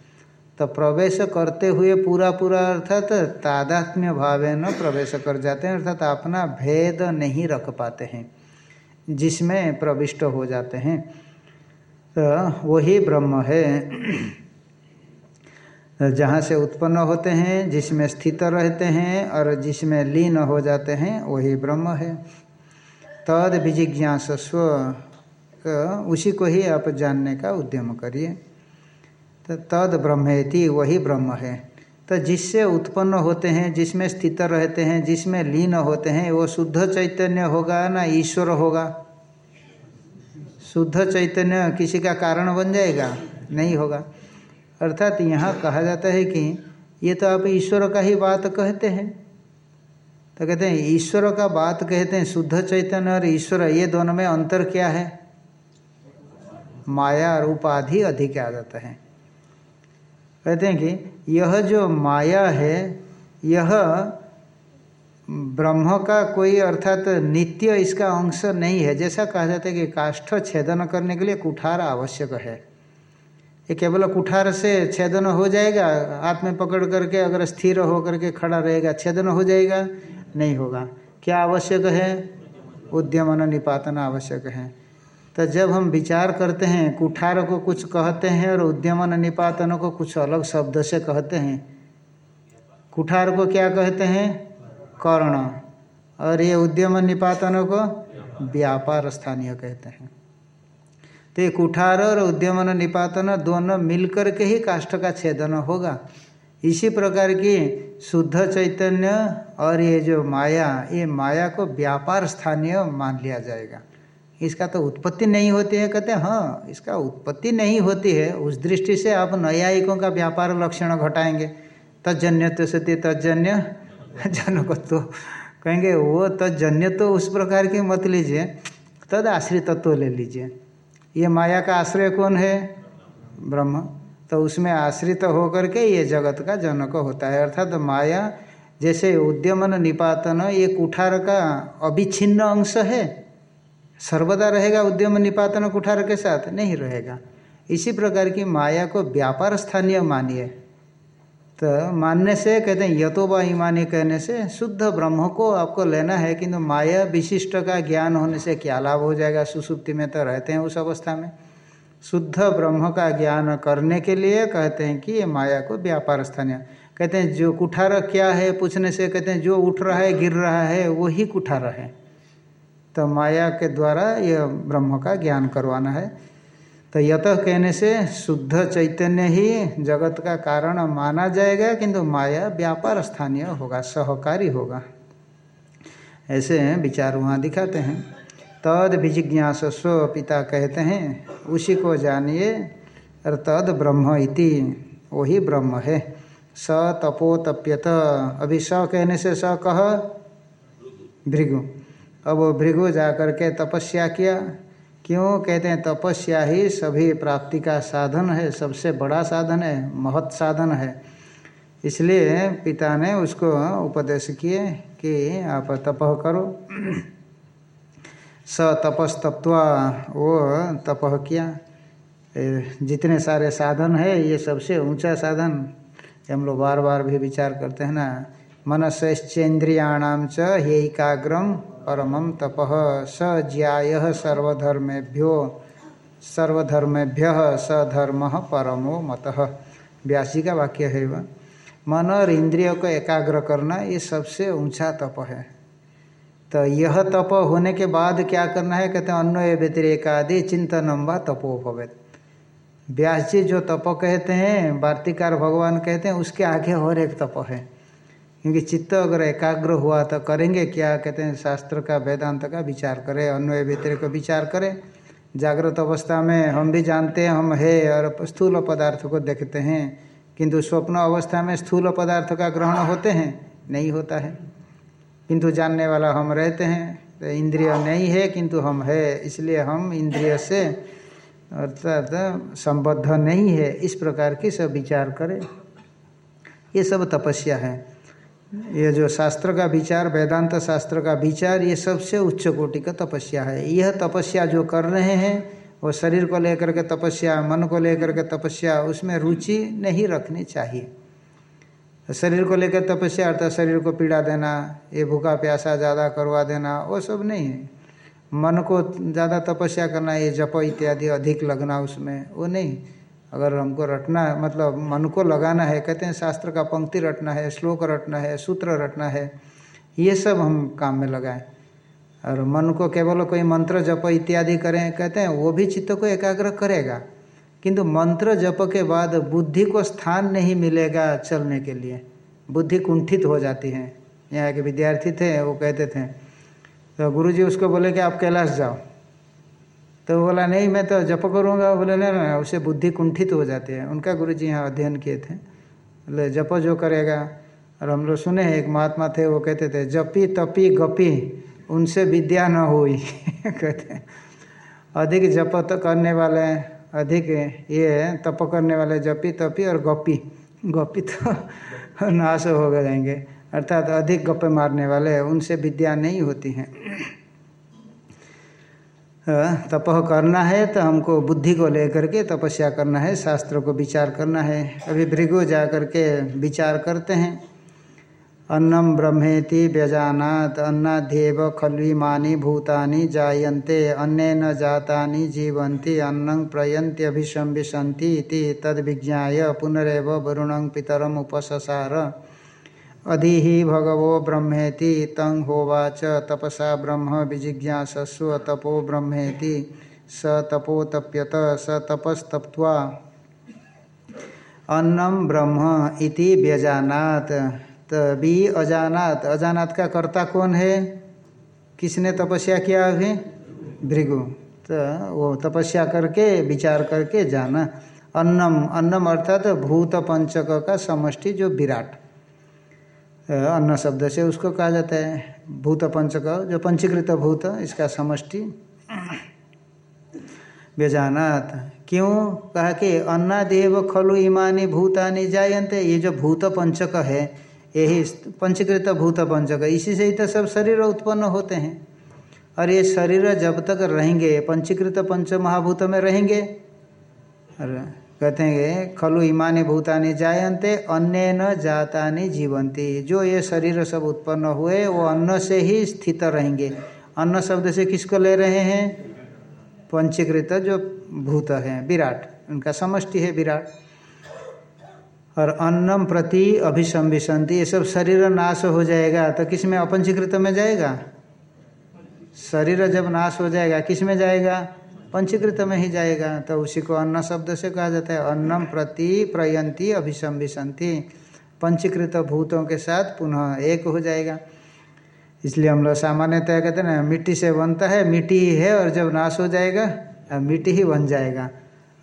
तो प्रवेश करते हुए पूरा पूरा अर्थात तादात्म्य भावे न, प्रवेश कर जाते हैं, अर्थात अपना भेद नहीं रख पाते हैं, जिसमें प्रविष्ट हो जाते हैं। तो वही ब्रह्म है, जहाँ से उत्पन्न होते हैं, जिसमें स्थित रहते हैं और जिसमें लीन हो जाते हैं, वही ब्रह्म है। तद विजिज्ञासस्व उसी को ही आप जानने का उद्यम करिए। तो तद ब्रह्मेति, वही ब्रह्म है। तो जिससे उत्पन्न होते हैं, जिसमें स्थित रहते हैं, जिसमें लीन होते हैं, वो शुद्ध चैतन्य होगा ना ईश्वर होगा? शुद्ध चैतन्य किसी का कारण बन जाएगा? नहीं होगा। अर्थात यहाँ कहा जाता है कि ये तो आप ईश्वर का ही बात कहते हैं। तो कहते हैं, ईश्वर का बात कहते हैं, शुद्ध चैतन्य और ईश्वर, ये दोनों में अंतर क्या है? माया और उपाधि अधिक आ जाता है। कहते हैं कि यह जो माया है, यह ब्रह्म का कोई अर्थात नित्य इसका अंश नहीं है। जैसा कहा जाता है कि काष्ठ छेदन करने के लिए कुठार आवश्यक है। ये केवल कुठार से छेदन हो जाएगा, हाथ में पकड़ करके अगर स्थिर हो करके खड़ा रहेगा, छेदन हो जाएगा, नहीं होगा। क्या आवश्यक है? उद्यमन निपातन आवश्यक है। तो जब हम विचार करते हैं, कुठार को कुछ कहते हैं और उद्यमन निपातन को कुछ अलग शब्द से कहते हैं, कुठार को क्या कहते हैं? कर्ण। और ये उद्यमन निपातन को व्यापार स्थानीय कहते हैं। तो ये कुठार और उद्यमन निपातन दोनों मिलकर के ही काष्ठ का छेदन होगा। इसी प्रकार की शुद्ध चैतन्य और ये जो माया, ये माया को व्यापार स्थानीय मान लिया जाएगा। इसका तो उत्पत्ति नहीं होती है, कहते हैं इसका उत्पत्ति नहीं होती है, उस दृष्टि से आप न्यायिकों का व्यापार लक्षण घटाएँगे। तजन्य तो सत्य तजन्य जनकत्व। कहेंगे, वो तजन्य तो उस प्रकार की मत लीजिए, तद आश्रित तत्व ले लीजिए। ये माया का आश्रय कौन है? ब्रह्म। तो उसमें आश्रित होकर के ये जगत का जनक होता है। अर्थात तो माया, जैसे उद्यमन निपातन, ये कुठार का अविच्छिन्न अंश है। सर्वदा रहेगा उद्यम निपातन कुठार के साथ? नहीं रहेगा। इसी प्रकार की माया को व्यापार स्थानीय मानिए। तो मानने से, कहते हैं, यतो व ईमानी कहने से, शुद्ध ब्रह्म को आपको लेना है, किंतु माया विशिष्ट का ज्ञान होने से क्या लाभ हो जाएगा? सुसुप्ति में तो रहते हैं उस अवस्था में। शुद्ध ब्रह्म का ज्ञान करने के लिए कहते हैं कि ये माया को व्यापार स्थानीय। कहते हैं, जो कुठार क्या है, पूछने से कहते हैं, जो उठ रहा है, गिर रहा है, वही कुठार है। तो माया के द्वारा यह ब्रह्म का ज्ञान करवाना है। तो यत कहने से शुद्ध चैतन्य ही जगत का कारण माना जाएगा, किंतु माया व्यापार स्थानीय होगा, सहकारी होगा। ऐसे विचार वहाँ दिखाते हैं। तद विजिज्ञासस्व पिता कहते हैं, उसी को जानिए, और तद ब्रह्म इति वही ब्रह्म है। स तपो तप्यत अभी स कहने से स कह, भृगु। अब वो भृगु जा के तपस्या किया। क्यों? कहते हैं, तपस्या ही सभी प्राप्ति का साधन है। सबसे बड़ा साधन है, महत साधन है। इसलिए पिता ने उसको उपदेश किए कि आप तपह करो। स तपस्तप्वा वो तपह किया। जितने सारे साधन है, ये सबसे ऊँचा साधन। हम लोग बार बार भी विचार करते हैं ना मनसश्चेन्द्रियाणाम च एकाग्रम परमम तप। स ज्याय सर्वधर्मेभ्यो, सर्वधर्मेभ्य सधर्म परमो मत। व्यासी का वाक्य है वह। मन और इंद्रिय को एकाग्र करना ये सबसे ऊँचा तप है। तो यह तप होने के बाद क्या करना है? कहते हैं, अन्वय व्यतिरेकादि चिंतनम व तपो भवेत। व्यास जी जो तप कहते हैं, वार्तिकार भगवान कहते हैं, उसके आगे और एक तप है। क्योंकि चित्त अगर एकाग्र हुआ तो करेंगे क्या? कहते हैं, शास्त्र का, वेदांत का विचार करें, अन्वय व्यतिरिक का विचार करें। जागृत अवस्था में हम भी जानते हैं, हम है और स्थूल पदार्थ को देखते हैं। किंतु स्वप्न अवस्था में स्थूल पदार्थ का ग्रहण होते हैं? नहीं होता है। किंतु जानने वाला हम रहते हैं तो इंद्रिय नहीं है, किंतु हम है। इसलिए हम इंद्रिय से अर्थात संबद्ध नहीं है। इस प्रकार की सब विचार करें। ये सब तपस्या है। ये जो शास्त्र का विचार, वेदांत शास्त्र का विचार, ये सबसे उच्च कोटि का तपस्या है। यह तपस्या जो कर रहे हैं, वो शरीर को लेकर के तपस्या, मन को लेकर के तपस्या, उसमें रुचि नहीं रखनी चाहिए। शरीर को लेकर तपस्या, अर्थात शरीर को पीड़ा देना, ये भूखा प्यासा ज़्यादा करवा देना, वो सब नहीं है। मन को ज़्यादा तपस्या करना, ये जप इत्यादि अधिक लगना उसमें, वो नहीं। अगर हमको रटना है मतलब मन को लगाना है, कहते हैं शास्त्र का पंक्ति रटना है, श्लोक रटना है, सूत्र रटना है, ये सब हम काम में लगाएँ। और मन को केवल कोई मंत्र जप इत्यादि करें, कहते हैं, वो भी चित्त को एकाग्र करेगा। किंतु मंत्र जप के बाद बुद्धि को स्थान नहीं मिलेगा चलने के लिए। बुद्धि कुंठित हो जाती है। यहाँ के विद्यार्थी थे, वो कहते थे तो गुरुजी उसको बोले कि आप कैलाश जाओ। तो बोला, नहीं, मैं तो जप करूँगा। बोले नहीं ना उससे बुद्धि कुंठित हो जाती है। उनका गुरु जी यहाँ अध्ययन किए थे। बोले, जप जो करेगा। और हम लोग सुने, एक महात्मा थे, वो कहते थे, जपी तपी गपी, उनसे विद्या न हुई। कहते अधिक जप तो करने वाले अधिक ये तप करने वाले, जपी तपी और गपी। गपी तो नाश हो जाएँगे। अर्थात अधिक गप्पे मारने वाले उनसे विद्या नहीं होती हैं। तप करना है तो हमको बुद्धि को लेकर के तपस्या करना है, शास्त्र को विचार करना है। अभी भृगु जा कर के विचार करते हैं। अन्नम ब्रह्मेति व्यजानात अन्नाध्येव खल्विमानी भूतानि जायन्ते अन्नेन जातानि जीवन्ति, अन्नं प्रयन्त्यभिशंविशन्ति इति तद्विज्ञाय पुनरेव वरुणं पितरम् उपससार अधि ही भगवो ब्रह्मेति तंग होवाच। तपसा ब्रह्म, विजिज्ञासस्व तपो ब्रह्मेति। स तपोतप्यत, स तपस्तप्त्वा। अन्नम ब्रह्म इति व्यजानात। तभी अजानात। अजानात का कर्ता कौन है? किसने तपस्या किया अभी? भृगु। तो वो तपस्या करके, विचार करके जाना। अन्नम अन्नम अर्थात तो भूत पंचक का समष्टि, जो विराट। अन्न शब्द से उसको कहा जाता है, भूत पंचक, जो पंचीकृत भूत, इसका समष्टि। व्यजानात। क्यों? कहा कि अन्नादेव खलु इमानी भूतानि जायन्ते, ये जो भूत पंचक है, यही पंचीकृत भूत पंचक, इसी से ही तो सब शरीर उत्पन्न होते हैं। और ये शरीर जब तक रहेंगे, पंचीकृत पंच महाभूत में रहेंगे, और कहते हैं, खलु इमानी भूतानि जायन्ते अन्य न जातानि जीवंती जो ये शरीर सब उत्पन्न हुए, वो अन्न से ही स्थित रहेंगे। अन्न शब्द से किसको ले रहे हैं? पंचीकृत जो भूत हैं, विराट। उनका समष्टि है विराट। और अन्नम प्रति अभिसंभिशंति ये सब शरीर नाश हो जाएगा तो किसमें? अपंचीकृत में जाएगा? शरीर जब नाश हो जाएगा, किसमें जाएगा? पंचीकृत में ही जाएगा। तो उसी को अन्न शब्द से कहा जाता है। अन्नम प्रति प्रयंती अभिसंभिशंति पंचीकृत भूतों के साथ पुनः एक हो जाएगा। इसलिए हम लोग सामान्यतः कहते हैं ना, मिट्टी से बनता है, मिट्टी ही है और जब नाश हो जाएगा मिट्टी ही बन जाएगा।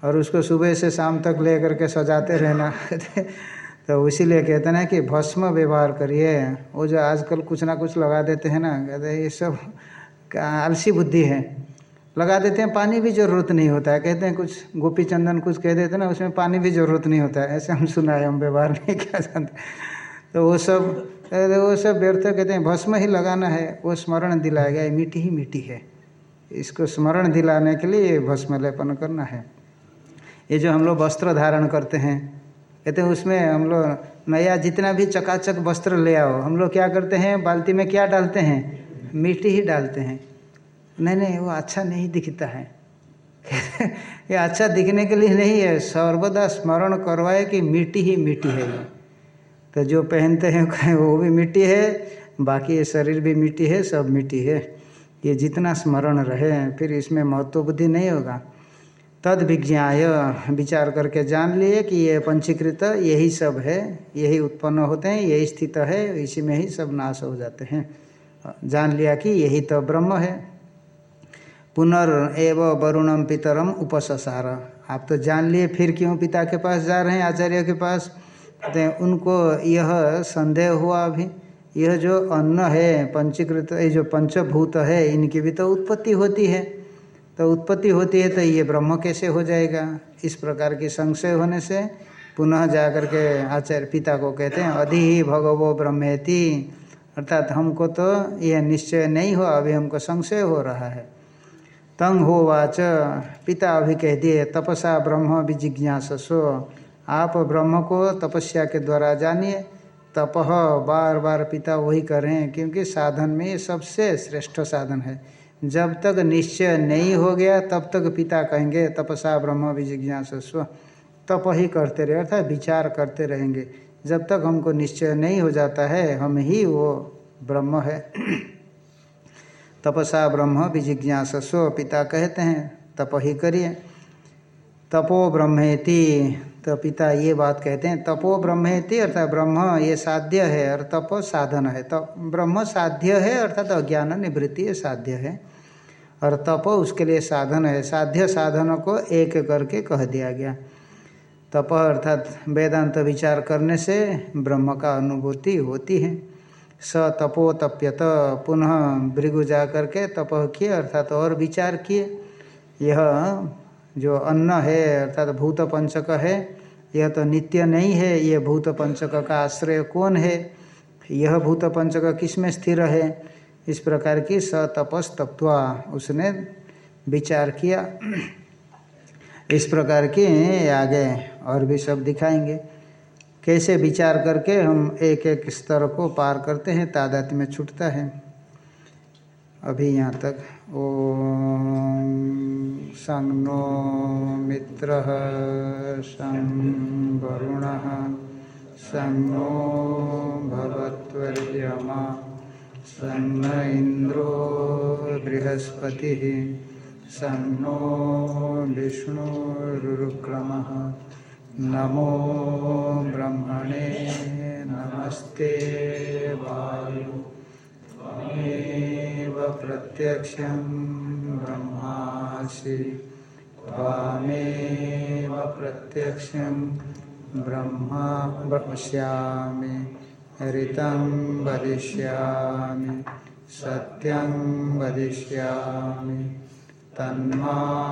और उसको सुबह से शाम तक ले करके सजाते रहना। तो इसीलिए कहते हैं कि भस्म व्यवहार करिए। वो जो आजकल कुछ ना कुछ लगा देते हैं ना, कहते हैं ये सब आलसी बुद्धि है। लगा देते हैं, पानी भी ज़रूरत नहीं होता है। कहते हैं, कुछ गोपी चंदन कुछ कह देते हैं ना, उसमें पानी भी ज़रूरत नहीं होता है। ऐसे हम सुना है हम व्यवहार नहीं क्या जानते तो वो सब वो सब व्यर्थ कहते हैं, भस्म ही लगाना है। वो स्मरण दिलाएगा ये मीठी ही मीठी है। इसको स्मरण दिलाने के लिए भस्म लेपन करना है। ये जो हम लोग वस्त्र धारण करते हैं, कहते हैं, उसमें हम लोग नया जितना भी चकाचक वस्त्र ले आओ, हम लोग क्या करते हैं, बाल्टी में क्या डालते हैं? मिट्टी ही डालते हैं। नहीं नहीं, वो अच्छा नहीं दिखता है। ये अच्छा दिखने के लिए नहीं है, सर्वदा स्मरण करवाए कि मिट्टी ही मिट्टी है ये। तो जो पहनते हैं वो भी मिट्टी है, बाकी ये शरीर भी मिट्टी है, सब मिट्टी है। ये जितना स्मरण रहे, फिर इसमें महत्व बुद्धि नहीं होगा। तद विज्ञाय, विचार करके जान लिए कि ये पंचीकृत, यही सब है, यही उत्पन्न होते हैं, यही स्थित है, इसी में ही सब नाश हो जाते हैं। जान लिया कि यही तो ब्रह्म है। पुनर् एव वरुणम पितरम उपससार। आप तो जान लिए फिर क्यों पिता के पास जा रहे हैं, आचार्य के पास? कहते उनको यह संदेह हुआ अभी। यह जो अन्न है, पंचीकृत, ये जो पंचभूत है, इनकी भी तो उत्पत्ति होती है। तो उत्पत्ति होती है तो ये ब्रह्म कैसे हो जाएगा? इस प्रकार की संशय होने से पुनः जाकर के आचार्य पिता को कहते हैं, अधि ही भगवो ब्रह्मेति। अर्थात हमको तो यह निश्चय नहीं हो अभी हमको संशय हो रहा है। तंग हो वाच। पिता अभी कह दिए, तपसा ब्रह्म विजिज्ञासो आप ब्रह्म को तपस्या के द्वारा जानिए। तप बार बार पिता वही करें क्योंकि साधन में सबसे श्रेष्ठ साधन है। जब तक निश्चय नहीं हो गया, तब तक पिता कहेंगे, तपसा ब्रह्म विजिज्ञासस्व तप ही करते रहे, अर्थात विचार करते रहेंगे। जब तक हमको निश्चय नहीं हो जाता है, हम ही वो ब्रह्म है। तपसा ब्रह्म विजिज्ञासस्व पिता कहते हैं, तप ही करिए। तपो ब्रह्मेति तो पिता ये बात कहते हैं, तपो ब्रह्मेति अर्थात ब्रह्म ये साध्य है, और तप साधन है। तो ब्रह्म साध्य है अर्थात अज्ञान निवृत्ति साध्य है। और तप उसके लिए साधन है, साध्य साधनों को एक करके कह दिया गया। तप अर्थात वेदांत विचार करने से ब्रह्म का अनुभूति होती है। स तपो तप्यत पुनः भृगु जा करके तप किए, अर्थात तो और विचार किए। यह जो अन्न है, अर्थात तो भूत पंचक है, यह तो नित्य नहीं है। यह भूत पंचक का आश्रय कौन है? यह भूत पंचक किसमें स्थिर है? इस प्रकार की सतपस तत्वा उसने विचार किया। इस प्रकार की आगे और भी सब दिखाएँगे। कैसे विचार करके हम एक एक स्तर को पार करते हैं, तादात में छूटता है। अभी यहाँ तक। ओ सं नो मित्र सं वरुण। सं नो भगवत्वर्यमा सन्न इंद्रो बृहस्पति। सन्नो विष्णुरुक्रमः। नमो ब्रह्मणे नमस्ते वायु। त्वमेव प्रत्यक्षं ब्रह्मासि। त्वामेव प्रत्यक्षं ब्रह्मा ब्रह्मस्यामि ऋतं वदिष्यामि। सत्यं वदिष्यामि। तन्मामवतु।